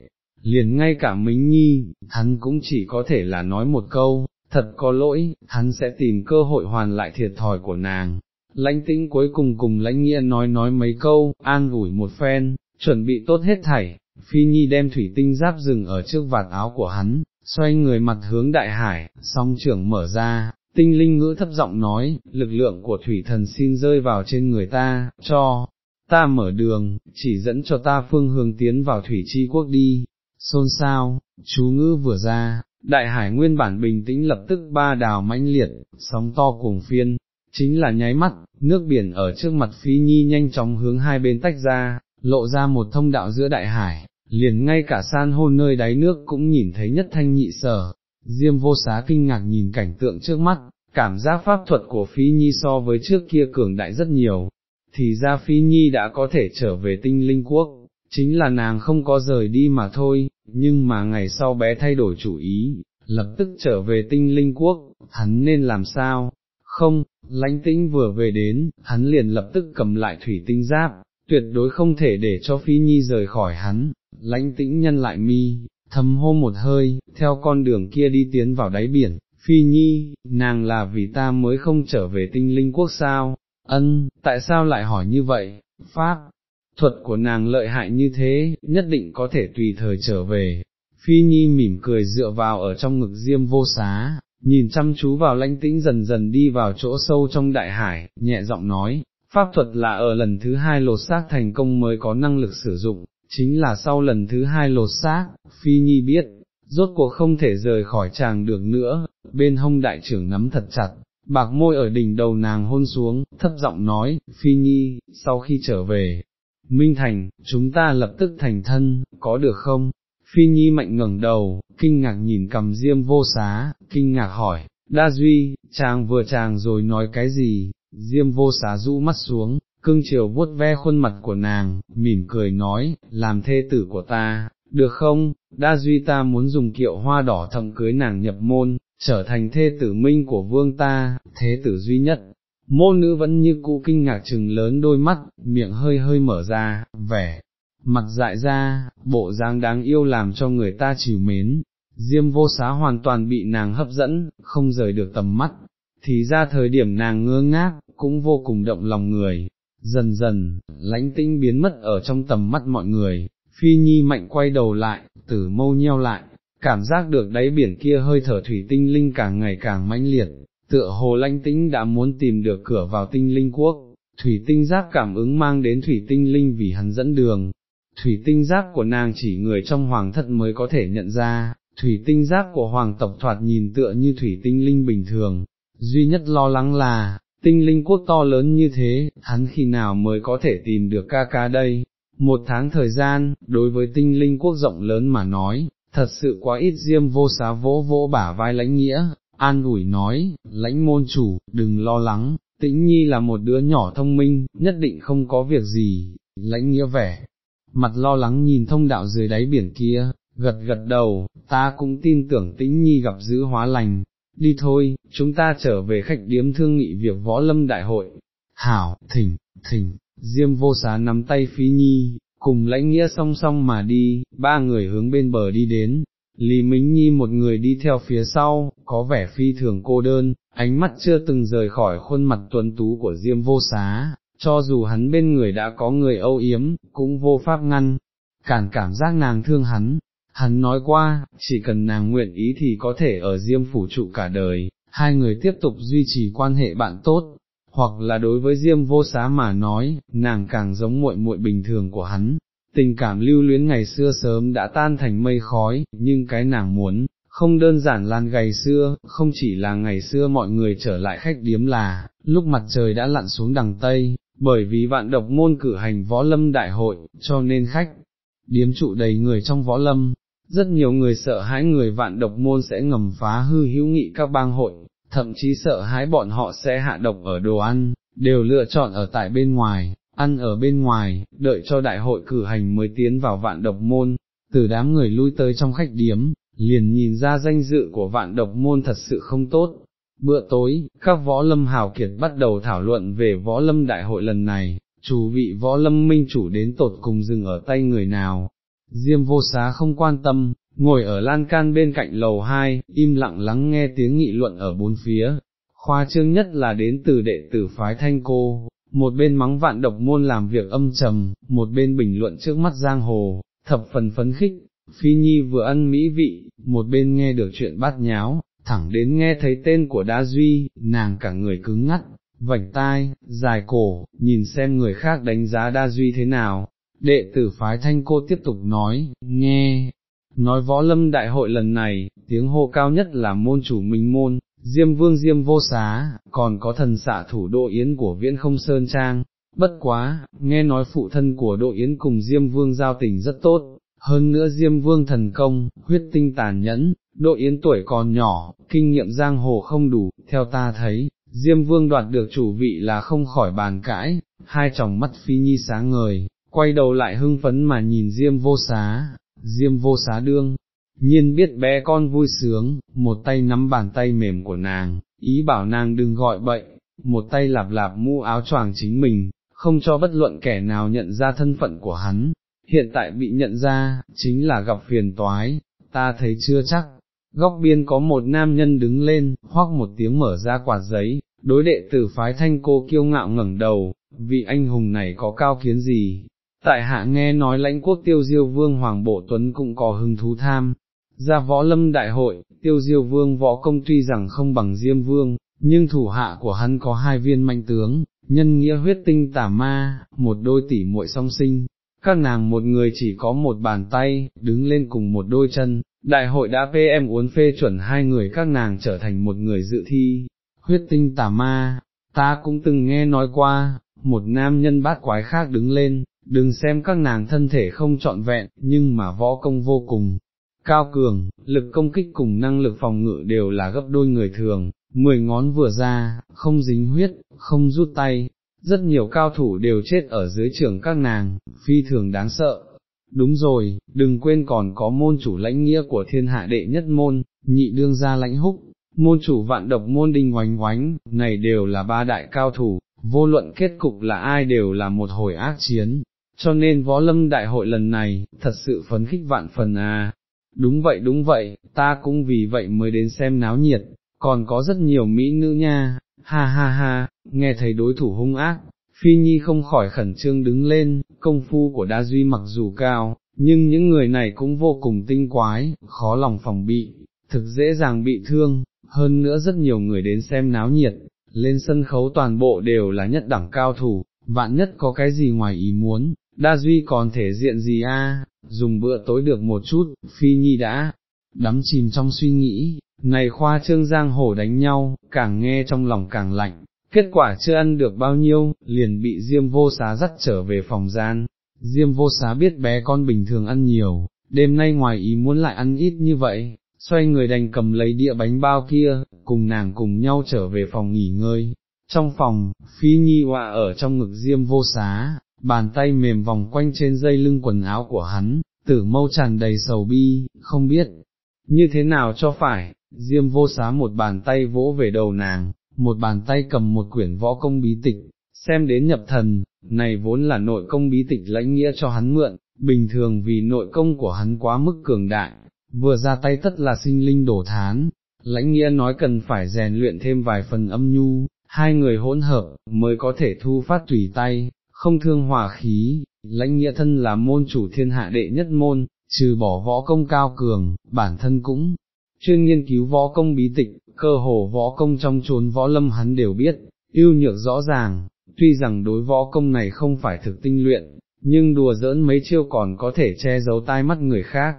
liền ngay cả Mính Nhi, hắn cũng chỉ có thể là nói một câu, thật có lỗi, hắn sẽ tìm cơ hội hoàn lại thiệt thòi của nàng. Lãnh tĩnh cuối cùng cùng lãnh nghĩa nói nói mấy câu, an ủi một phen, chuẩn bị tốt hết thảy, phi nhi đem thủy tinh giáp rừng ở trước vạt áo của hắn, xoay người mặt hướng đại hải, song trưởng mở ra, tinh linh ngữ thấp giọng nói, lực lượng của thủy thần xin rơi vào trên người ta, cho, ta mở đường, chỉ dẫn cho ta phương hướng tiến vào thủy chi quốc đi, xôn xao, chú ngữ vừa ra, đại hải nguyên bản bình tĩnh lập tức ba đào mãnh liệt, sóng to cùng phiên, chính là nháy mắt, nước biển ở trước mặt Phi Nhi nhanh chóng hướng hai bên tách ra, lộ ra một thông đạo giữa đại hải, liền ngay cả san hô nơi đáy nước cũng nhìn thấy nhất thanh nhị sở, Diêm vô xá kinh ngạc nhìn cảnh tượng trước mắt, cảm giác pháp thuật của Phi Nhi so với trước kia cường đại rất nhiều, thì ra Phi Nhi đã có thể trở về tinh linh quốc, chính là nàng không có rời đi mà thôi, nhưng mà ngày sau bé thay đổi chủ ý, lập tức trở về tinh linh quốc, hắn nên làm sao? Không, lãnh tĩnh vừa về đến, hắn liền lập tức cầm lại thủy tinh giáp, tuyệt đối không thể để cho Phi Nhi rời khỏi hắn, lãnh tĩnh nhân lại mi, thầm hô một hơi, theo con đường kia đi tiến vào đáy biển, Phi Nhi, nàng là vì ta mới không trở về tinh linh quốc sao, ân, tại sao lại hỏi như vậy, Pháp, thuật của nàng lợi hại như thế, nhất định có thể tùy thời trở về. Phi Nhi mỉm cười dựa vào ở trong ngực diêm vô xá, nhìn chăm chú vào lãnh tĩnh dần dần đi vào chỗ sâu trong đại hải, nhẹ giọng nói, pháp thuật là ở lần thứ hai lột xác thành công mới có năng lực sử dụng, chính là sau lần thứ hai lột xác, Phi Nhi biết, rốt cuộc không thể rời khỏi chàng được nữa, bên hông đại trưởng nắm thật chặt, bạc môi ở đỉnh đầu nàng hôn xuống, thấp giọng nói, Phi Nhi, sau khi trở về, Minh Thành, chúng ta lập tức thành thân, có được không? Phi Nhi mạnh ngẩng đầu, kinh ngạc nhìn cầm diêm vô xá, kinh ngạc hỏi, Đa Duy, chàng vừa chàng rồi nói cái gì, diêm vô xá rũ mắt xuống, cưng chiều vuốt ve khuôn mặt của nàng, mỉm cười nói, làm thê tử của ta, được không, Đa Duy ta muốn dùng kiệu hoa đỏ thầm cưới nàng nhập môn, trở thành thê tử minh của vương ta, thế tử duy nhất. Môn nữ vẫn như cũ kinh ngạc trừng lớn đôi mắt, miệng hơi hơi mở ra, vẻ, mặt dại ra, bộ dáng đáng yêu làm cho người ta chịu mến, diêm vô xá hoàn toàn bị nàng hấp dẫn, không rời được tầm mắt, thì ra thời điểm nàng ngơ ngác, cũng vô cùng động lòng người, dần dần, lãnh tinh biến mất ở trong tầm mắt mọi người, phi nhi mạnh quay đầu lại, tử mâu nheo lại, cảm giác được đáy biển kia hơi thở thủy tinh linh càng ngày càng mãnh liệt, tựa hồ lãnh tĩnh đã muốn tìm được cửa vào tinh linh quốc, thủy tinh giác cảm ứng mang đến thủy tinh linh vì hắn dẫn đường, thủy tinh giác của nàng chỉ người trong hoàng thất mới có thể nhận ra, thủy tinh giác của hoàng tộc thoạt nhìn tựa như thủy tinh linh bình thường, duy nhất lo lắng là, tinh linh quốc to lớn như thế, hắn khi nào mới có thể tìm được ca ca đây, một tháng thời gian, đối với tinh linh quốc rộng lớn mà nói, thật sự quá ít diêm vô xá vỗ vỗ bả vai lãnh nghĩa, an ủi nói, lãnh môn chủ, đừng lo lắng, tĩnh nhi là một đứa nhỏ thông minh, nhất định không có việc gì, lãnh nghĩa vẻ, mặt lo lắng nhìn thông đạo dưới đáy biển kia, gật gật đầu, ta cũng tin tưởng tĩnh nhi gặp giữ hóa lành, đi thôi, chúng ta trở về khách điếm thương nghị việc võ lâm đại hội, hảo, thỉnh, thỉnh, diêm vô xá nắm tay phí nhi, cùng lãnh nghĩa song song mà đi, ba người hướng bên bờ đi đến, Lý Mính Nhi một người đi theo phía sau, có vẻ phi thường cô đơn, ánh mắt chưa từng rời khỏi khuôn mặt tuấn tú của Diêm vô xá, cho dù hắn bên người đã có người âu yếm, cũng vô pháp ngăn, cản cảm giác nàng thương hắn. Hắn nói qua, chỉ cần nàng nguyện ý thì có thể ở Diêm phủ trụ cả đời, hai người tiếp tục duy trì quan hệ bạn tốt, hoặc là đối với Diêm vô xá mà nói, nàng càng giống muội muội bình thường của hắn, tình cảm lưu luyến ngày xưa sớm đã tan thành mây khói, nhưng cái nàng muốn, không đơn giản lan gầy xưa, không chỉ là ngày xưa mọi người trở lại khách điếm là, lúc mặt trời đã lặn xuống đằng Tây, bởi vì vạn độc môn cử hành võ lâm đại hội, cho nên khách, điếm trụ đầy người trong võ lâm, rất nhiều người sợ hãi người vạn độc môn sẽ ngầm phá hư hữu nghị các bang hội, thậm chí sợ hãi bọn họ sẽ hạ độc ở đồ ăn, đều lựa chọn ở tại bên ngoài, ăn ở bên ngoài, đợi cho đại hội cử hành mới tiến vào vạn độc môn, từ đám người lui tới trong khách điếm, liền nhìn ra danh dự của vạn độc môn thật sự không tốt. Bữa tối, các võ lâm hào kiệt bắt đầu thảo luận về võ lâm đại hội lần này, chủ vị võ lâm minh chủ đến tột cùng dừng ở tay người nào. Diêm vô xá không quan tâm, ngồi ở lan can bên cạnh lầu hai, im lặng lắng nghe tiếng nghị luận ở bốn phía. Khoa trương nhất là đến từ đệ tử phái thanh cô, một bên mắng vạn độc môn làm việc âm trầm, một bên bình luận trước mắt giang hồ, thập phần phấn khích, phi nhi vừa ăn mỹ vị, một bên nghe được chuyện bát nháo, thẳng đến nghe thấy tên của đa duy, nàng cả người cứng ngắt, vảnh tai, dài cổ, nhìn xem người khác đánh giá đa duy thế nào. Đệ tử phái thanh cô tiếp tục nói, nghe, nói võ lâm đại hội lần này, tiếng hô cao nhất là môn chủ minh môn, Diêm vương Diêm vô xá, còn có thần xạ thủ độ Yến của Viễn Không Sơn Trang, bất quá, nghe nói phụ thân của độ Yến cùng Diêm vương giao tình rất tốt, hơn nữa Diêm vương thần công, huyết tinh tàn nhẫn, độ Yến tuổi còn nhỏ, kinh nghiệm giang hồ không đủ, theo ta thấy, Diêm vương đoạt được chủ vị là không khỏi bàn cãi, hai tròng mắt phi nhi sáng ngời, quay đầu lại hưng phấn mà nhìn Diêm vô xá, Diêm vô xá đương, nhiên biết bé con vui sướng, một tay nắm bàn tay mềm của nàng, ý bảo nàng đừng gọi bậy, một tay lạp lạp mũ áo choàng chính mình, không cho bất luận kẻ nào nhận ra thân phận của hắn, hiện tại bị nhận ra, chính là gặp phiền toái, ta thấy chưa chắc. Góc biên có một nam nhân đứng lên, hoác một tiếng mở ra quạt giấy, đối đệ tử phái thanh cô kiêu ngạo ngẩng đầu, vị anh hùng này có cao kiến gì, tại hạ nghe nói lãnh quốc tiêu diêu vương Hoàng Bộ Tuấn cũng có hứng thú tham, ra võ lâm đại hội, tiêu diêu vương võ công tuy rằng không bằng diêm vương, nhưng thủ hạ của hắn có hai viên mạnh tướng, nhân nghĩa huyết tinh tả ma, một đôi tỷ muội song sinh, các nàng một người chỉ có một bàn tay, đứng lên cùng một đôi chân, đại hội đã PM uốn phê chuẩn hai người các nàng trở thành một người dự thi, huyết tinh tả ma, ta cũng từng nghe nói qua, một nam nhân bát quái khác đứng lên, đừng xem các nàng thân thể không trọn vẹn, nhưng mà võ công vô cùng. Cao cường, lực công kích cùng năng lực phòng ngự đều là gấp đôi người thường, mười ngón vừa ra, không dính huyết, không rút tay, rất nhiều cao thủ đều chết ở dưới trường các nàng, phi thường đáng sợ. Đúng rồi, đừng quên còn có môn chủ lãnh nghĩa của thiên hạ đệ nhất môn, nhị đương gia lãnh húc, môn chủ vạn độc môn đinh oánh oánh, này đều là ba đại cao thủ, vô luận kết cục là ai đều là một hồi ác chiến, cho nên võ lâm đại hội lần này, thật sự phấn khích vạn phần à. Đúng vậy đúng vậy, ta cũng vì vậy mới đến xem náo nhiệt, còn có rất nhiều mỹ nữ nha, ha ha ha, nghe thấy đối thủ hung ác, Phi Nhi không khỏi khẩn trương đứng lên, công phu của Đa Duy mặc dù cao, nhưng những người này cũng vô cùng tinh quái, khó lòng phòng bị, thực dễ dàng bị thương, hơn nữa rất nhiều người đến xem náo nhiệt, lên sân khấu toàn bộ đều là nhất đẳng cao thủ, vạn nhất có cái gì ngoài ý muốn, Đa Duy còn thể diện gì a? dùng bữa tối được một chút, Phi Nhi đã đắm chìm trong suy nghĩ, này khoa trương giang hồ đánh nhau, càng nghe trong lòng càng lạnh, kết quả chưa ăn được bao nhiêu, liền bị Diêm vô xá dắt trở về phòng gian. Diêm vô xá biết bé con bình thường ăn nhiều, đêm nay ngoài ý muốn lại ăn ít như vậy, xoay người đành cầm lấy đĩa bánh bao kia, cùng nàng cùng nhau trở về phòng nghỉ ngơi. Trong phòng, Phi Nhi họa ở trong ngực Diêm vô xá, bàn tay mềm vòng quanh trên dây lưng quần áo của hắn, tử mâu tràn đầy sầu bi, không biết, như thế nào cho phải, Diêm vô xá một bàn tay vỗ về đầu nàng, một bàn tay cầm một quyển võ công bí tịch, xem đến nhập thần, này vốn là nội công bí tịch lãnh nghĩa cho hắn mượn, bình thường vì nội công của hắn quá mức cường đại, vừa ra tay tất là sinh linh đổ thán, lãnh nghĩa nói cần phải rèn luyện thêm vài phần âm nhu, hai người hỗn hợp, mới có thể thu phát tùy tay, không thương hòa khí, lãnh nghĩa thân là môn chủ thiên hạ đệ nhất môn, trừ bỏ võ công cao cường, bản thân cũng chuyên nghiên cứu võ công bí tịch, cơ hồ võ công trong chốn võ lâm hắn đều biết, yêu nhược rõ ràng, tuy rằng đối võ công này không phải thực tinh luyện, nhưng đùa giỡn mấy chiêu còn có thể che giấu tai mắt người khác,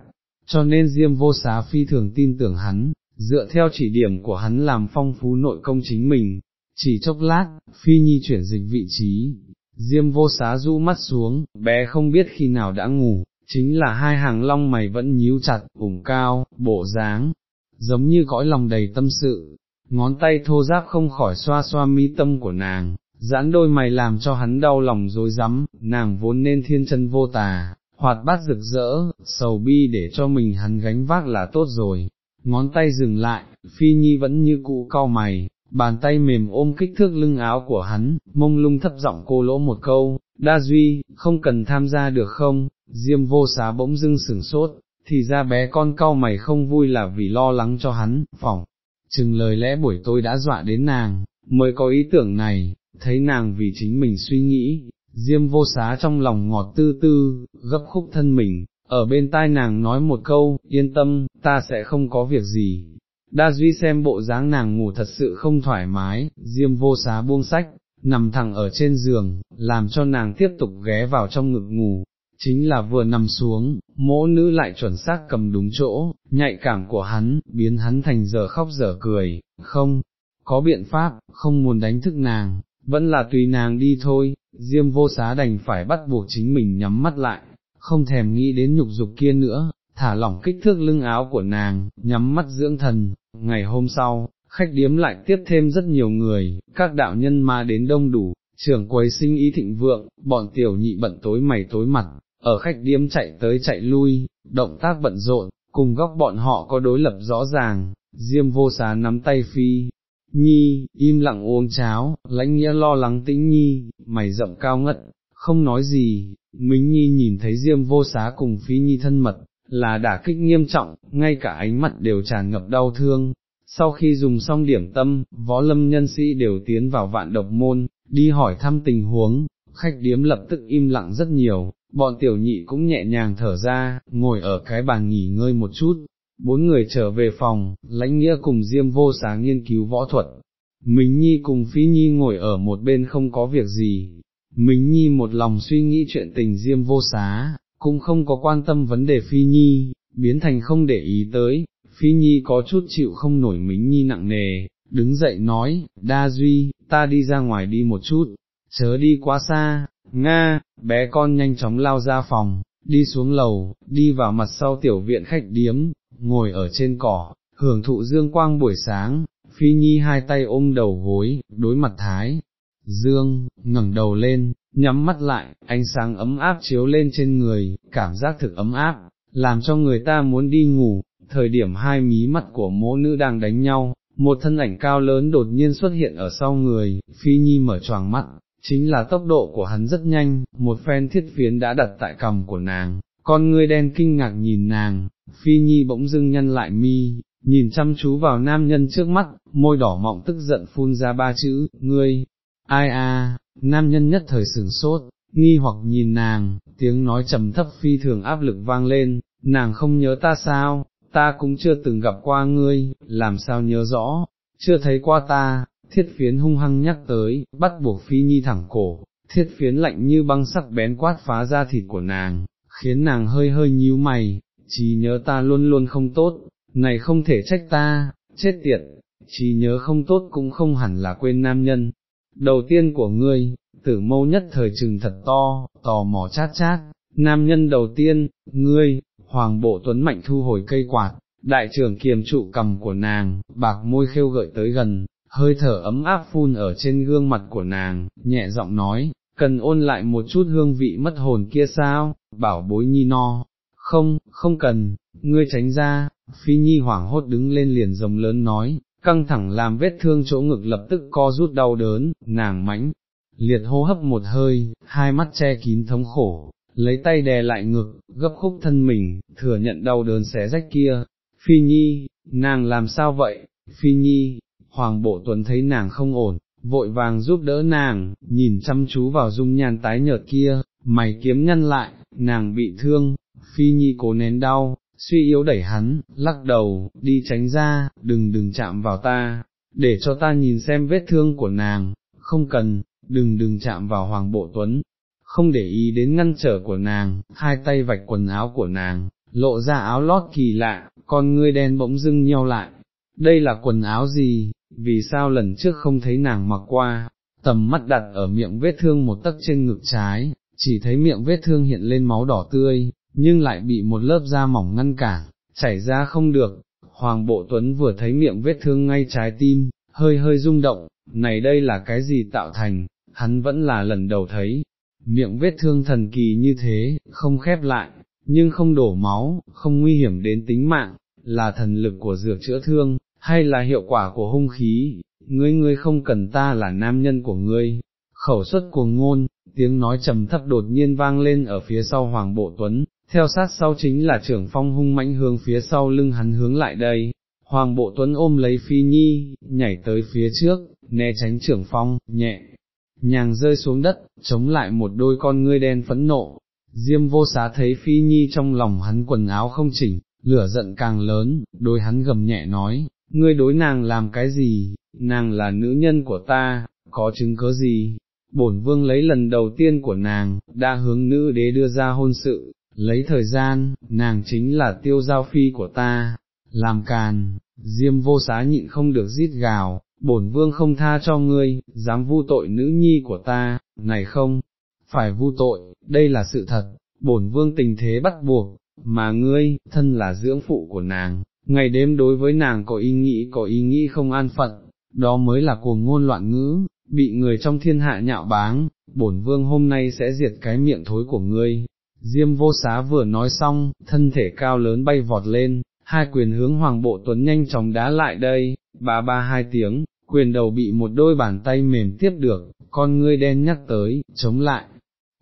cho nên Diêm vô xá phi thường tin tưởng hắn, dựa theo chỉ điểm của hắn làm phong phú nội công chính mình, chỉ chốc lát, phi nhi chuyển dịch vị trí, Diêm vô xá du mắt xuống, bé không biết khi nào đã ngủ, chính là hai hàng long mày vẫn nhíu chặt, ủng cao, bộ dáng, giống như cõi lòng đầy tâm sự, ngón tay thô giáp không khỏi xoa xoa mi tâm của nàng, giãn đôi mày làm cho hắn đau lòng dối rắm nàng vốn nên thiên chân vô tà, hoạt bát rực rỡ, sầu bi để cho mình hắn gánh vác là tốt rồi, ngón tay dừng lại, phi nhi vẫn như cũ cau mày, bàn tay mềm ôm kích thước lưng áo của hắn, mông lung thấp giọng cô lỗ một câu, đa duy, không cần tham gia được không, diêm vô xá bỗng dưng sửng sốt, thì ra bé con cau mày không vui là vì lo lắng cho hắn, phỏng, chừng lời lẽ buổi tối đã dọa đến nàng, mới có ý tưởng này, thấy nàng vì chính mình suy nghĩ, diêm vô xá trong lòng ngọt tư tư, gấp khúc thân mình, ở bên tai nàng nói một câu, yên tâm, ta sẽ không có việc gì. Đa Duy xem bộ dáng nàng ngủ thật sự không thoải mái, diêm vô xá buông sách, nằm thẳng ở trên giường, làm cho nàng tiếp tục ghé vào trong ngực ngủ, chính là vừa nằm xuống, mỗ nữ lại chuẩn xác cầm đúng chỗ, nhạy cảm của hắn, biến hắn thành giờ khóc giờ cười, không, có biện pháp, không muốn đánh thức nàng, vẫn là tùy nàng đi thôi, diêm vô xá đành phải bắt buộc chính mình nhắm mắt lại, không thèm nghĩ đến nhục dục kia nữa, thả lỏng kích thước lưng áo của nàng, nhắm mắt dưỡng thần, ngày hôm sau, khách điếm lại tiếp thêm rất nhiều người, các đạo nhân ma đến đông đủ, trưởng quầy sinh ý thịnh vượng, bọn tiểu nhị bận tối mày tối mặt, ở khách điếm chạy tới chạy lui, động tác bận rộn, cùng góc bọn họ có đối lập rõ ràng, diêm vô xá nắm tay phi. Nhi, im lặng uống cháo, lãnh nghĩa lo lắng tĩnh nhi, mày rậm cao ngất, không nói gì, Mính Nhi nhìn thấy Diêm vô xá cùng Phi Nhi thân mật, là đả kích nghiêm trọng, ngay cả ánh mặt đều tràn ngập đau thương. Sau khi dùng xong điểm tâm, võ lâm nhân sĩ đều tiến vào vạn độc môn, đi hỏi thăm tình huống, khách điếm lập tức im lặng rất nhiều, bọn tiểu nhị cũng nhẹ nhàng thở ra, ngồi ở cái bàn nghỉ ngơi một chút. Bốn người trở về phòng, lãnh nghĩa cùng Diêm vô sáng nghiên cứu võ thuật. Mình Nhi cùng Phi Nhi ngồi ở một bên không có việc gì, Mình Nhi một lòng suy nghĩ chuyện tình diêm vô xá, cũng không có quan tâm vấn đề Phi Nhi, biến thành không để ý tới, Phi Nhi có chút chịu không nổi Mính Nhi nặng nề, đứng dậy nói, đa duy, ta đi ra ngoài đi một chút, chớ đi quá xa, Nga, bé con nhanh chóng lao ra phòng, đi xuống lầu, đi vào mặt sau tiểu viện khách điếm, ngồi ở trên cỏ, hưởng thụ dương quang buổi sáng, Phi Nhi hai tay ôm đầu gối, đối mặt Thái, dương, ngẩng đầu lên, nhắm mắt lại, ánh sáng ấm áp chiếu lên trên người, cảm giác thực ấm áp, làm cho người ta muốn đi ngủ, thời điểm hai mí mắt của mỗ nữ đang đánh nhau, một thân ảnh cao lớn đột nhiên xuất hiện ở sau người, phi nhi mở choàng mắt, chính là tốc độ của hắn rất nhanh, một phen thiết phiến đã đặt tại cầm của nàng, con ngươi đen kinh ngạc nhìn nàng, phi nhi bỗng dưng nhăn lại mi, nhìn chăm chú vào nam nhân trước mắt, môi đỏ mọng tức giận phun ra ba chữ, ngươi, ai a, nam nhân nhất thời sửng sốt, nghi hoặc nhìn nàng, tiếng nói trầm thấp phi thường áp lực vang lên, nàng không nhớ ta sao, ta cũng chưa từng gặp qua ngươi, làm sao nhớ rõ, chưa thấy qua ta, thiết phiến hung hăng nhắc tới, bắt buộc phi nhi thẳng cổ, thiết phiến lạnh như băng sắc bén quát phá ra thịt của nàng, khiến nàng hơi hơi nhíu mày, chỉ nhớ ta luôn luôn không tốt, này không thể trách ta, chết tiệt, chỉ nhớ không tốt cũng không hẳn là quên nam nhân, đầu tiên của ngươi, tử mâu nhất thời trừng thật to, tò mò chát chát, nam nhân đầu tiên, ngươi, hoàng bộ tuấn mạnh thu hồi cây quạt, đại trưởng kiềm trụ cầm của nàng, bạc môi khêu gợi tới gần, hơi thở ấm áp phun ở trên gương mặt của nàng, nhẹ giọng nói, cần ôn lại một chút hương vị mất hồn kia sao, bảo bối nhi no, không, không cần, ngươi tránh ra, phi nhi hoảng hốt đứng lên liền rồng lớn nói, căng thẳng làm vết thương chỗ ngực lập tức co rút đau đớn, nàng mãnh, liệt hô hấp một hơi, hai mắt che kín thống khổ, lấy tay đè lại ngực, gấp khúc thân mình, thừa nhận đau đớn xé rách kia, phi nhi, nàng làm sao vậy, phi nhi, hoàng bộ tuấn thấy nàng không ổn, vội vàng giúp đỡ nàng, nhìn chăm chú vào dung nhan tái nhợt kia, mày kiếm nhăn lại, nàng bị thương, phi nhi cố nén đau, suy yếu đẩy hắn, lắc đầu, đi tránh ra, đừng đừng chạm vào ta, để cho ta nhìn xem vết thương của nàng, không cần, đừng đừng chạm vào Hoàng Bộ Tuấn, không để ý đến ngăn trở của nàng, hai tay vạch quần áo của nàng, lộ ra áo lót kỳ lạ, con ngươi đen bỗng dưng nheo lại, đây là quần áo gì, vì sao lần trước không thấy nàng mặc qua, tầm mắt đặt ở miệng vết thương một tấc trên ngực trái, chỉ thấy miệng vết thương hiện lên máu đỏ tươi, nhưng lại bị một lớp da mỏng ngăn cản, chảy ra không được, Hoàng Bộ Tuấn vừa thấy miệng vết thương ngay trái tim, hơi hơi rung động, này đây là cái gì tạo thành, hắn vẫn là lần đầu thấy, miệng vết thương thần kỳ như thế, không khép lại, nhưng không đổ máu, không nguy hiểm đến tính mạng, là thần lực của dược chữa thương, hay là hiệu quả của hung khí, ngươi ngươi không cần ta là nam nhân của ngươi, khẩu suất cuồng ngôn, tiếng nói trầm thấp đột nhiên vang lên ở phía sau Hoàng Bộ Tuấn, theo sát sau chính là trưởng phong hung mãnh hướng phía sau lưng hắn hướng lại đây, Hoàng Bộ Tuấn ôm lấy Phi Nhi, nhảy tới phía trước, né tránh trưởng phong, nhẹ, nhàng rơi xuống đất, chống lại một đôi con ngươi đen phẫn nộ. Diêm vô xá thấy Phi Nhi trong lòng hắn quần áo không chỉnh, lửa giận càng lớn, đôi hắn gầm nhẹ nói, ngươi đối nàng làm cái gì, nàng là nữ nhân của ta, có chứng cớ gì, bổn vương lấy lần đầu tiên của nàng, đã hướng nữ đế đưa ra hôn sự, lấy thời gian, nàng chính là tiêu giao phi của ta, làm càn, diêm vô xá nhịn không được rít gào, bổn vương không tha cho ngươi, dám vu tội nữ nhi của ta, này không, phải vu tội, đây là sự thật, bổn vương tình thế bắt buộc, mà ngươi, thân là dưỡng phụ của nàng, ngày đêm đối với nàng có ý nghĩ có ý nghĩ không an phận, đó mới là cuồng ngôn loạn ngữ, bị người trong thiên hạ nhạo báng, bổn vương hôm nay sẽ diệt cái miệng thối của ngươi. Diêm vô xá vừa nói xong, thân thể cao lớn bay vọt lên, hai quyền hướng hoàng bộ tuấn nhanh chóng đá lại đây, ba ba hai tiếng, quyền đầu bị một đôi bàn tay mềm tiếp được, con ngươi đen nhắc tới, chống lại.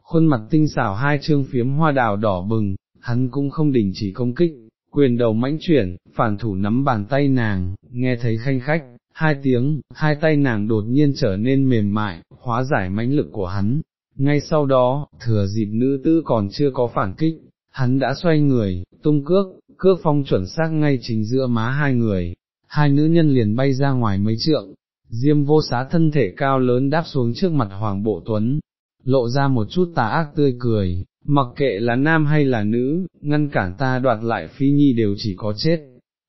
Khuôn mặt tinh xảo hai trương phiếm hoa đào đỏ bừng, hắn cũng không đình chỉ công kích, quyền đầu mãnh chuyển, phản thủ nắm bàn tay nàng, nghe thấy khanh khách, hai tiếng, hai tay nàng đột nhiên trở nên mềm mại, hóa giải mãnh lực của hắn. Ngay sau đó, thừa dịp nữ tư còn chưa có phản kích, hắn đã xoay người, tung cước, cước phong chuẩn xác ngay chính giữa má hai người, hai nữ nhân liền bay ra ngoài mấy trượng, diêm vô xá thân thể cao lớn đáp xuống trước mặt Hoàng Bộ Tuấn, lộ ra một chút tà ác tươi cười, mặc kệ là nam hay là nữ, ngăn cản ta đoạt lại phi nhi đều chỉ có chết.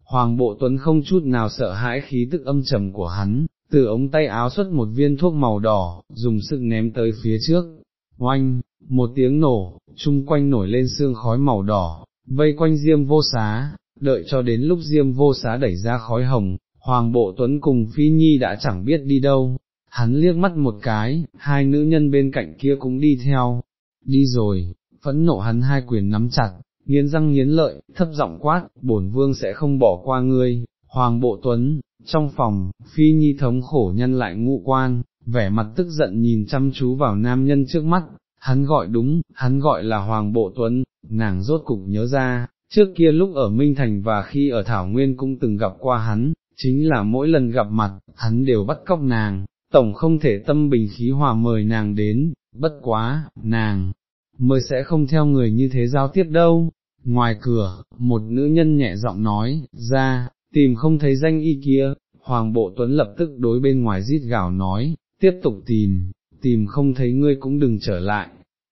Hoàng Bộ Tuấn không chút nào sợ hãi khí tức âm trầm của hắn, từ ống tay áo xuất một viên thuốc màu đỏ, dùng sức ném tới phía trước, oanh, một tiếng nổ, chung quanh nổi lên sương khói màu đỏ, vây quanh diêm vô xá, đợi cho đến lúc diêm vô xá đẩy ra khói hồng, Hoàng Bộ Tuấn cùng Phi Nhi đã chẳng biết đi đâu, hắn liếc mắt một cái, hai nữ nhân bên cạnh kia cũng đi theo, đi rồi, phẫn nộ hắn hai quyền nắm chặt, nghiến răng nghiến lợi, thấp giọng quát, bổn vương sẽ không bỏ qua ngươi, Hoàng Bộ Tuấn, trong phòng, Phi Nhi thống khổ nhân lại ngụ quan, vẻ mặt tức giận nhìn chăm chú vào nam nhân trước mắt, hắn gọi đúng, hắn gọi là Hoàng Bộ Tuấn, nàng rốt cục nhớ ra, trước kia lúc ở Minh Thành và khi ở Thảo Nguyên cũng từng gặp qua hắn, chính là mỗi lần gặp mặt, hắn đều bắt cóc nàng, tổng không thể tâm bình khí hòa mời nàng đến, bất quá, nàng, mới sẽ không theo người như thế giao tiếp đâu. Ngoài cửa, một nữ nhân nhẹ giọng nói, ra, tìm không thấy danh y kia, Hoàng Bộ Tuấn lập tức đối bên ngoài rít gào nói, tiếp tục tìm, tìm không thấy ngươi cũng đừng trở lại.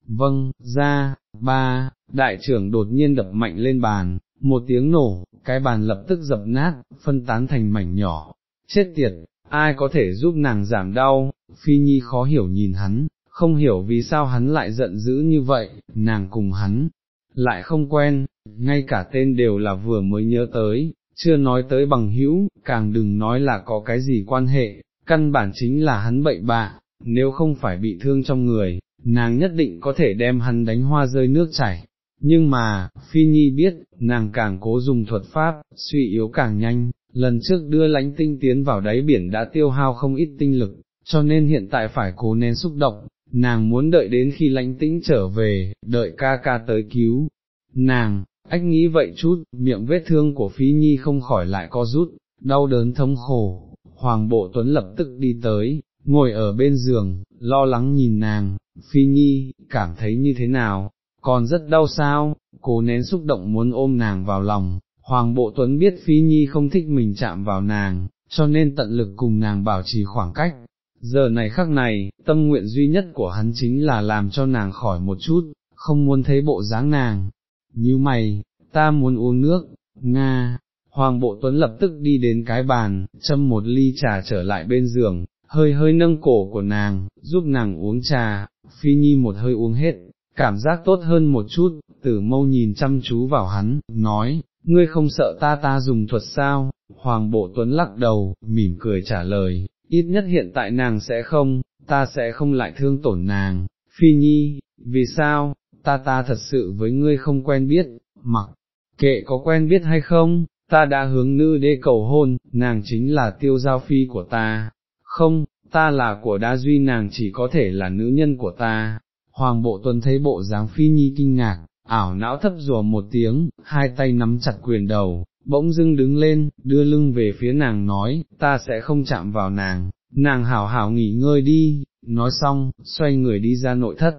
Vâng, ra, ba, đại trưởng đột nhiên đập mạnh lên bàn, một tiếng nổ, cái bàn lập tức dập nát, phân tán thành mảnh nhỏ, chết tiệt, ai có thể giúp nàng giảm đau, phi nhi khó hiểu nhìn hắn, không hiểu vì sao hắn lại giận dữ như vậy, nàng cùng hắn, lại không quen, ngay cả tên đều là vừa mới nhớ tới, chưa nói tới bằng hữu, càng đừng nói là có cái gì quan hệ, căn bản chính là hắn bậy bạ, nếu không phải bị thương trong người, nàng nhất định có thể đem hắn đánh hoa rơi nước chảy, nhưng mà, Phi Nhi biết, nàng càng cố dùng thuật pháp, suy yếu càng nhanh, lần trước đưa lãnh tinh tiến vào đáy biển đã tiêu hao không ít tinh lực, cho nên hiện tại phải cố nén xúc động, nàng muốn đợi đến khi lãnh tĩnh trở về, đợi ca ca tới cứu. Nàng, ách nghĩ vậy chút, miệng vết thương của Phi Nhi không khỏi lại co rút, đau đớn thống khổ, Hoàng Bộ Tuấn lập tức đi tới, ngồi ở bên giường, lo lắng nhìn nàng, Phi Nhi, cảm thấy như thế nào, còn rất đau sao, cố nén xúc động muốn ôm nàng vào lòng, Hoàng Bộ Tuấn biết Phi Nhi không thích mình chạm vào nàng, cho nên tận lực cùng nàng bảo trì khoảng cách. Giờ này khắc này, tâm nguyện duy nhất của hắn chính là làm cho nàng khỏi một chút, không muốn thấy bộ dáng nàng. Như mày, ta muốn uống nước, Nga, Hoàng Bộ Tuấn lập tức đi đến cái bàn, châm một ly trà trở lại bên giường, hơi hơi nâng cổ của nàng, giúp nàng uống trà, Phi Nhi một hơi uống hết, cảm giác tốt hơn một chút, tử mâu nhìn chăm chú vào hắn, nói, ngươi không sợ ta ta dùng thuật sao, Hoàng Bộ Tuấn lắc đầu, mỉm cười trả lời, ít nhất hiện tại nàng sẽ không, ta sẽ không lại thương tổn nàng, Phi Nhi, vì sao, ta ta thật sự với ngươi không quen biết, mặc, kệ có quen biết hay không, ta đã hướng nữ đế cầu hôn, nàng chính là tiêu giao phi của ta, không, ta là của đa duy nàng chỉ có thể là nữ nhân của ta, Hoàng bộ tuần thấy bộ dáng phi nhi kinh ngạc, ảo não thấp rùa một tiếng, hai tay nắm chặt quyền đầu, bỗng dưng đứng lên, đưa lưng về phía nàng nói, ta sẽ không chạm vào nàng, nàng hảo hảo nghỉ ngơi đi, nói xong, xoay người đi ra nội thất.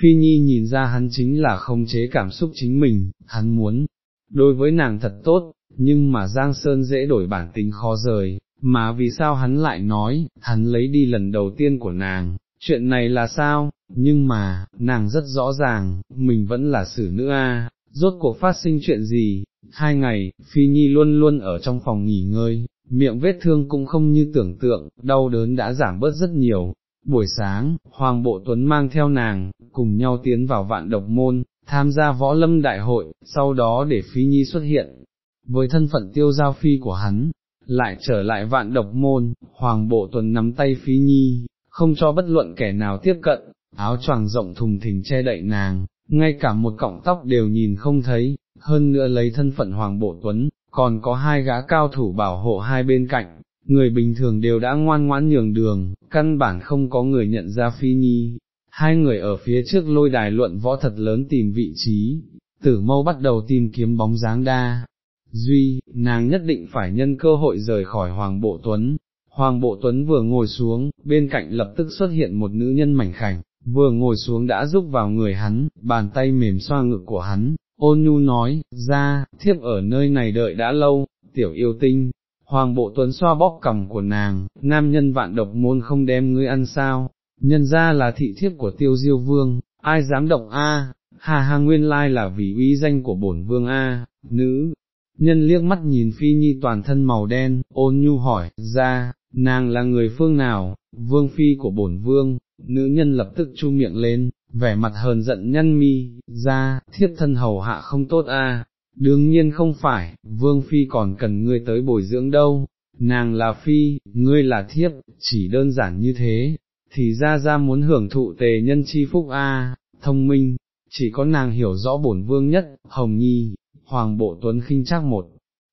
Phi Nhi nhìn ra hắn chính là không chế cảm xúc chính mình, hắn muốn, đối với nàng thật tốt, nhưng mà Giang Sơn dễ đổi bản tính khó rời, mà vì sao hắn lại nói, hắn lấy đi lần đầu tiên của nàng, chuyện này là sao, nhưng mà, nàng rất rõ ràng, mình vẫn là xử nữ a. rốt cuộc phát sinh chuyện gì, hai ngày, Phi Nhi luôn luôn ở trong phòng nghỉ ngơi, miệng vết thương cũng không như tưởng tượng, đau đớn đã giảm bớt rất nhiều. Buổi sáng, Hoàng Bộ Tuấn mang theo nàng, cùng nhau tiến vào vạn độc môn, tham gia võ lâm đại hội, sau đó để Phi Nhi xuất hiện. Với thân phận tiêu giao phi của hắn, lại trở lại vạn độc môn, Hoàng Bộ Tuấn nắm tay Phi Nhi, không cho bất luận kẻ nào tiếp cận, áo choàng rộng thùng thình che đậy nàng, ngay cả một cọng tóc đều nhìn không thấy, hơn nữa lấy thân phận Hoàng Bộ Tuấn, còn có hai gã cao thủ bảo hộ hai bên cạnh, người bình thường đều đã ngoan ngoãn nhường đường, căn bản không có người nhận ra Phi Nhi. Hai người ở phía trước lôi đài luận võ thật lớn tìm vị trí, tử mâu bắt đầu tìm kiếm bóng dáng đa. Duy, nàng nhất định phải nhân cơ hội rời khỏi Hoàng Bộ Tuấn. Hoàng Bộ Tuấn vừa ngồi xuống, bên cạnh lập tức xuất hiện một nữ nhân mảnh khảnh, vừa ngồi xuống đã giúp vào người hắn, bàn tay mềm xoa ngực của hắn, ôn nhu nói, ra, thiếp ở nơi này đợi đã lâu, tiểu yêu tinh, hoàng bộ tuấn xoa bóp cằm của nàng, nam nhân vạn độc môn không đem ngươi ăn sao, nhân ra là thị thiếp của tiêu diêu vương, ai dám động a? hà hà nguyên lai là vì uy danh của bổn vương a, nữ. Nhân liếc mắt nhìn phi nhi toàn thân màu đen, ôn nhu hỏi, ra, nàng là người phương nào, vương phi của bổn vương, nữ nhân lập tức chu miệng lên, vẻ mặt hờn giận nhăn mi, ra, thiết thân hầu hạ không tốt a. đương nhiên không phải, vương phi còn cần ngươi tới bồi dưỡng đâu, nàng là phi, ngươi là thiếp, chỉ đơn giản như thế, thì ra ra muốn hưởng thụ tề nhân chi phúc a, thông minh, chỉ có nàng hiểu rõ bổn vương nhất, hồng nhi, hoàng bộ tuấn khinh chắc một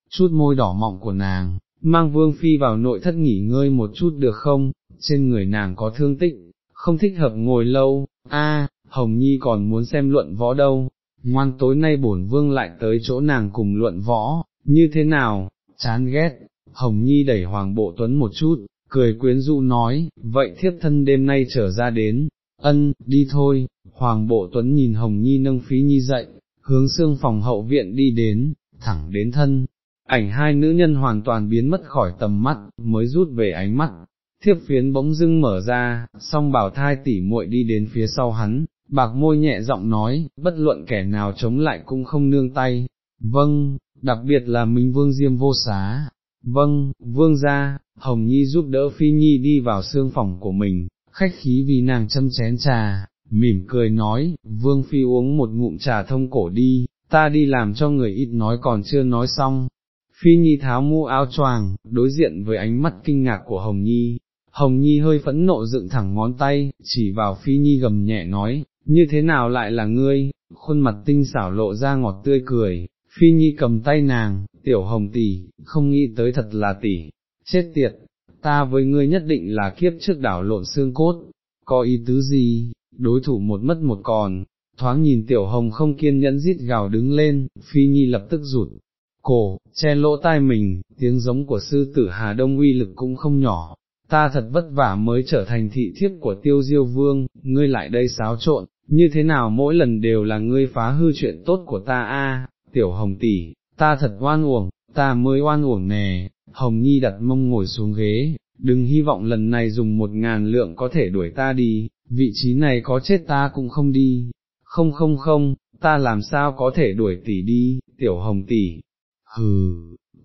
chút môi đỏ mọng của nàng, mang vương phi vào nội thất nghỉ ngơi một chút được không, trên người nàng có thương tích, không thích hợp ngồi lâu, a, Hồng Nhi còn muốn xem luận võ đâu, ngoan tối nay bổn vương lại tới chỗ nàng cùng luận võ, như thế nào, chán ghét, Hồng Nhi đẩy Hoàng Bộ Tuấn một chút, cười quyến rũ nói, vậy thiếp thân đêm nay trở ra đến, ân, đi thôi, Hoàng Bộ Tuấn nhìn Hồng Nhi nâng phí Nhi dậy, hướng xương phòng hậu viện đi đến, thẳng đến thân, ảnh hai nữ nhân hoàn toàn biến mất khỏi tầm mắt, mới rút về ánh mắt, thiếp phiến bỗng dưng mở ra, song bảo thai tỉ muội đi đến phía sau hắn, bạc môi nhẹ giọng nói, bất luận kẻ nào chống lại cũng không nương tay, vâng, đặc biệt là Minh Vương Diêm vô xá, vâng, Vương gia, Hồng Nhi giúp đỡ Phi Nhi đi vào xương phòng của mình, khách khí vì nàng châm chén trà, mỉm cười nói, Vương Phi uống một ngụm trà thông cổ đi, ta đi làm cho người ít nói còn chưa nói xong. Phi Nhi tháo mu áo choàng, đối diện với ánh mắt kinh ngạc của Hồng Nhi, Hồng Nhi hơi phẫn nộ dựng thẳng ngón tay, chỉ vào Phi Nhi gầm nhẹ nói, như thế nào lại là ngươi, khuôn mặt tinh xảo lộ ra ngọt tươi cười, Phi Nhi cầm tay nàng, tiểu hồng tỷ, không nghĩ tới thật là tỷ, chết tiệt, ta với ngươi nhất định là kiếp trước đảo lộn xương cốt, có ý tứ gì, đối thủ một mất một còn, thoáng nhìn tiểu hồng không kiên nhẫn rít gào đứng lên, Phi Nhi lập tức rụt. Cổ, che lỗ tai mình, tiếng giống của sư tử Hà Đông uy lực cũng không nhỏ, ta thật vất vả mới trở thành thị thiếp của tiêu diêu vương, ngươi lại đây xáo trộn, như thế nào mỗi lần đều là ngươi phá hư chuyện tốt của ta a, tiểu hồng tỷ, ta thật oan uổng, ta mới oan uổng nè, hồng nhi đặt mông ngồi xuống ghế, đừng hy vọng lần này dùng một ngàn lượng có thể đuổi ta đi, vị trí này có chết ta cũng không đi, không không không, ta làm sao có thể đuổi tỷ đi, tiểu hồng tỷ, hừ,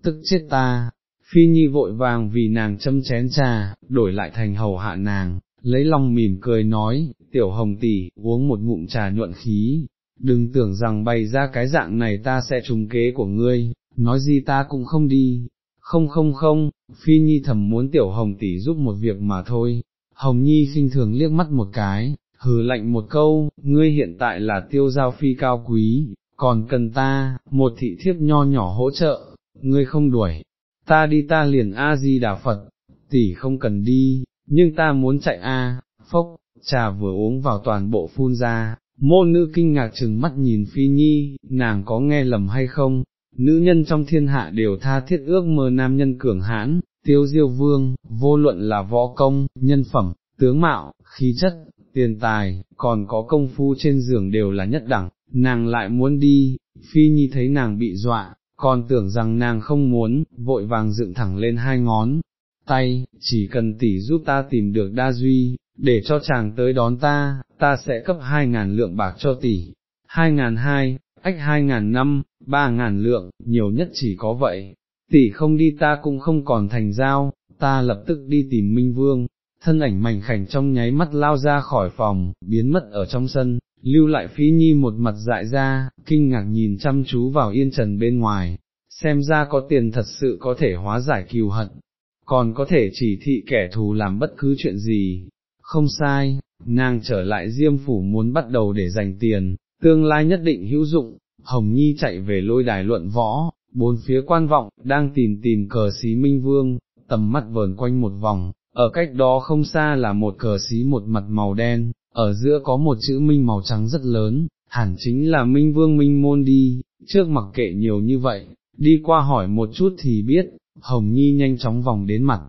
tức chết ta. Phi Nhi vội vàng vì nàng châm chén trà, đổi lại thành hầu hạ nàng, lấy lòng mỉm cười nói, tiểu hồng tỷ, uống một ngụm trà nhuận khí, đừng tưởng rằng bày ra cái dạng này ta sẽ trùng kế của ngươi, nói gì ta cũng không đi, không không không, phi nhi thầm muốn tiểu hồng tỷ giúp một việc mà thôi, hồng nhi khinh thường liếc mắt một cái, hừ lạnh một câu, ngươi hiện tại là tiêu giao phi cao quý, còn cần ta, một thị thiếp nho nhỏ hỗ trợ, ngươi không đuổi, ta đi ta liền A-di đà Phật, tỷ không cần đi, nhưng ta muốn chạy a, phốc, trà vừa uống vào toàn bộ phun ra, môn nữ kinh ngạc chừng mắt nhìn phi nhi, nàng có nghe lầm hay không, nữ nhân trong thiên hạ đều tha thiết ước mơ nam nhân cường hãn, tiêu diêu vương, vô luận là võ công, nhân phẩm, tướng mạo, khí chất, tiền tài, còn có công phu trên giường đều là nhất đẳng, nàng lại muốn đi, phi nhi thấy nàng bị dọa, còn tưởng rằng nàng không muốn, vội vàng dựng thẳng lên hai ngón, tay, chỉ cần tỷ giúp ta tìm được đa duy, để cho chàng tới đón ta, ta sẽ cấp hai ngàn lượng bạc cho tỷ, hai ngàn hai, ách hai ngàn năm, ba ngàn lượng, nhiều nhất chỉ có vậy, tỷ không đi ta cũng không còn thành giao, ta lập tức đi tìm Minh Vương, thân ảnh mảnh khảnh trong nháy mắt lao ra khỏi phòng, biến mất ở trong sân, lưu lại phí nhi một mặt dại ra, kinh ngạc nhìn chăm chú vào yên trần bên ngoài, xem ra có tiền thật sự có thể hóa giải kiều hận, còn có thể chỉ thị kẻ thù làm bất cứ chuyện gì, không sai, nàng trở lại diêm phủ muốn bắt đầu để dành tiền, tương lai nhất định hữu dụng, Hồng Nhi chạy về lôi đài luận võ, bốn phía quan vọng, đang tìm tìm cờ xí Minh Vương, tầm mắt vờn quanh một vòng, ở cách đó không xa là một cờ xí một mặt màu đen, ở giữa có một chữ Minh màu trắng rất lớn, hẳn chính là Minh Vương Minh Môn đi, trước mặc kệ nhiều như vậy, đi qua hỏi một chút thì biết, Hồng Nhi nhanh chóng vòng đến mặt.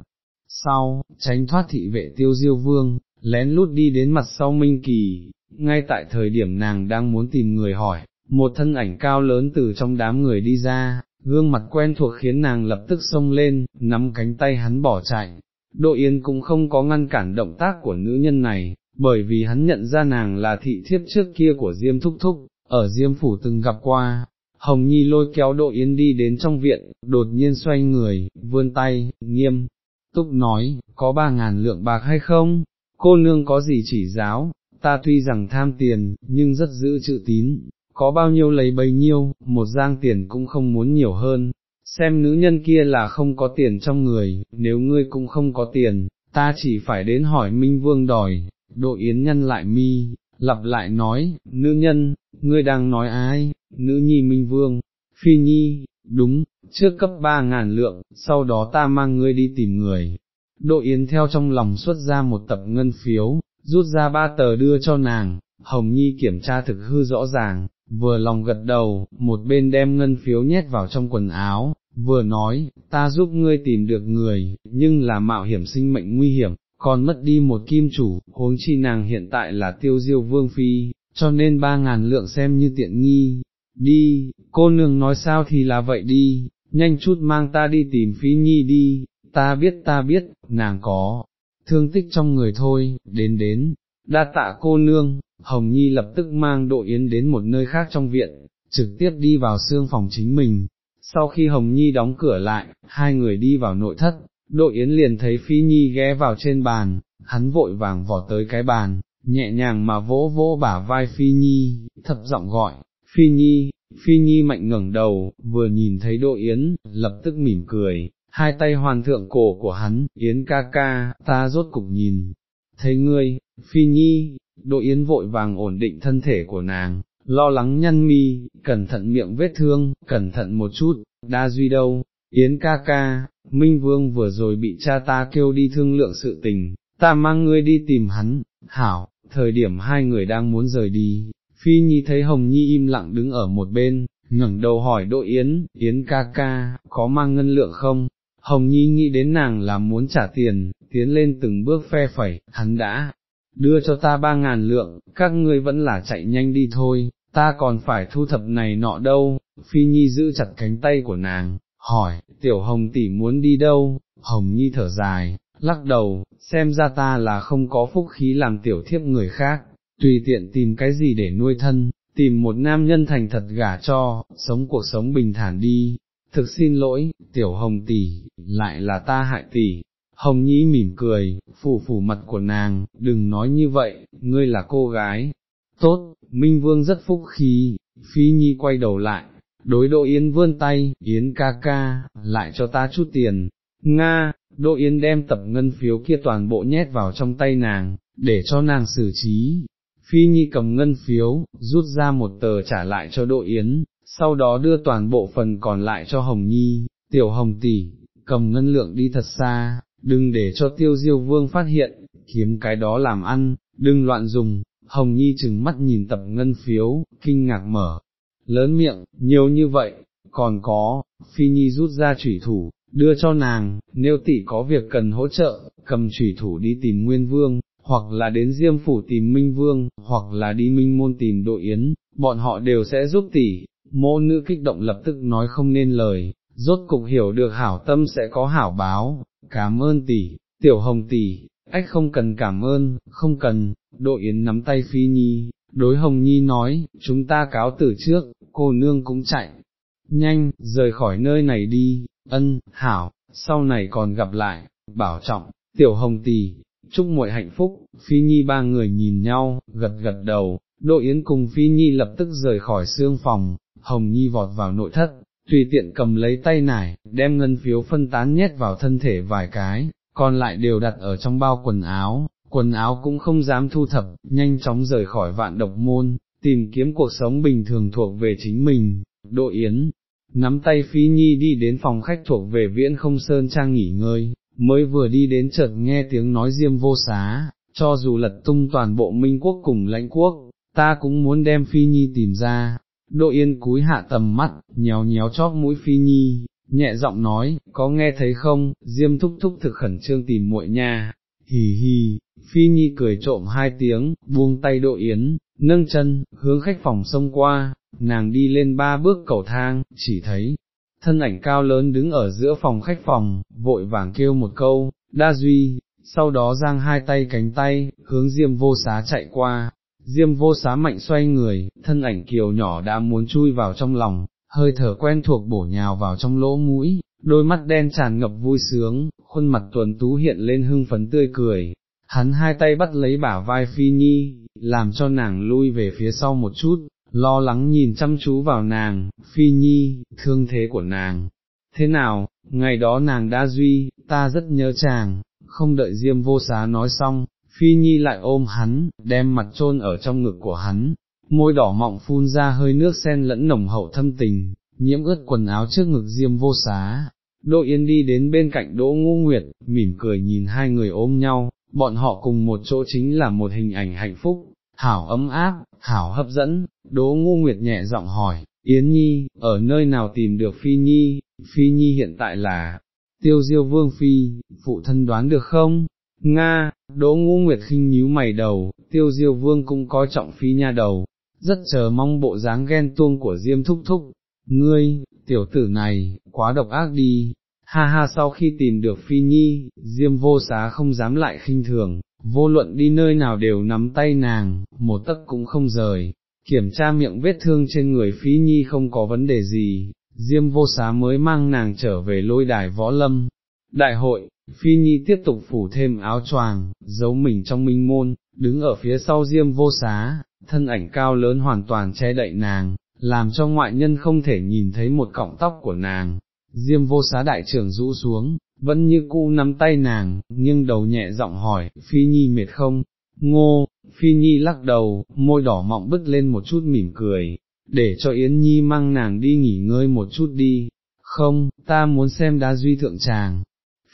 Sau, tránh thoát thị vệ tiêu diêu vương, lén lút đi đến mặt sau Minh Kỳ, ngay tại thời điểm nàng đang muốn tìm người hỏi, một thân ảnh cao lớn từ trong đám người đi ra, gương mặt quen thuộc khiến nàng lập tức xông lên, nắm cánh tay hắn bỏ chạy. Độ Yên cũng không có ngăn cản động tác của nữ nhân này, bởi vì hắn nhận ra nàng là thị thiếp trước kia của Diêm Thúc Thúc, ở Diêm Phủ từng gặp qua. Hồng Nhi lôi kéo Độ Yên đi đến trong viện, đột nhiên xoay người, vươn tay, nghiêm, túc nói, có ba ngàn lượng bạc hay không, cô nương có gì chỉ giáo, ta tuy rằng tham tiền, nhưng rất giữ chữ tín, có bao nhiêu lấy bấy nhiêu, một giang tiền cũng không muốn nhiều hơn, xem nữ nhân kia là không có tiền trong người, nếu ngươi cũng không có tiền, ta chỉ phải đến hỏi Minh Vương đòi, độ yến nhân lại mi, lặp lại nói, nữ nhân, ngươi đang nói ai, nữ nhi Minh Vương, phi nhi, đúng, trước cấp ba ngàn lượng, sau đó ta mang ngươi đi tìm người. Độ Yến theo trong lòng xuất ra một tập ngân phiếu, rút ra ba tờ đưa cho nàng, Hồng Nhi kiểm tra thực hư rõ ràng, vừa lòng gật đầu, một bên đem ngân phiếu nhét vào trong quần áo, vừa nói, ta giúp ngươi tìm được người, nhưng là mạo hiểm sinh mệnh nguy hiểm, còn mất đi một kim chủ, huống chi nàng hiện tại là tiêu diêu vương phi, cho nên ba ngàn lượng xem như tiện nghi. Đi, cô nương nói sao thì là vậy đi, nhanh chút mang ta đi tìm phí nhi đi, ta biết ta biết, nàng có, thương tích trong người thôi, đến đến, đa tạ cô nương, Hồng Nhi lập tức mang Đỗ Yến đến một nơi khác trong viện, trực tiếp đi vào xương phòng chính mình. Sau khi Hồng Nhi đóng cửa lại, hai người đi vào nội thất, Đỗ Yến liền thấy Phi Nhi ghé vào trên bàn, hắn vội vàng vỏ tới cái bàn, nhẹ nhàng mà vỗ vỗ bả vai Phi Nhi, thập giọng gọi, Phi Nhi, Phi Nhi mạnh ngẩng đầu, vừa nhìn thấy Đỗ Yến, lập tức mỉm cười, hai tay hoàn thượng cổ của hắn, Yến ca ca, ta rốt cục nhìn, thấy ngươi, Phi Nhi, Đỗ Yến vội vàng ổn định thân thể của nàng, lo lắng nhăn mi, cẩn thận miệng vết thương, cẩn thận một chút, đa duy đâu, Yến ca ca, Minh Vương vừa rồi bị cha ta kêu đi thương lượng sự tình, ta mang ngươi đi tìm hắn, hảo, thời điểm hai người đang muốn rời đi, Phi Nhi thấy Hồng Nhi im lặng đứng ở một bên, ngẩng đầu hỏi Đỗ Yến, Yến ca ca, có mang ngân lượng không? Hồng Nhi nghĩ đến nàng là muốn trả tiền, tiến lên từng bước phe phẩy, hắn đã, đưa cho ta ba ngàn lượng, các ngươi vẫn là chạy nhanh đi thôi, ta còn phải thu thập này nọ đâu, Phi Nhi giữ chặt cánh tay của nàng, hỏi, tiểu hồng tỷ muốn đi đâu, hồng nhi thở dài, lắc đầu, xem ra ta là không có phúc khí làm tiểu thiếp người khác, tùy tiện tìm cái gì để nuôi thân, tìm một nam nhân thành thật gả cho, sống cuộc sống bình thản đi, thực xin lỗi, tiểu hồng tỷ, lại là ta hại tỷ, Hồng Nhi mỉm cười, phủ phủ mặt của nàng, đừng nói như vậy, ngươi là cô gái. Tốt, Minh Vương rất phúc khí, Phi Nhi quay đầu lại, đối Đỗ Yến vươn tay, Yến ca ca, lại cho ta chút tiền. Nga, Đỗ Yến đem tập ngân phiếu kia toàn bộ nhét vào trong tay nàng, để cho nàng xử trí. Phi Nhi cầm ngân phiếu, rút ra một tờ trả lại cho Đỗ Yến, sau đó đưa toàn bộ phần còn lại cho Hồng Nhi, tiểu Hồng tỷ, cầm ngân lượng đi thật xa, đừng để cho tiêu diêu vương phát hiện, kiếm cái đó làm ăn, đừng loạn dùng, hồng nhi chừng mắt nhìn tập ngân phiếu, kinh ngạc mở, lớn miệng, nhiều như vậy, còn có, phi nhi rút ra chủy thủ, đưa cho nàng, nếu tỷ có việc cần hỗ trợ, cầm chủy thủ đi tìm nguyên vương, hoặc là đến diêm phủ tìm minh vương, hoặc là đi minh môn tìm đội yến, bọn họ đều sẽ giúp tỷ, mô nữ kích động lập tức nói không nên lời, rốt cục hiểu được hảo tâm sẽ có hảo báo, cảm ơn tỷ, tiểu hồng tỷ, ách không cần cảm ơn, không cần, đội Yến nắm tay Phi Nhi, đối Hồng Nhi nói, chúng ta cáo từ trước, cô nương cũng chạy, nhanh, rời khỏi nơi này đi, ân, hảo, sau này còn gặp lại, bảo trọng, tiểu hồng tỷ, chúc muội hạnh phúc, Phi Nhi ba người nhìn nhau, gật gật đầu, đội Yến cùng Phi Nhi lập tức rời khỏi xương phòng, Hồng Nhi vọt vào nội thất, tùy tiện cầm lấy tay nải, đem ngân phiếu phân tán nhét vào thân thể vài cái, còn lại đều đặt ở trong bao quần áo, quần áo cũng không dám thu thập, nhanh chóng rời khỏi vạn độc môn, tìm kiếm cuộc sống bình thường thuộc về chính mình, Độ Yến. Nắm tay Phi Nhi đi đến phòng khách thuộc về viễn không sơn trang nghỉ ngơi, mới vừa đi đến chợt nghe tiếng nói diêm vô xá, cho dù lật tung toàn bộ minh quốc cùng lãnh quốc, ta cũng muốn đem Phi Nhi tìm ra. Đỗ Yên cúi hạ tầm mắt, nhéo nhéo chóp mũi Phi Nhi, nhẹ giọng nói, có nghe thấy không, Diêm thúc thúc thực khẩn trương tìm muội nha, hì hì, Phi Nhi cười trộm hai tiếng, buông tay Đỗ Yến, nâng chân, hướng khách phòng xông qua, nàng đi lên ba bước cầu thang, chỉ thấy, thân ảnh cao lớn đứng ở giữa phòng khách phòng, vội vàng kêu một câu, đa duy, sau đó giang hai tay cánh tay, hướng diêm vô xá chạy qua, diêm vô xá mạnh xoay người, thân ảnh kiều nhỏ đã muốn chui vào trong lòng, hơi thở quen thuộc bổ nhào vào trong lỗ mũi, đôi mắt đen tràn ngập vui sướng, khuôn mặt tuần tú hiện lên hưng phấn tươi cười, hắn hai tay bắt lấy bả vai Phi Nhi, làm cho nàng lui về phía sau một chút, lo lắng nhìn chăm chú vào nàng, Phi Nhi, thương thế của nàng. Thế nào, ngày đó nàng đã duy, ta rất nhớ chàng, không đợi Diêm vô xá nói xong, Phi Nhi lại ôm hắn, đem mặt chôn ở trong ngực của hắn, môi đỏ mọng phun ra hơi nước sen lẫn nồng hậu thâm tình, nhiễm ướt quần áo trước ngực Diêm vô xá. Đỗ Yên đi đến bên cạnh Đỗ Ngũ Nguyệt, mỉm cười nhìn hai người ôm nhau, bọn họ cùng một chỗ chính là một hình ảnh hạnh phúc, hảo ấm áp, hảo hấp dẫn, Đỗ Ngũ Nguyệt nhẹ giọng hỏi, Yến Nhi, ở nơi nào tìm được Phi Nhi, Phi Nhi hiện tại là, tiêu diêu vương Phi, phụ thân đoán được không? Nga, Đỗ Ngũ Nguyệt khinh nhíu mày đầu, tiêu diêu vương cũng coi trọng Phi nha đầu, rất chờ mong bộ dáng ghen tuông của Diêm Thúc Thúc, ngươi, tiểu tử này, quá độc ác đi, ha ha sau khi tìm được Phi Nhi, Diêm vô xá không dám lại khinh thường, vô luận đi nơi nào đều nắm tay nàng, một tấc cũng không rời, kiểm tra miệng vết thương trên người Phi Nhi không có vấn đề gì, Diêm vô xá mới mang nàng trở về lôi đài võ lâm. Đại hội, Phi Nhi tiếp tục phủ thêm áo choàng, giấu mình trong minh môn, đứng ở phía sau Diêm vô xá, thân ảnh cao lớn hoàn toàn che đậy nàng, làm cho ngoại nhân không thể nhìn thấy một cọng tóc của nàng, Diêm vô xá đại trưởng rũ xuống, vẫn như cũ nắm tay nàng, nhưng đầu nhẹ giọng hỏi, Phi Nhi mệt không? Ngô, Phi Nhi lắc đầu, môi đỏ mọng bứt lên một chút mỉm cười, để cho Yến Nhi mang nàng đi nghỉ ngơi một chút đi. Không, ta muốn xem đá duy thượng tràng.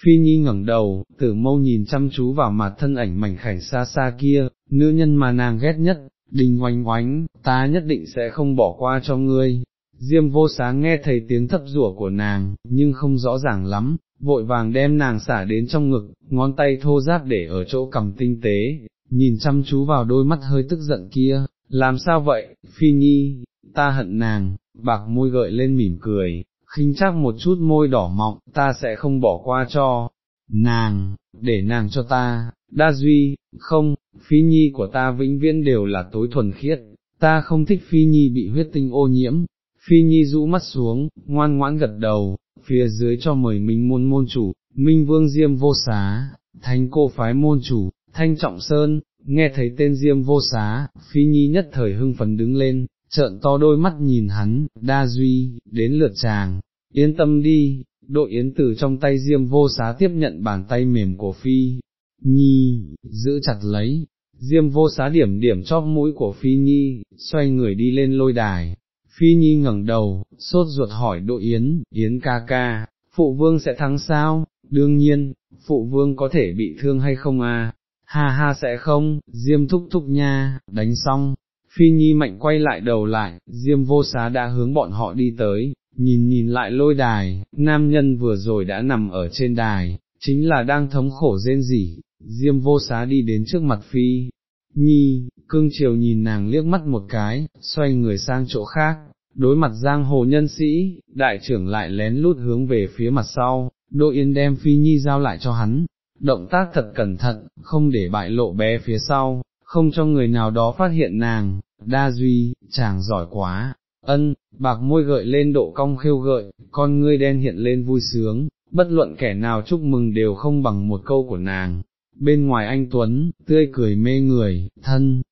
Phi Nhi ngẩng đầu, tử mâu nhìn chăm chú vào mặt thân ảnh mảnh khảnh xa xa kia, nữ nhân mà nàng ghét nhất, đình oanh oánh, ta nhất định sẽ không bỏ qua cho ngươi, Diêm vô sáng nghe thấy tiếng thấp rủa của nàng, nhưng không rõ ràng lắm, vội vàng đem nàng xả đến trong ngực, ngón tay thô giáp để ở chỗ cầm tinh tế, nhìn chăm chú vào đôi mắt hơi tức giận kia, làm sao vậy, phi nhi, ta hận nàng, bạc môi gợi lên mỉm cười, khinh chắc một chút môi đỏ mọng, ta sẽ không bỏ qua cho, nàng, để nàng cho ta, đa duy, không, phi nhi của ta vĩnh viễn đều là tối thuần khiết, ta không thích phi nhi bị huyết tinh ô nhiễm, Phi Nhi rũ mắt xuống, ngoan ngoãn gật đầu, phía dưới cho mời Minh môn môn chủ, Minh Vương Diêm vô xá, thánh cô phái môn chủ, Thanh Trọng Sơn, nghe thấy tên Diêm vô xá, Phi Nhi nhất thời hưng phấn đứng lên, trợn to đôi mắt nhìn hắn, đa duy, đến lượt chàng, yên tâm đi, đội yến từ trong tay Diêm vô xá tiếp nhận bàn tay mềm của Phi. Nhi, giữ chặt lấy, Diêm vô xá điểm điểm chóp mũi của Phi Nhi, xoay người đi lên lôi đài, Phi Nhi ngẩng đầu, sốt ruột hỏi đội Yến, Yến ca ca, phụ vương sẽ thắng sao? Đương nhiên, phụ vương có thể bị thương hay không à? Ha ha sẽ không, Diêm thúc thúc nha, đánh xong. Phi Nhi mạnh quay lại đầu lại, Diêm vô xá đã hướng bọn họ đi tới, nhìn nhìn lại lôi đài, nam nhân vừa rồi đã nằm ở trên đài, chính là đang thống khổ rên rỉ, Diêm vô xá đi đến trước mặt Phi, Nhi, cương chiều nhìn nàng liếc mắt một cái, xoay người sang chỗ khác, đối mặt giang hồ nhân sĩ, đại trưởng lại lén lút hướng về phía mặt sau, Đỗ Yên đem Phi Nhi giao lại cho hắn, động tác thật cẩn thận, không để bại lộ bé phía sau, không cho người nào đó phát hiện nàng, đa duy, chàng giỏi quá, ân, bạc môi gợi lên độ cong khêu gợi, con ngươi đen hiện lên vui sướng, bất luận kẻ nào chúc mừng đều không bằng một câu của nàng. Bên ngoài anh Tuấn, tươi cười mê người, thân,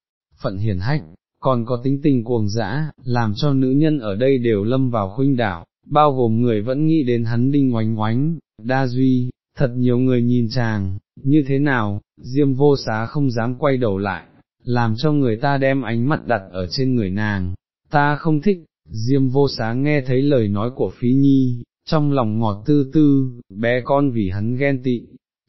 phận hiền hách, còn có tính tình cuồng dã, làm cho nữ nhân ở đây đều lâm vào khuynh đảo, bao gồm người vẫn nghĩ đến hắn đinh oánh oánh, đa duy, thật nhiều người nhìn chàng, như thế nào, diêm vô xá không dám quay đầu lại, làm cho người ta đem ánh mặt đặt ở trên người nàng, ta không thích, diêm vô sáng nghe thấy lời nói của phí nhi, trong lòng ngọt tư tư, bé con vì hắn ghen tị,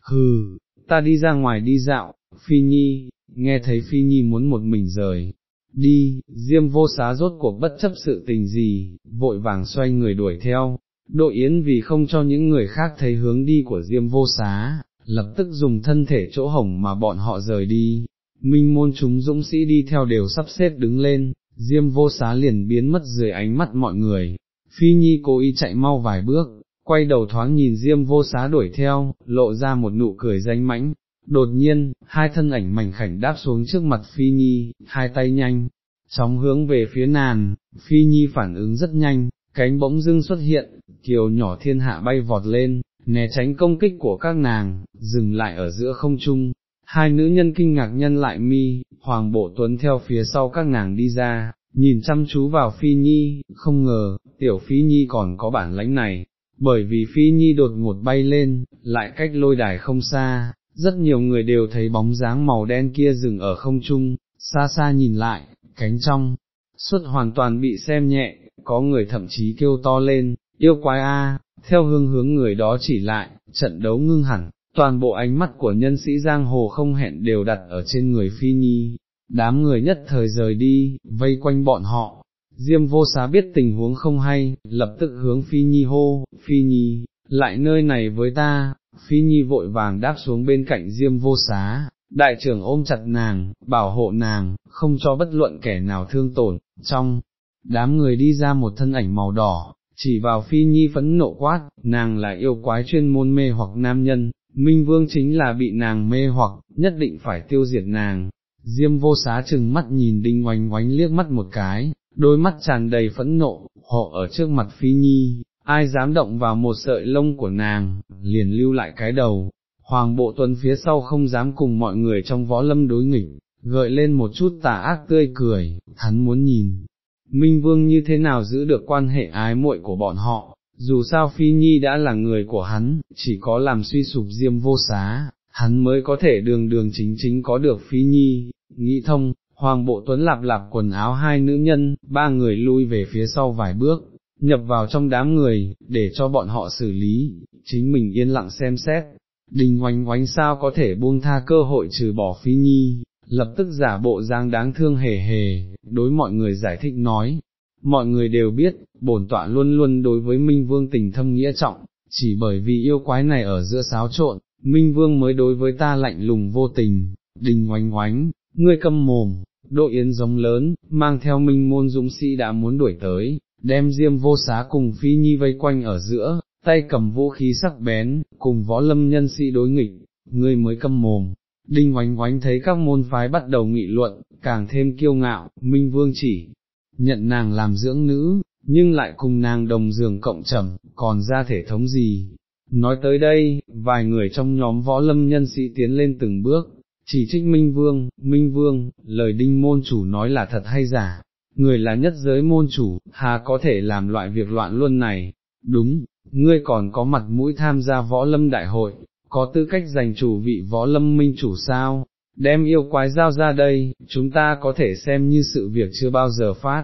hừ, ta đi ra ngoài đi dạo, phi nhi, nghe thấy phi nhi muốn một mình rời. Đi, diêm vô xá rốt cuộc bất chấp sự tình gì, vội vàng xoay người đuổi theo, đội yến vì không cho những người khác thấy hướng đi của diêm vô xá, lập tức dùng thân thể chỗ hồng mà bọn họ rời đi, minh môn chúng dũng sĩ đi theo đều sắp xếp đứng lên, diêm vô xá liền biến mất dưới ánh mắt mọi người, phi nhi cố ý chạy mau vài bước, quay đầu thoáng nhìn diêm vô xá đuổi theo, lộ ra một nụ cười danh mãnh. Đột nhiên, hai thân ảnh mảnh khảnh đáp xuống trước mặt Phi Nhi, hai tay nhanh, chóng hướng về phía nàng, Phi Nhi phản ứng rất nhanh, cánh bỗng dưng xuất hiện, kiều nhỏ thiên hạ bay vọt lên, né tránh công kích của các nàng, dừng lại ở giữa không trung. Hai nữ nhân kinh ngạc nhân lại mi, hoàng bộ tuấn theo phía sau các nàng đi ra, nhìn chăm chú vào Phi Nhi, không ngờ, tiểu Phi Nhi còn có bản lãnh này, bởi vì Phi Nhi đột ngột bay lên, lại cách lôi đài không xa, rất nhiều người đều thấy bóng dáng màu đen kia dừng ở không trung, xa xa nhìn lại, cánh trong, suốt hoàn toàn bị xem nhẹ, có người thậm chí kêu to lên, yêu quái a, theo hương hướng người đó chỉ lại, trận đấu ngưng hẳn, toàn bộ ánh mắt của nhân sĩ giang hồ không hẹn đều đặt ở trên người phi nhi, đám người nhất thời rời đi, vây quanh bọn họ. Diêm vô xá biết tình huống không hay, lập tức hướng Phi Nhi hô, Phi Nhi, lại nơi này với ta, Phi Nhi vội vàng đáp xuống bên cạnh Diêm vô xá, đại trưởng ôm chặt nàng, bảo hộ nàng, không cho bất luận kẻ nào thương tổn, trong, đám người đi ra một thân ảnh màu đỏ, chỉ vào phi nhi phẫn nộ quát, nàng là yêu quái chuyên môn mê hoặc nam nhân, minh vương chính là bị nàng mê hoặc, nhất định phải tiêu diệt nàng. Diêm vô xá chừng mắt nhìn đinh oánh oánh liếc mắt một cái, đôi mắt tràn đầy phẫn nộ, họ ở trước mặt phi nhi, ai dám động vào một sợi lông của nàng, liền lưu lại cái đầu. Hoàng bộ tuần phía sau không dám cùng mọi người trong võ lâm đối nghịch, gợi lên một chút tà ác tươi cười, hắn muốn nhìn, Minh Vương như thế nào giữ được quan hệ ái muội của bọn họ, dù sao Phi Nhi đã là người của hắn, chỉ có làm suy sụp diêm vô xá, hắn mới có thể đường đường chính chính có được Phi Nhi, nghĩ thông, Hoàng Bộ Tuấn lạp lạp quần áo hai nữ nhân, ba người lui về phía sau vài bước, nhập vào trong đám người, để cho bọn họ xử lý, chính mình yên lặng xem xét, đình oanh hoánh sao có thể buông tha cơ hội trừ bỏ Phi Nhi, lập tức giả bộ dáng đáng thương hề hề, đối mọi người giải thích nói, mọi người đều biết, bổn tọa luôn luôn đối với Minh Vương tình thâm nghĩa trọng, chỉ bởi vì yêu quái này ở giữa xáo trộn, Minh Vương mới đối với ta lạnh lùng vô tình, đình oánh oánh, ngươi câm mồm, đội yến giống lớn, mang theo Minh môn dũng sĩ đã muốn đuổi tới, đem diêm vô xá cùng phi nhi vây quanh ở giữa, tay cầm vũ khí sắc bén, cùng võ lâm nhân sĩ đối nghịch, ngươi mới câm mồm, Đinh oánh oánh thấy các môn phái bắt đầu nghị luận, càng thêm kiêu ngạo, Minh Vương chỉ nhận nàng làm dưỡng nữ, nhưng lại cùng nàng đồng giường cộng trầm, còn ra thể thống gì. Nói tới đây, vài người trong nhóm võ lâm nhân sĩ tiến lên từng bước, chỉ trích Minh Vương, Minh Vương, lời đinh môn chủ nói là thật hay giả, người là nhất giới môn chủ, hà có thể làm loại việc loạn luân này, đúng, ngươi còn có mặt mũi tham gia võ lâm đại hội, có tư cách giành chủ vị võ lâm minh chủ sao, đem yêu quái giao ra đây, chúng ta có thể xem như sự việc chưa bao giờ phát.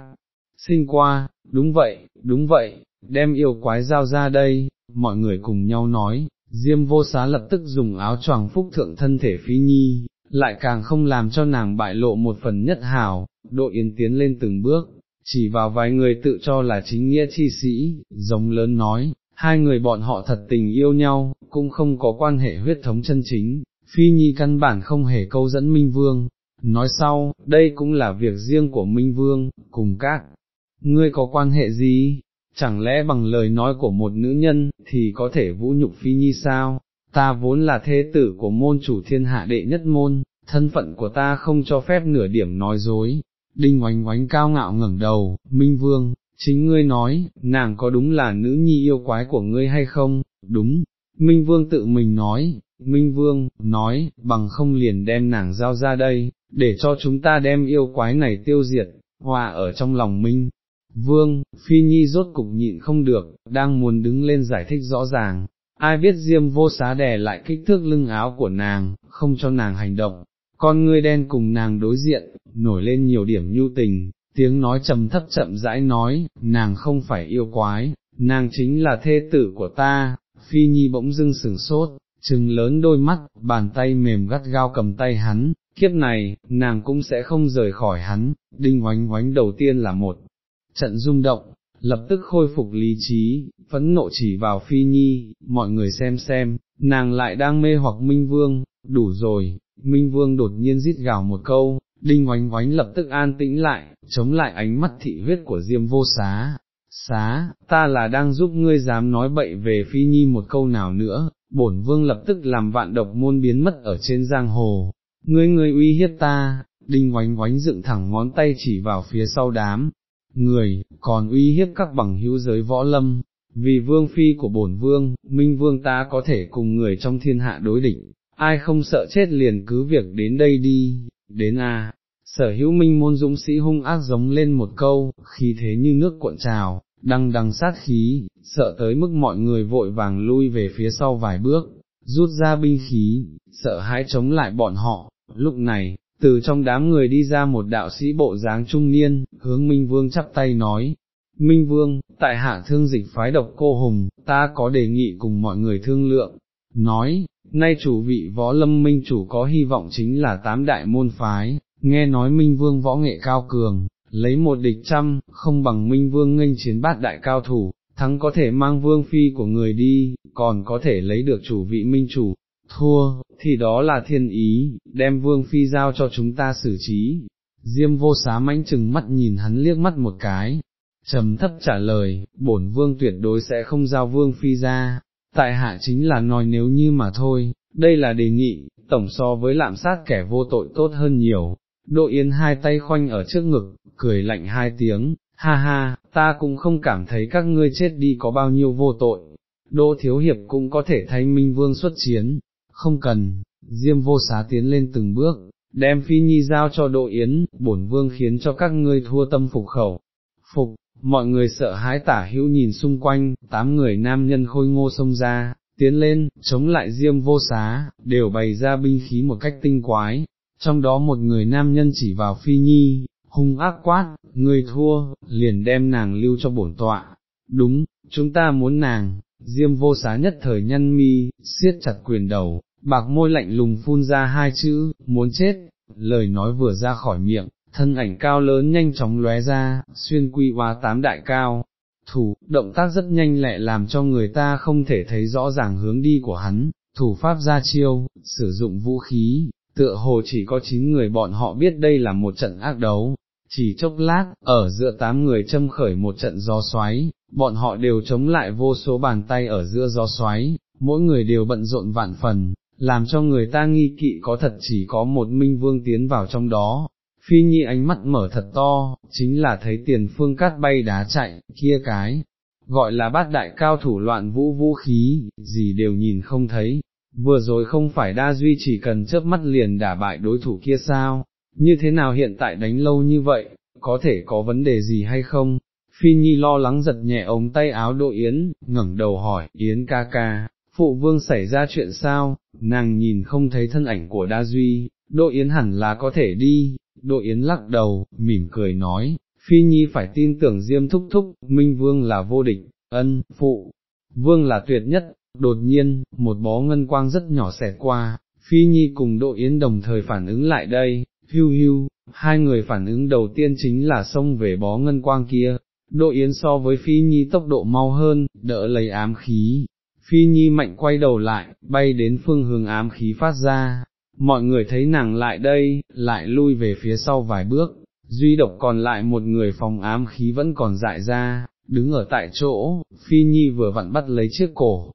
Sinh qua, đúng vậy, đúng vậy, đem yêu quái giao ra đây, mọi người cùng nhau nói, Diêm vô xá lập tức dùng áo choàng phúc thượng thân thể phi nhi, lại càng không làm cho nàng bại lộ một phần nhất hào, độ yến tiến lên từng bước, chỉ vào vài người tự cho là chính nghĩa chi sĩ, giống lớn nói, hai người bọn họ thật tình yêu nhau, cũng không có quan hệ huyết thống chân chính, phi nhi căn bản không hề câu dẫn Minh Vương. Nói sau, đây cũng là việc riêng của Minh Vương, cùng các, ngươi có quan hệ gì, chẳng lẽ bằng lời nói của một nữ nhân, thì có thể vũ nhục phi nhi sao, ta vốn là thế tử của môn chủ thiên hạ đệ nhất môn, thân phận của ta không cho phép nửa điểm nói dối. Đinh oánh oánh cao ngạo ngẩng đầu, Minh Vương, chính ngươi nói, nàng có đúng là nữ nhi yêu quái của ngươi hay không, đúng, Minh Vương tự mình nói, Minh Vương, nói, bằng không liền đem nàng giao ra đây, để cho chúng ta đem yêu quái này tiêu diệt, hòa ở trong lòng Minh. Vương, Phi Nhi rốt cục nhịn không được, đang muốn đứng lên giải thích rõ ràng, ai biết diêm vô xá đè lại kích thước lưng áo của nàng, không cho nàng hành động, con ngươi đen cùng nàng đối diện, nổi lên nhiều điểm nhu tình, tiếng nói trầm thấp chậm rãi nói, nàng không phải yêu quái, nàng chính là thê tử của ta, phi nhi bỗng dưng sừng sốt, trừng lớn đôi mắt, bàn tay mềm gắt gao cầm tay hắn, kiếp này, nàng cũng sẽ không rời khỏi hắn, đinh oánh oánh đầu tiên là một trận rung động, lập tức khôi phục lý trí, phẫn nộ chỉ vào phi nhi, mọi người xem xem, nàng lại đang mê hoặc Minh Vương, đủ rồi, Minh Vương đột nhiên rít gào một câu, đinh oánh oánh lập tức an tĩnh lại, chống lại ánh mắt thị huyết của Diêm vô xá. Xá, ta là đang giúp ngươi dám nói bậy về phi nhi một câu nào nữa, bổn vương lập tức làm vạn độc môn biến mất ở trên giang hồ, ngươi ngươi uy hiếp ta, đinh oánh oánh dựng thẳng ngón tay chỉ vào phía sau đám, người, còn uy hiếp các bằng hữu giới võ lâm, vì vương phi của bổn vương, minh vương ta có thể cùng người trong thiên hạ đối địch, ai không sợ chết liền cứ việc đến đây đi, đến a. Sở hữu minh môn dũng sĩ hung ác giống lên một câu, khí thế như nước cuộn trào, đăng đăng sát khí, sợ tới mức mọi người vội vàng lui về phía sau vài bước, rút ra binh khí, sợ hãi chống lại bọn họ, lúc này, từ trong đám người đi ra một đạo sĩ bộ dáng trung niên, hướng Minh Vương chắp tay nói, Minh Vương, tại hạ thương dịch phái độc cô hùng, ta có đề nghị cùng mọi người thương lượng, nói, nay chủ vị võ lâm minh chủ có hy vọng chính là tám đại môn phái, nghe nói Minh Vương võ nghệ cao cường, lấy một địch trăm, không bằng Minh Vương nghênh chiến bát đại cao thủ, thắng có thể mang vương phi của người đi, còn có thể lấy được chủ vị minh chủ, thua, thì đó là thiên ý, đem vương phi giao cho chúng ta xử trí. Diêm vô xá mãnh chừng mắt nhìn hắn liếc mắt một cái, trầm thấp trả lời, bổn vương tuyệt đối sẽ không giao vương phi ra, tại hạ chính là nói nếu như mà thôi, đây là đề nghị, tổng so với lạm sát kẻ vô tội tốt hơn nhiều. Đỗ Yến hai tay khoanh ở trước ngực, cười lạnh hai tiếng, ha ha, ta cũng không cảm thấy các ngươi chết đi có bao nhiêu vô tội. Đỗ Thiếu Hiệp cũng có thể thay Minh Vương xuất chiến, không cần, Diêm vô xá tiến lên từng bước, đem Phi Nhi giao cho Đỗ Yến, bổn vương khiến cho các ngươi thua tâm phục khẩu. Phục, mọi người sợ hãi tả hữu nhìn xung quanh, tám người nam nhân khôi ngô xông ra, tiến lên, chống lại Diêm vô xá, đều bày ra binh khí một cách tinh quái, trong đó một người nam nhân chỉ vào Phi Nhi, hung ác quát, người thua, liền đem nàng lưu cho bổn tọa. Đúng, chúng ta muốn nàng, Diêm vô xá nhất thời nhân mi, siết chặt quyền đầu, bạc môi lạnh lùng phun ra hai chữ, muốn chết, lời nói vừa ra khỏi miệng, thân ảnh cao lớn nhanh chóng lóe ra, xuyên quy hóa tám đại cao, thủ, động tác rất nhanh lẹ làm cho người ta không thể thấy rõ ràng hướng đi của hắn, thủ pháp ra chiêu, sử dụng vũ khí, tựa hồ chỉ có chín người bọn họ biết đây là một trận ác đấu. Chỉ chốc lát, ở giữa tám người châm khởi một trận gió xoáy, bọn họ đều chống lại vô số bàn tay ở giữa gió xoáy, mỗi người đều bận rộn vạn phần, làm cho người ta nghi kỵ có thật chỉ có một minh vương tiến vào trong đó. Phi Nhi ánh mắt mở thật to, chính là thấy tiền phương cát bay đá chạy, kia cái, gọi là bát đại cao thủ loạn vũ vũ khí, gì đều nhìn không thấy, vừa rồi không phải đa duy chỉ cần chớp mắt liền đả bại đối thủ kia sao, như thế nào hiện tại đánh lâu như vậy, có thể có vấn đề gì hay không? Phi Nhi lo lắng giật nhẹ ống tay áo Đỗ Yến, ngẩng đầu hỏi, Yến ca ca, phụ vương xảy ra chuyện sao, nàng nhìn không thấy thân ảnh của Đa Duy, Đỗ Yến hẳn là có thể đi, Đỗ Yến lắc đầu, mỉm cười nói, Phi Nhi phải tin tưởng Diêm Thúc Thúc, Minh Vương là vô địch, ân, phụ, Vương là tuyệt nhất, đột nhiên, một bó ngân quang rất nhỏ xẹt qua, Phi Nhi cùng Đỗ Yến đồng thời phản ứng lại đây, hưu hưu, hai người phản ứng đầu tiên chính là xông về bó ngân quang kia, Đỗ Yến so với Phi Nhi tốc độ mau hơn, đỡ lấy ám khí, Phi Nhi mạnh quay đầu lại, bay đến phương hướng ám khí phát ra, mọi người thấy nàng lại đây, lại lui về phía sau vài bước, duy độc còn lại một người phòng ám khí vẫn còn dại ra, đứng ở tại chỗ, Phi Nhi vừa vặn bắt lấy chiếc cổ,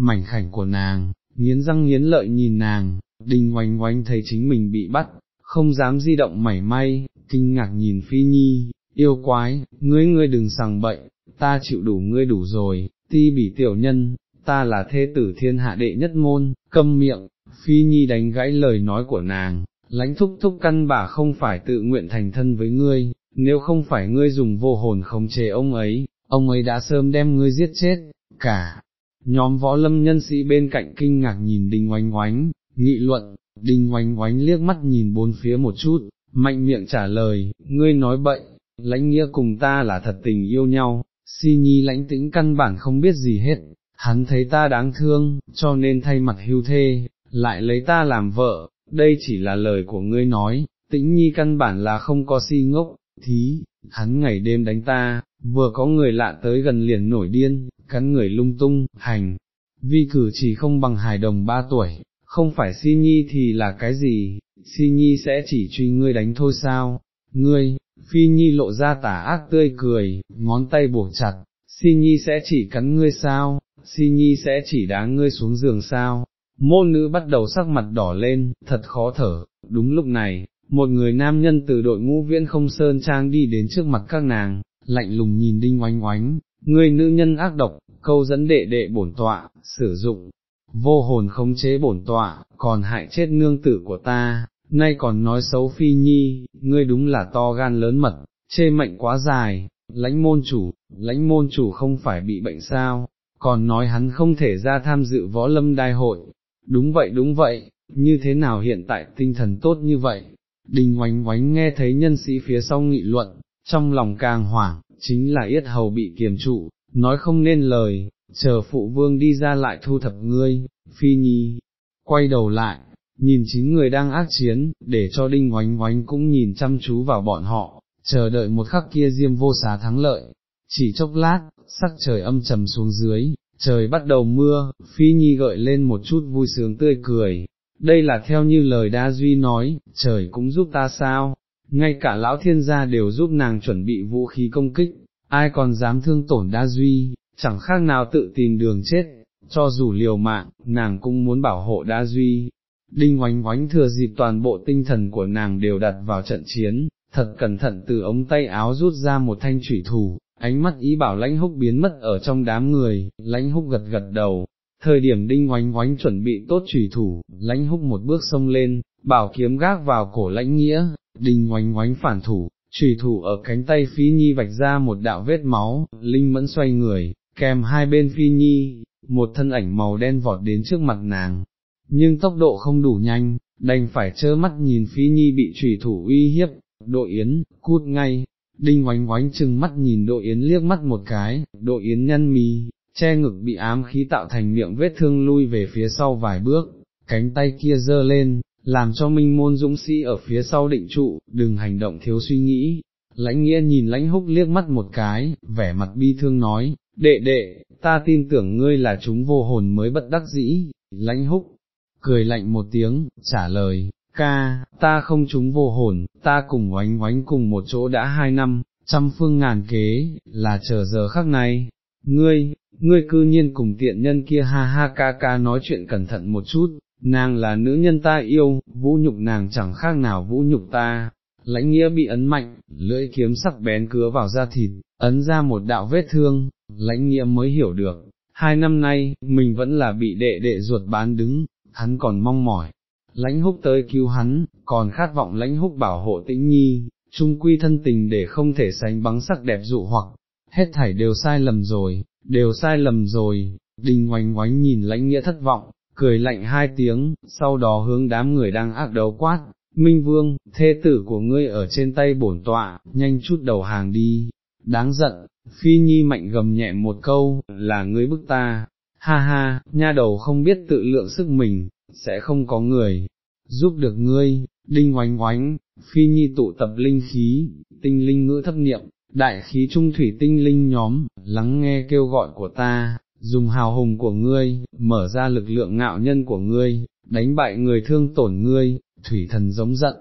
mảnh khảnh của nàng, nghiến răng nghiến lợi nhìn nàng, đinh oanh oanh thấy chính mình bị bắt, không dám di động mảy may, kinh ngạc nhìn phi nhi, yêu quái, ngươi ngươi đừng sằng bậy, ta chịu đủ ngươi đủ rồi, ti bỉ tiểu nhân, ta là thê tử thiên hạ đệ nhất môn, câm miệng, phi nhi đánh gãy lời nói của nàng, lãnh thúc thúc căn bà không phải tự nguyện thành thân với ngươi, nếu không phải ngươi dùng vô hồn khống chế ông ấy, ông ấy đã sớm đem ngươi giết chết, cả. Nhóm võ lâm nhân sĩ bên cạnh kinh ngạc nhìn đinh oánh oánh, nghị luận, đinh oánh oánh liếc mắt nhìn bốn phía một chút, mạnh miệng trả lời, ngươi nói bậy, lãnh nghĩa cùng ta là thật tình yêu nhau, si nhi lãnh tĩnh căn bản không biết gì hết, hắn thấy ta đáng thương, cho nên thay mặt hưu thê, lại lấy ta làm vợ, đây chỉ là lời của ngươi nói, tĩnh nhi căn bản là không có si ngốc, thí, hắn ngày đêm đánh ta, vừa có người lạ tới gần liền nổi điên, cắn người lung tung, hành, vi cử chỉ không bằng hài đồng ba tuổi, không phải si nhi thì là cái gì, si nhi sẽ chỉ truy ngươi đánh thôi sao, ngươi, phi nhi lộ ra tả ác tươi cười, ngón tay buộc chặt, si nhi sẽ chỉ cắn ngươi sao, si nhi sẽ chỉ đá ngươi xuống giường sao, môn nữ bắt đầu sắc mặt đỏ lên, thật khó thở, đúng lúc này, một người nam nhân từ đội ngũ viễn không sơn trang đi đến trước mặt các nàng, lạnh lùng nhìn đinh oánh oánh, người nữ nhân ác độc, câu dẫn đệ đệ bổn tọa, sử dụng, vô hồn khống chế bổn tọa, còn hại chết nương tử của ta, nay còn nói xấu phi nhi, ngươi đúng là to gan lớn mật, chê mệnh quá dài, lãnh môn chủ, lãnh môn chủ không phải bị bệnh sao, còn nói hắn không thể ra tham dự võ lâm đai hội, đúng vậy đúng vậy, như thế nào hiện tại tinh thần tốt như vậy, đình oánh oánh nghe thấy nhân sĩ phía sau nghị luận, trong lòng càng hoảng, chính là yết hầu bị kiềm trụ, nói không nên lời, chờ phụ vương đi ra lại thu thập ngươi, phi nhi, quay đầu lại, nhìn chín người đang ác chiến, để cho đinh oánh oánh cũng nhìn chăm chú vào bọn họ, chờ đợi một khắc kia diêm vô xá thắng lợi, chỉ chốc lát, sắc trời âm trầm xuống dưới, trời bắt đầu mưa, phi nhi gợi lên một chút vui sướng tươi cười, đây là theo như lời đa duy nói, trời cũng giúp ta sao, ngay cả lão thiên gia đều giúp nàng chuẩn bị vũ khí công kích, ai còn dám thương tổn đa duy, chẳng khác nào tự tìm đường chết, cho dù liều mạng, nàng cũng muốn bảo hộ đa duy. Đinh oánh oánh thừa dịp toàn bộ tinh thần của nàng đều đặt vào trận chiến, thật cẩn thận từ ống tay áo rút ra một thanh thủy thủ, ánh mắt ý bảo lãnh húc biến mất ở trong đám người, lãnh húc gật gật đầu, thời điểm đinh oánh oánh chuẩn bị tốt trùy thủ, lãnh húc một bước xông lên, bảo kiếm gác vào cổ lãnh nghĩa, đinh oánh oánh phản thủ, trùy thủ ở cánh tay phi nhi vạch ra một đạo vết máu, linh mẫn xoay người, kèm hai bên phi nhi, một thân ảnh màu đen vọt đến trước mặt nàng, nhưng tốc độ không đủ nhanh, đành phải trơ mắt nhìn phi nhi bị trùy thủ uy hiếp, đội yến, cút ngay, đinh oánh oánh chừng mắt nhìn đội yến liếc mắt một cái, đội yến nhăn mì, che ngực bị ám khí tạo thành miệng vết thương lui về phía sau vài bước, cánh tay kia giơ lên, làm cho minh môn dũng sĩ ở phía sau định trụ, đừng hành động thiếu suy nghĩ. Lãnh nghĩa nhìn lãnh húc liếc mắt một cái, vẻ mặt bi thương nói, đệ đệ, ta tin tưởng ngươi là chúng vô hồn mới bất đắc dĩ, lãnh húc, cười lạnh một tiếng, trả lời, ca, ta không chúng vô hồn, ta cùng oánh oánh cùng một chỗ đã hai năm, trăm phương ngàn kế, là chờ giờ khắc này, ngươi, ngươi cư nhiên cùng tiện nhân kia ha ha ca ca nói chuyện cẩn thận một chút, nàng là nữ nhân ta yêu, vũ nhục nàng chẳng khác nào vũ nhục ta. Lãnh nghĩa bị ấn mạnh, lưỡi kiếm sắc bén cứa vào da thịt, ấn ra một đạo vết thương, lãnh nghĩa mới hiểu được, hai năm nay, mình vẫn là bị đệ đệ ruột bán đứng, hắn còn mong mỏi, lãnh húc tới cứu hắn, còn khát vọng lãnh húc bảo hộ tĩnh nhi, trung quy thân tình để không thể sánh bắn sắc đẹp dụ hoặc, hết thảy đều sai lầm rồi, đều sai lầm rồi, đình oánh oánh nhìn lãnh nghĩa thất vọng, cười lạnh hai tiếng, sau đó hướng đám người đang ác đấu quát, Minh Vương, thê tử của ngươi ở trên tay bổn tọa, nhanh chút đầu hàng đi, đáng giận, Phi Nhi mạnh gầm nhẹ một câu, là ngươi bức ta, ha ha, nha đầu không biết tự lượng sức mình, sẽ không có người, giúp được ngươi, đinh oánh oánh, Phi Nhi tụ tập linh khí, tinh linh ngữ thấp niệm, đại khí trung thủy tinh linh nhóm, lắng nghe kêu gọi của ta, dùng hào hùng của ngươi, mở ra lực lượng ngạo nhân của ngươi, đánh bại người thương tổn ngươi, thủy thần giống giận,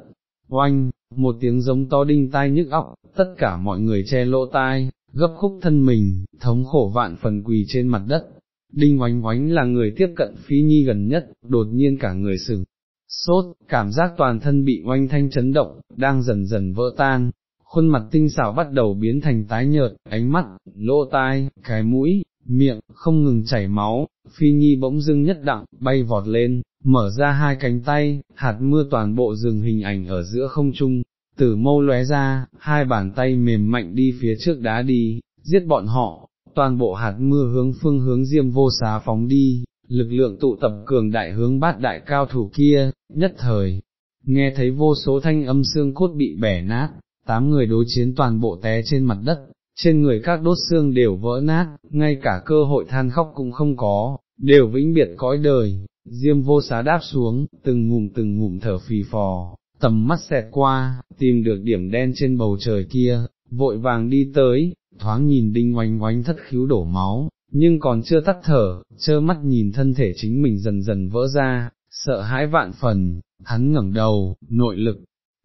oanh, một tiếng giống to đinh tai nhức óc, tất cả mọi người che lỗ tai, gấp khúc thân mình, thống khổ vạn phần quỳ trên mặt đất, Đinh oánh oánh là người tiếp cận Phi Nhi gần nhất, đột nhiên cả người sừng, sốt, cảm giác toàn thân bị oanh thanh chấn động, đang dần dần vỡ tan, khuôn mặt tinh xảo bắt đầu biến thành tái nhợt, ánh mắt, lỗ tai, cái mũi, miệng, không ngừng chảy máu, Phi Nhi bỗng dưng nhất đặng, bay vọt lên, mở ra hai cánh tay, hạt mưa toàn bộ rừng hình ảnh ở giữa không trung, tử mâu lóe ra, hai bàn tay mềm mạnh đi phía trước đá đi, giết bọn họ, toàn bộ hạt mưa hướng phương hướng diêm vô xá phóng đi, lực lượng tụ tập cường đại hướng bát đại cao thủ kia, nhất thời, nghe thấy vô số thanh âm xương cốt bị bẻ nát, tám người đối chiến toàn bộ té trên mặt đất, trên người các đốt xương đều vỡ nát, ngay cả cơ hội than khóc cũng không có, đều vĩnh biệt cõi đời, diêm vô xá đáp xuống, từng ngụm từng ngụm thở phì phò, tầm mắt xẹt qua, tìm được điểm đen trên bầu trời kia, vội vàng đi tới, thoáng nhìn đinh oanh oanh thất khíu đổ máu, nhưng còn chưa tắt thở, trơ mắt nhìn thân thể chính mình dần dần vỡ ra, sợ hãi vạn phần, hắn ngẩng đầu, nội lực,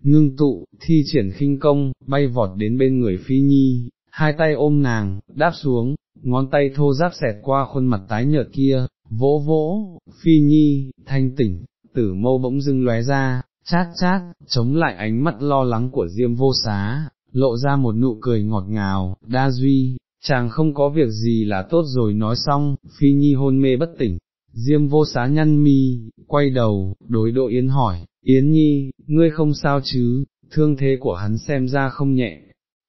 ngưng tụ, thi triển khinh công, bay vọt đến bên người phi nhi, hai tay ôm nàng, đáp xuống, ngón tay thô ráp xẹt qua khuôn mặt tái nhợt kia, vỗ vỗ, phi nhi, thanh tỉnh, tử mâu bỗng dưng lóe ra, chát chát, chống lại ánh mắt lo lắng của diêm vô xá, lộ ra một nụ cười ngọt ngào, đa duy, chàng không có việc gì là tốt rồi nói xong, phi nhi hôn mê bất tỉnh, diêm vô xá nhăn mi, quay đầu, đối độ yến hỏi, yến nhi, ngươi không sao chứ, thương thế của hắn xem ra không nhẹ,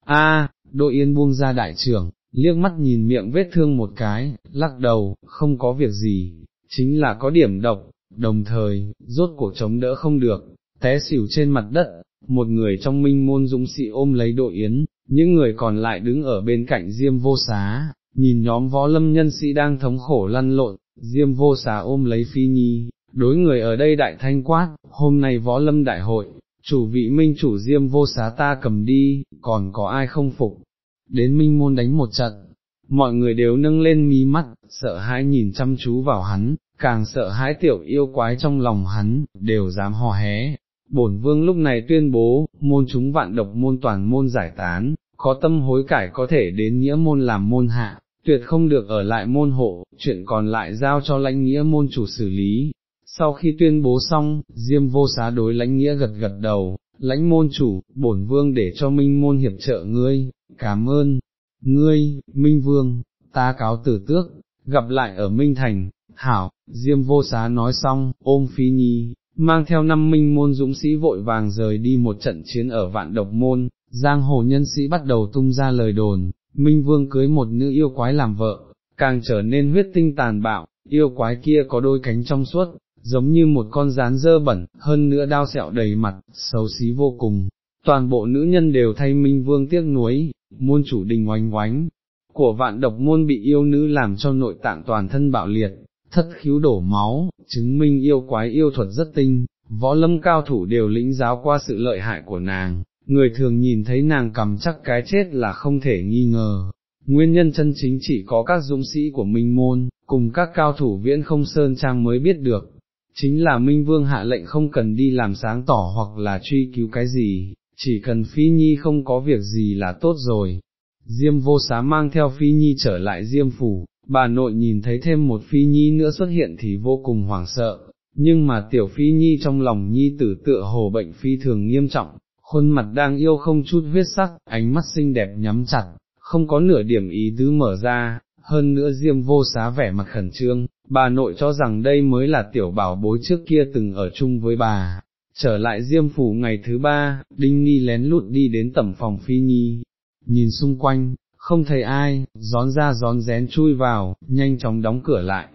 a đôi yến buông ra đại trưởng, liếc mắt nhìn miệng vết thương một cái, lắc đầu, không có việc gì, chính là có điểm độc, đồng thời, rốt cuộc chống đỡ không được, té xỉu trên mặt đất, một người trong minh môn dũng sĩ ôm lấy đội yến, những người còn lại đứng ở bên cạnh diêm vô xá, nhìn nhóm võ lâm nhân sĩ đang thống khổ lăn lộn, diêm vô xá ôm lấy phi nhi, đối người ở đây đại thanh quát, hôm nay võ lâm đại hội, chủ vị minh chủ diêm vô xá ta cầm đi, còn có ai không phục, đến minh môn đánh một trận, mọi người đều nâng lên mí mắt, sợ hãi nhìn chăm chú vào hắn, càng sợ hãi tiểu yêu quái trong lòng hắn, đều dám hò hé. Bổn vương lúc này tuyên bố, môn chúng vạn độc môn toàn môn giải tán, có tâm hối cải có thể đến nghĩa môn làm môn hạ, tuyệt không được ở lại môn hộ, chuyện còn lại giao cho lãnh nghĩa môn chủ xử lý. Sau khi tuyên bố xong, Diêm vô xá đối lãnh nghĩa gật gật đầu, lãnh môn chủ, bổn vương để cho minh môn hiệp trợ ngươi, cảm ơn, ngươi, minh vương, ta cáo tử tước, gặp lại ở Minh Thành, hảo, Diêm vô xá nói xong, ôm phi nhi, mang theo năm minh môn dũng sĩ vội vàng rời đi một trận chiến ở vạn độc môn, giang hồ nhân sĩ bắt đầu tung ra lời đồn, minh vương cưới một nữ yêu quái làm vợ, càng trở nên huyết tinh tàn bạo, yêu quái kia có đôi cánh trong suốt, giống như một con rán dơ bẩn, hơn nữa đao sẹo đầy mặt, xấu xí vô cùng. Toàn bộ nữ nhân đều thay Minh Vương tiếc nuối, môn chủ đình oánh oánh, của vạn độc môn bị yêu nữ làm cho nội tạng toàn thân bạo liệt, thất khiếu đổ máu, chứng minh yêu quái yêu thuật rất tinh, võ lâm cao thủ đều lĩnh giáo qua sự lợi hại của nàng, người thường nhìn thấy nàng cầm chắc cái chết là không thể nghi ngờ. Nguyên nhân chân chính chỉ có các dũng sĩ của Minh Môn, cùng các cao thủ viễn không sơn trang mới biết được, chính là Minh Vương hạ lệnh không cần đi làm sáng tỏ hoặc là truy cứu cái gì, chỉ cần Phi Nhi không có việc gì là tốt rồi. Diêm vô xá mang theo Phi Nhi trở lại Diêm Phủ, bà nội nhìn thấy thêm một Phi Nhi nữa xuất hiện thì vô cùng hoảng sợ, nhưng mà tiểu Phi Nhi trong lòng Nhi tử tựa hồ bệnh phi thường nghiêm trọng, khuôn mặt đang yêu không chút huyết sắc, ánh mắt xinh đẹp nhắm chặt, không có nửa điểm ý tứ mở ra, hơn nữa Diêm vô xá vẻ mặt khẩn trương, bà nội cho rằng đây mới là tiểu bảo bối trước kia từng ở chung với bà, Trở lại diêm phủ ngày thứ ba, Đinh Ni lén lút đi đến tẩm phòng Phi Nhi, nhìn xung quanh, không thấy ai, gión ra gión rén chui vào, nhanh chóng đóng cửa lại.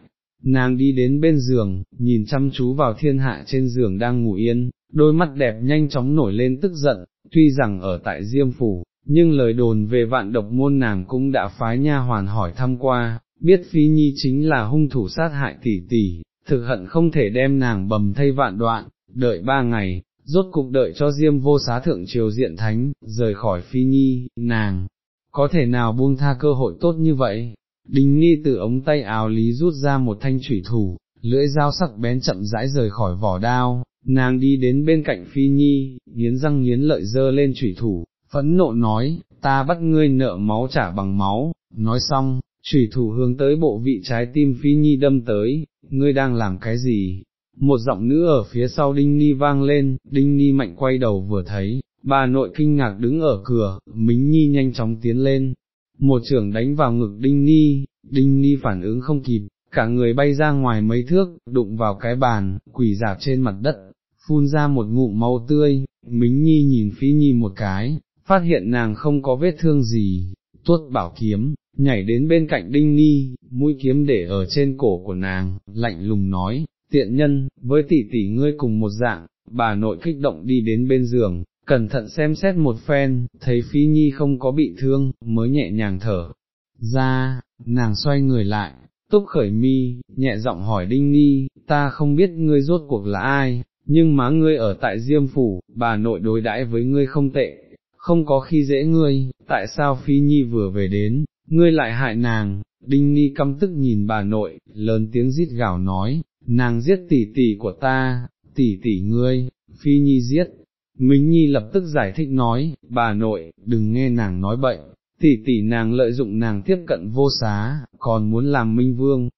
Nàng đi đến bên giường, nhìn chăm chú vào thiên hạ trên giường đang ngủ yên, đôi mắt đẹp nhanh chóng nổi lên tức giận, tuy rằng ở tại Diêm Phủ, nhưng lời đồn về vạn độc môn nàng cũng đã phái nha hoàn hỏi thăm qua, biết Phi Nhi chính là hung thủ sát hại tỷ tỷ, thực hận không thể đem nàng bầm thay vạn đoạn, đợi ba ngày, rốt cục đợi cho Diêm vô xá thượng triều diện thánh, rời khỏi phi nhi, nàng, có thể nào buông tha cơ hội tốt như vậy? Đình Nhi từ ống tay áo lý rút ra một thanh thủy thủ, lưỡi dao sắc bén chậm rãi rời khỏi vỏ đao, nàng đi đến bên cạnh Phi Nhi, nghiến răng nghiến lợi dơ lên thủy thủ, phẫn nộ nói, ta bắt ngươi nợ máu trả bằng máu, nói xong, chủy thủ hướng tới bộ vị trái tim Phi Nhi đâm tới, ngươi đang làm cái gì? Một giọng nữ ở phía sau Đinh Ni vang lên, Đinh Ni mạnh quay đầu vừa thấy, bà nội kinh ngạc đứng ở cửa, Mính Nhi nhanh chóng tiến lên, một trưởng đánh vào ngực Đinh Ni, Đinh Ni phản ứng không kịp, cả người bay ra ngoài mấy thước, đụng vào cái bàn, quỳ dạp trên mặt đất, phun ra một ngụm máu tươi, Mính Nhi nhìn Phi Nhi một cái, phát hiện nàng không có vết thương gì, tuốt bảo kiếm, nhảy đến bên cạnh Đinh Ni, mũi kiếm để ở trên cổ của nàng, lạnh lùng nói, tiện nhân, với tỷ tỷ ngươi cùng một dạng, bà nội kích động đi đến bên giường, cẩn thận xem xét một phen, thấy Phi Nhi không có bị thương, mới nhẹ nhàng thở. Ra, nàng xoay người lại, túc khởi mi, nhẹ giọng hỏi Đinh Ni, ta không biết ngươi rốt cuộc là ai, nhưng má ngươi ở tại Diêm Phủ, bà nội đối đãi với ngươi không tệ, không có khi dễ ngươi, tại sao Phi Nhi vừa về đến, ngươi lại hại nàng, Đinh Ni căm tức nhìn bà nội, lớn tiếng rít gào nói, nàng giết tỷ tỷ của ta, tỷ tỷ ngươi, Phi Nhi giết. Mính Nhi lập tức giải thích nói, bà nội, đừng nghe nàng nói bậy, tỷ tỷ nàng lợi dụng nàng tiếp cận vô xá, còn muốn làm Minh Vương.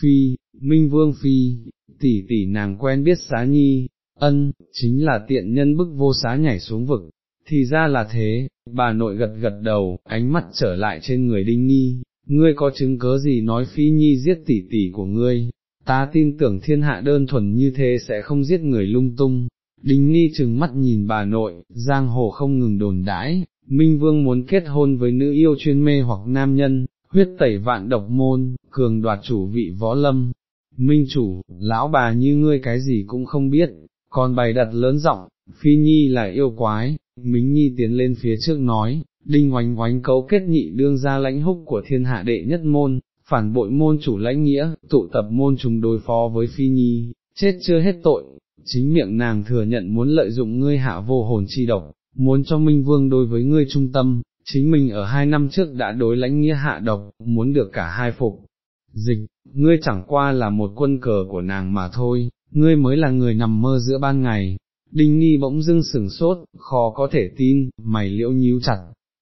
Phi, Minh Vương Phi, tỷ tỷ nàng quen biết xá nhi, ân, chính là tiện nhân bức vô xá nhảy xuống vực, thì ra là thế, bà nội gật gật đầu, ánh mắt trở lại trên người đinh nhi, ngươi có chứng cớ gì nói phi nhi giết tỷ tỷ của ngươi, ta tin tưởng thiên hạ đơn thuần như thế sẽ không giết người lung tung. Đinh Nhi chừng mắt nhìn bà nội, giang hồ không ngừng đồn đãi, Minh Vương muốn kết hôn với nữ yêu chuyên mê hoặc nam nhân, huyết tẩy vạn độc môn, cường đoạt chủ vị võ lâm. Minh chủ, lão bà như ngươi cái gì cũng không biết, còn bày đặt lớn giọng, Phi Nhi là yêu quái, Mính Nhi tiến lên phía trước nói, đinh oánh oánh cấu kết nhị đương ra lãnh húc của thiên hạ đệ nhất môn, phản bội môn chủ lãnh nghĩa, tụ tập môn chúng đối phó với Phi Nhi, chết chưa hết tội, chính miệng nàng thừa nhận muốn lợi dụng ngươi hạ vô hồn chi độc, muốn cho Minh Vương đối với ngươi trung tâm, chính mình ở hai năm trước đã đối lãnh nghĩa hạ độc, muốn được cả hai phục. Dịch, ngươi chẳng qua là một quân cờ của nàng mà thôi, ngươi mới là người nằm mơ giữa ban ngày, Đinh Nhi bỗng dưng sửng sốt, khó có thể tin, mày liễu nhíu chặt.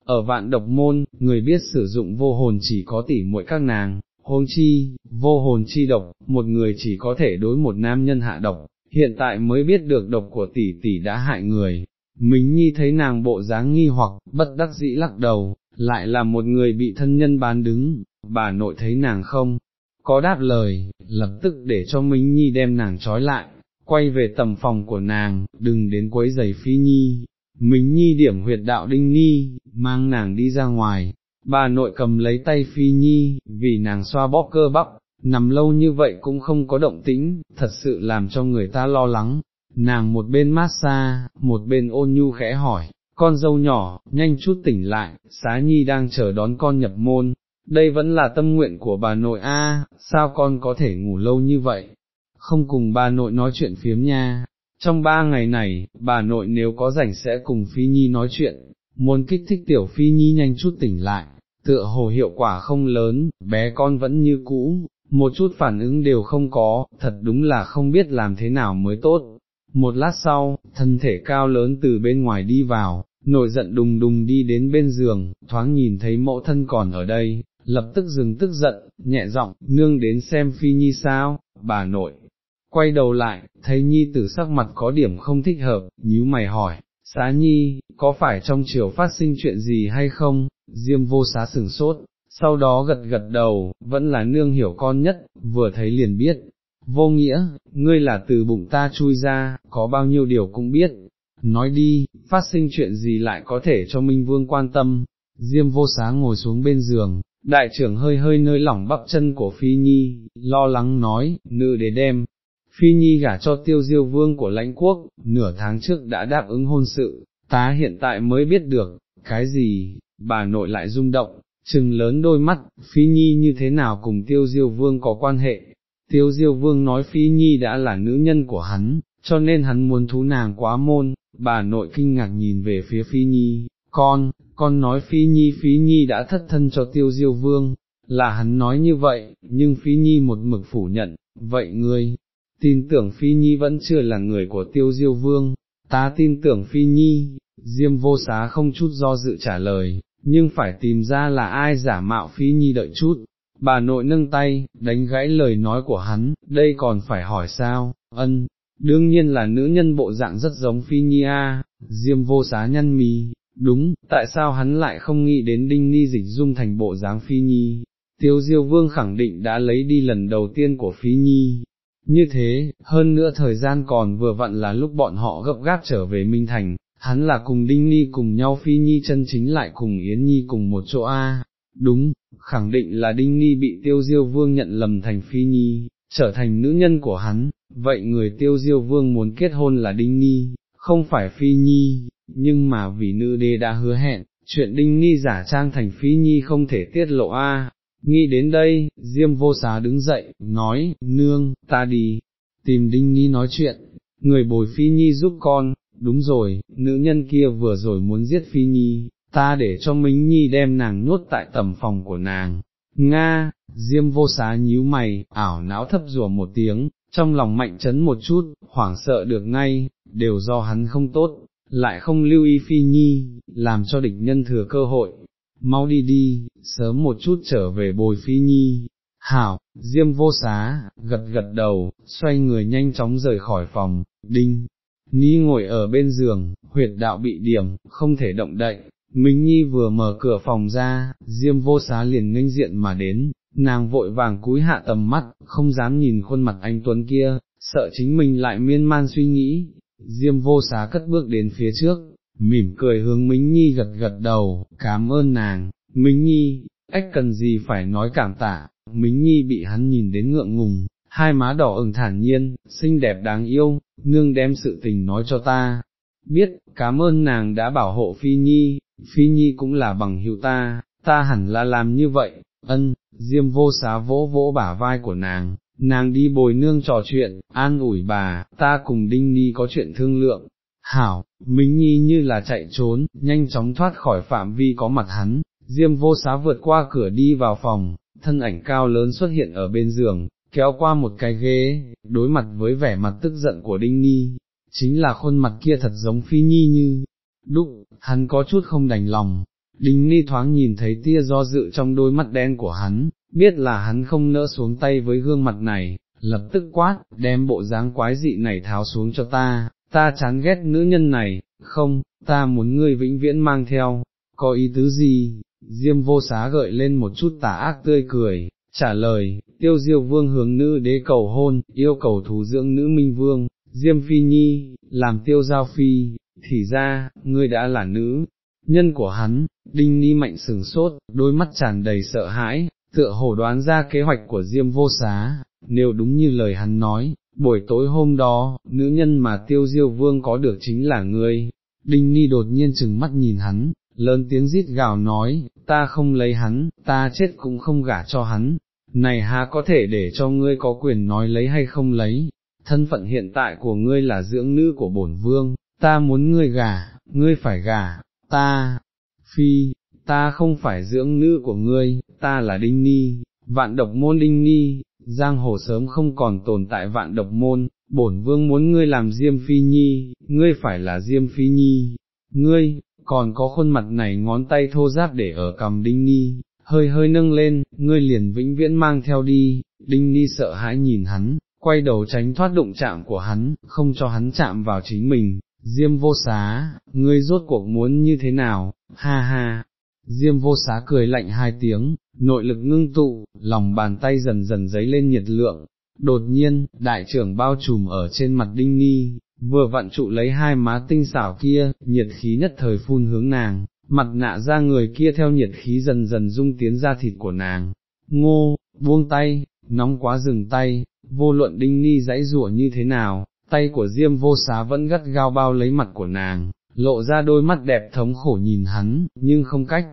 Ở vạn độc môn, người biết sử dụng vô hồn chỉ có tỉ muội các nàng, hôn chi, vô hồn chi độc, một người chỉ có thể đối một nam nhân hạ độc, hiện tại mới biết được độc của tỷ tỷ đã hại người. Mình Nhi thấy nàng bộ dáng nghi hoặc, bất đắc dĩ lắc đầu, lại là một người bị thân nhân bán đứng, bà nội thấy nàng không, có đáp lời, lập tức để cho minh Nhi đem nàng trói lại, quay về tầm phòng của nàng, đừng đến quấy giày phi nhi, mình nhi điểm huyệt đạo đinh nhi, mang nàng đi ra ngoài, bà nội cầm lấy tay phi nhi, vì nàng xoa bóp cơ bắp, nằm lâu như vậy cũng không có động tĩnh, thật sự làm cho người ta lo lắng, nàng một bên massage, một bên ôn nhu khẽ hỏi, con dâu nhỏ, nhanh chút tỉnh lại, xá nhi đang chờ đón con nhập môn, đây vẫn là tâm nguyện của bà nội a, sao con có thể ngủ lâu như vậy, không cùng bà nội nói chuyện phiếm nha. Trong ba ngày này, bà nội nếu có rảnh sẽ cùng Phi Nhi nói chuyện, muốn kích thích tiểu Phi Nhi nhanh chút tỉnh lại, tựa hồ hiệu quả không lớn, bé con vẫn như cũ, một chút phản ứng đều không có, thật đúng là không biết làm thế nào mới tốt. Một lát sau, thân thể cao lớn từ bên ngoài đi vào, nổi giận đùng đùng đi đến bên giường, thoáng nhìn thấy mẫu thân còn ở đây, lập tức dừng tức giận, nhẹ giọng, nương đến xem Phi Nhi sao, bà nội, quay đầu lại, thấy nhi tử sắc mặt có điểm không thích hợp, nhíu mày hỏi, xá nhi, có phải trong chiều phát sinh chuyện gì hay không, diêm vô xá sừng sốt, sau đó gật gật đầu, vẫn là nương hiểu con nhất, vừa thấy liền biết, vô nghĩa, ngươi là từ bụng ta chui ra, có bao nhiêu điều cũng biết, nói đi, phát sinh chuyện gì lại có thể cho Minh Vương quan tâm, diêm vô xá ngồi xuống bên giường, đại trưởng hơi hơi nơi lỏng bắp chân của Phi Nhi, lo lắng nói, nữ để đem, Phi Nhi gả cho tiêu diêu vương của lãnh quốc, nửa tháng trước đã đáp ứng hôn sự, Tá hiện tại mới biết được, cái gì, bà nội lại rung động, trừng lớn đôi mắt, Phi Nhi như thế nào cùng tiêu diêu vương có quan hệ, tiêu diêu vương nói Phi Nhi đã là nữ nhân của hắn, cho nên hắn muốn thú nàng quá môn, bà nội kinh ngạc nhìn về phía Phi Nhi, con, con nói Phi Nhi Phi Nhi đã thất thân cho tiêu diêu vương, là hắn nói như vậy, nhưng Phi Nhi một mực phủ nhận, vậy ngươi, tin tưởng Phi Nhi vẫn chưa là người của tiêu diêu vương, ta tin tưởng Phi Nhi, Diêm vô xá không chút do dự trả lời, nhưng phải tìm ra là ai giả mạo Phi Nhi đợi chút, bà nội nâng tay, đánh gãy lời nói của hắn, đây còn phải hỏi sao, ân, đương nhiên là nữ nhân bộ dạng rất giống Phi Nhi a. Diêm vô xá nhăn mì, đúng, tại sao hắn lại không nghĩ đến đinh ni dịch dung thành bộ dáng Phi Nhi, tiêu diêu vương khẳng định đã lấy đi lần đầu tiên của Phi Nhi. Như thế, hơn nữa thời gian còn vừa vặn là lúc bọn họ gấp gáp trở về Minh Thành, hắn là cùng Đinh Ni cùng nhau Phi Nhi chân chính lại cùng Yến Nhi cùng một chỗ A, đúng, khẳng định là Đinh Ni bị tiêu diêu vương nhận lầm thành Phi Nhi, trở thành nữ nhân của hắn, vậy người tiêu diêu vương muốn kết hôn là Đinh Ni, không phải Phi Nhi, nhưng mà vì nữ đế đã hứa hẹn, chuyện Đinh Ni giả trang thành Phi Nhi không thể tiết lộ a. Nghĩ đến đây, Diêm vô xá đứng dậy, nói, nương, ta đi, tìm Đinh Nhi nói chuyện, người bồi Phi Nhi giúp con, đúng rồi, nữ nhân kia vừa rồi muốn giết Phi Nhi, ta để cho Minh Nhi đem nàng nuốt tại tầm phòng của nàng. Nga, Diêm vô xá nhíu mày, ảo não thấp rùa một tiếng, trong lòng mạnh chấn một chút, hoảng sợ được ngay, đều do hắn không tốt, lại không lưu ý Phi Nhi, làm cho địch nhân thừa cơ hội. Mau đi đi, sớm một chút trở về bồi Phi Nhi. Hảo, Diêm vô xá, gật gật đầu, xoay người nhanh chóng rời khỏi phòng, đinh, Ni ngồi ở bên giường, huyệt đạo bị điểm, không thể động đậy, Minh Nhi vừa mở cửa phòng ra, Diêm vô xá liền nghênh diện mà đến, nàng vội vàng cúi hạ tầm mắt, không dám nhìn khuôn mặt anh Tuấn kia, sợ chính mình lại miên man suy nghĩ, Diêm vô xá cất bước đến phía trước, mỉm cười hướng Minh Nhi gật gật đầu, cảm ơn nàng, Minh Nhi, ách cần gì phải nói cảm tạ, Minh Nhi bị hắn nhìn đến ngượng ngùng, hai má đỏ ửng thản nhiên, xinh đẹp đáng yêu, nương đem sự tình nói cho ta. Biết, cảm ơn nàng đã bảo hộ Phi Nhi, Phi Nhi cũng là bằng hữu ta, ta hẳn là làm như vậy, ân, Diêm vô xá vỗ vỗ bả vai của nàng, nàng đi bồi nương trò chuyện, an ủi bà, ta cùng Đinh Nhi có chuyện thương lượng. Hảo, Minh Nhi như là chạy trốn, nhanh chóng thoát khỏi phạm vi có mặt hắn, Diêm vô xá vượt qua cửa đi vào phòng, thân ảnh cao lớn xuất hiện ở bên giường, kéo qua một cái ghế, đối mặt với vẻ mặt tức giận của Đinh Nhi, chính là khuôn mặt kia thật giống Phi Nhi như, đúc, hắn có chút không đành lòng, Đinh Ni thoáng nhìn thấy tia do dự trong đôi mắt đen của hắn, biết là hắn không nỡ xuống tay với gương mặt này, lập tức quát, đem bộ dáng quái dị này tháo xuống cho ta, ta chán ghét nữ nhân này, không, ta muốn ngươi vĩnh viễn mang theo, có ý tứ gì, Diêm vô xá gợi lên một chút tà ác tươi cười, trả lời, tiêu diêu vương hướng nữ đế cầu hôn, yêu cầu thủ dưỡng nữ minh vương, Diêm phi nhi, làm tiêu giao phi, thì ra, ngươi đã là nữ, nhân của hắn, đinh ni mạnh sừng sốt, đôi mắt tràn đầy sợ hãi, tựa hồ đoán ra kế hoạch của Diêm vô xá, nếu đúng như lời hắn nói, buổi tối hôm đó, nữ nhân mà tiêu diêu vương có được chính là ngươi, đinh ni đột nhiên chừng mắt nhìn hắn, lớn tiếng rít gào nói, ta không lấy hắn, ta chết cũng không gả cho hắn, này há có thể để cho ngươi có quyền nói lấy hay không lấy, thân phận hiện tại của ngươi là dưỡng nữ của bổn vương, ta muốn ngươi gả, ngươi phải gả, ta, phi, ta không phải dưỡng nữ của ngươi, ta là Đinh Ni, vạn độc môn Đinh Ni, giang hồ sớm không còn tồn tại vạn độc môn, bổn vương muốn ngươi làm Diêm Phi Nhi, ngươi phải là Diêm Phi Nhi, ngươi, còn có khuôn mặt này ngón tay thô ráp để ở cầm Đinh Ni, hơi hơi nâng lên, ngươi liền vĩnh viễn mang theo đi, Đinh Ni sợ hãi nhìn hắn, quay đầu tránh thoát đụng chạm của hắn, không cho hắn chạm vào chính mình, Diêm vô xá, ngươi rốt cuộc muốn như thế nào, ha ha, Diêm vô xá cười lạnh hai tiếng, nội lực ngưng tụ, lòng bàn tay dần dần dấy lên nhiệt lượng, đột nhiên, đại trưởng bao trùm ở trên mặt Đinh Ni, vừa vặn trụ lấy hai má tinh xảo kia, nhiệt khí nhất thời phun hướng nàng, mặt nạ ra người kia theo nhiệt khí dần dần dung tiến ra thịt của nàng, ngô, buông tay, nóng quá dừng tay, vô luận đinh ni dãy rủa như thế nào, tay của diêm vô xá vẫn gắt gao bao lấy mặt của nàng, lộ ra đôi mắt đẹp thống khổ nhìn hắn, nhưng không cách,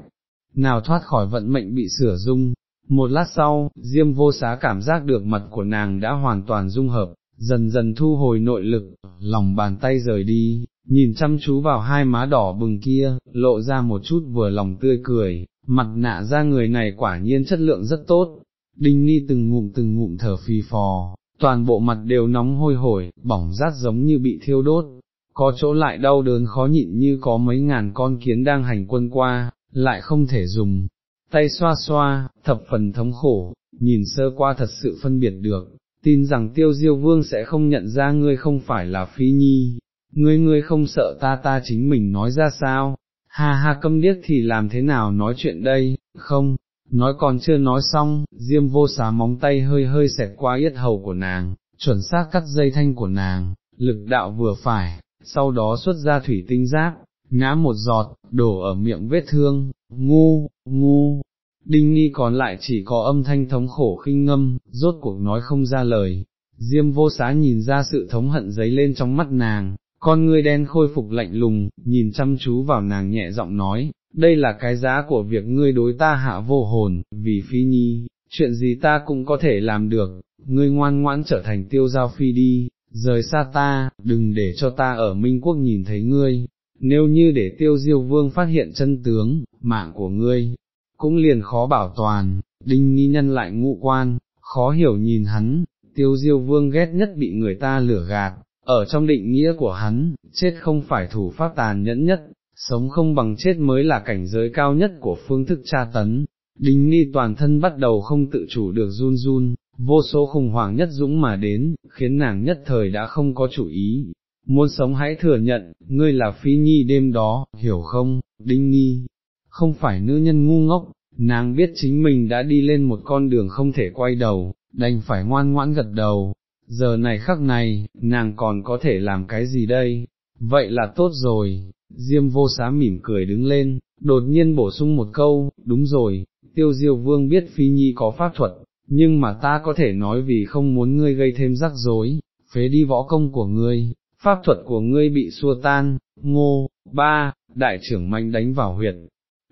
nào thoát khỏi vận mệnh bị sửa dung. Một lát sau, Diêm vô xá cảm giác được mặt của nàng đã hoàn toàn dung hợp, dần dần thu hồi nội lực, lòng bàn tay rời đi, nhìn chăm chú vào hai má đỏ bừng kia, lộ ra một chút vừa lòng tươi cười, mặt nạ ra người này quả nhiên chất lượng rất tốt, đinh ni từng ngụm từng ngụm thở phì phò, toàn bộ mặt đều nóng hôi hổi, bỏng rát giống như bị thiêu đốt, có chỗ lại đau đớn khó nhịn như có mấy ngàn con kiến đang hành quân qua, lại không thể dùng. Tay xoa xoa, thập phần thống khổ, nhìn sơ qua thật sự phân biệt được, tin rằng tiêu diêu vương sẽ không nhận ra ngươi không phải là phi nhi, ngươi ngươi không sợ ta ta chính mình nói ra sao, ha ha câm điếc thì làm thế nào nói chuyện đây, không, nói còn chưa nói xong, diêm vô xá móng tay hơi hơi xẹt qua yết hầu của nàng, chuẩn xác cắt dây thanh của nàng, lực đạo vừa phải, sau đó xuất ra thủy tinh giác, ngã một giọt, đổ ở miệng vết thương, ngu, ngu, đinh nghi còn lại chỉ có âm thanh thống khổ khinh ngâm, rốt cuộc nói không ra lời, diêm vô xá nhìn ra sự thống hận giấy lên trong mắt nàng, con ngươi đen khôi phục lạnh lùng, nhìn chăm chú vào nàng nhẹ giọng nói, đây là cái giá của việc ngươi đối ta hạ vô hồn, vì phi nhi, chuyện gì ta cũng có thể làm được, ngươi ngoan ngoãn trở thành tiêu giao phi đi, rời xa ta, đừng để cho ta ở Minh Quốc nhìn thấy ngươi, nếu như để tiêu diêu vương phát hiện chân tướng, mạng của ngươi, cũng liền khó bảo toàn, đinh nghi nhân lại ngụ quan, khó hiểu nhìn hắn, tiêu diêu vương ghét nhất bị người ta lửa gạt, ở trong định nghĩa của hắn, chết không phải thủ pháp tàn nhẫn nhất, sống không bằng chết mới là cảnh giới cao nhất của phương thức tra tấn. Đinh Ni toàn thân bắt đầu không tự chủ được run run, vô số khủng hoảng nhất dũng mà đến, khiến nàng nhất thời đã không có chủ ý. Muốn sống hãy thừa nhận, ngươi là phi nhi đêm đó, hiểu không, Đinh Nhi, không phải nữ nhân ngu ngốc, nàng biết chính mình đã đi lên một con đường không thể quay đầu, đành phải ngoan ngoãn gật đầu, giờ này khắc này, nàng còn có thể làm cái gì đây, vậy là tốt rồi, Diêm vô xá mỉm cười đứng lên, đột nhiên bổ sung một câu, đúng rồi, tiêu diêu vương biết phi nhi có pháp thuật, nhưng mà ta có thể nói vì không muốn ngươi gây thêm rắc rối, phế đi võ công của ngươi, pháp thuật của ngươi bị xua tan, ngô, ba, đại trưởng mạnh đánh vào huyệt.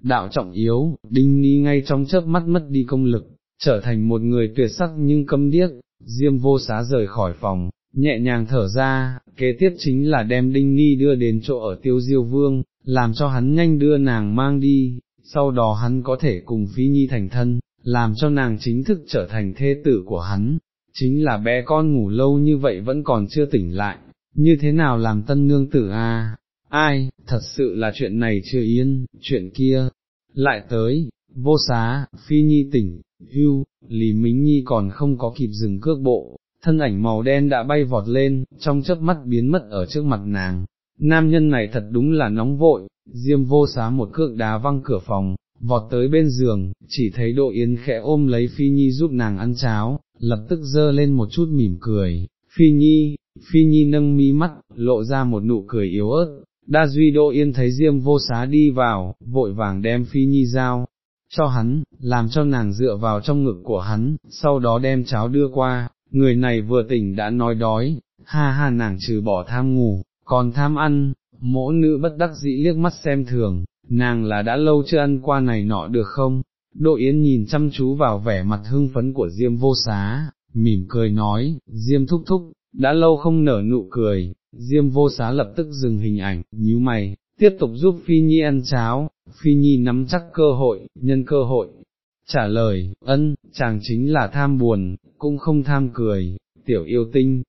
Đạo trọng yếu, đinh ni ngay trong chớp mắt mất đi công lực, trở thành một người tuyệt sắc nhưng câm điếc, diêm vô xá rời khỏi phòng, nhẹ nhàng thở ra, kế tiếp chính là đem Đinh Ni đưa đến chỗ ở tiêu diêu vương, làm cho hắn nhanh đưa nàng mang đi, sau đó hắn có thể cùng Phi Nhi thành thân, làm cho nàng chính thức trở thành thê tử của hắn, chính là bé con ngủ lâu như vậy vẫn còn chưa tỉnh lại, như thế nào làm tân nương tử a? ai, thật sự là chuyện này chưa yên, chuyện kia, lại tới, vô xá, Phi Nhi tỉnh, hưu, Lý Mính Nhi còn không có kịp dừng cước bộ, thân ảnh màu đen đã bay vọt lên, trong chớp mắt biến mất ở trước mặt nàng. Nam nhân này thật đúng là nóng vội, diêm vô xá một cước đá văng cửa phòng, vọt tới bên giường, chỉ thấy độ Yến khẽ ôm lấy Phi Nhi giúp nàng ăn cháo, lập tức dơ lên một chút mỉm cười. Phi Nhi, Phi Nhi nâng mi mắt, lộ ra một nụ cười yếu ớt, đa duy Đô Yên thấy Diêm vô xá đi vào, vội vàng đem Phi Nhi giao, cho hắn, làm cho nàng dựa vào trong ngực của hắn, sau đó đem cháo đưa qua, người này vừa tỉnh đã nói đói, ha ha nàng trừ bỏ tham ngủ, còn tham ăn, mỗ nữ bất đắc dĩ liếc mắt xem thường, nàng là đã lâu chưa ăn qua này nọ được không? Đỗ Yến nhìn chăm chú vào vẻ mặt hưng phấn của Diêm vô xá, mỉm cười nói, Diêm thúc thúc, đã lâu không nở nụ cười, Diêm vô xá lập tức dừng hình ảnh, nhíu mày, tiếp tục giúp Phi Nhi ăn cháo, Phi Nhi nắm chắc cơ hội, nhân cơ hội, trả lời, ân, chàng chính là tham buồn, cũng không tham cười, tiểu yêu tinh,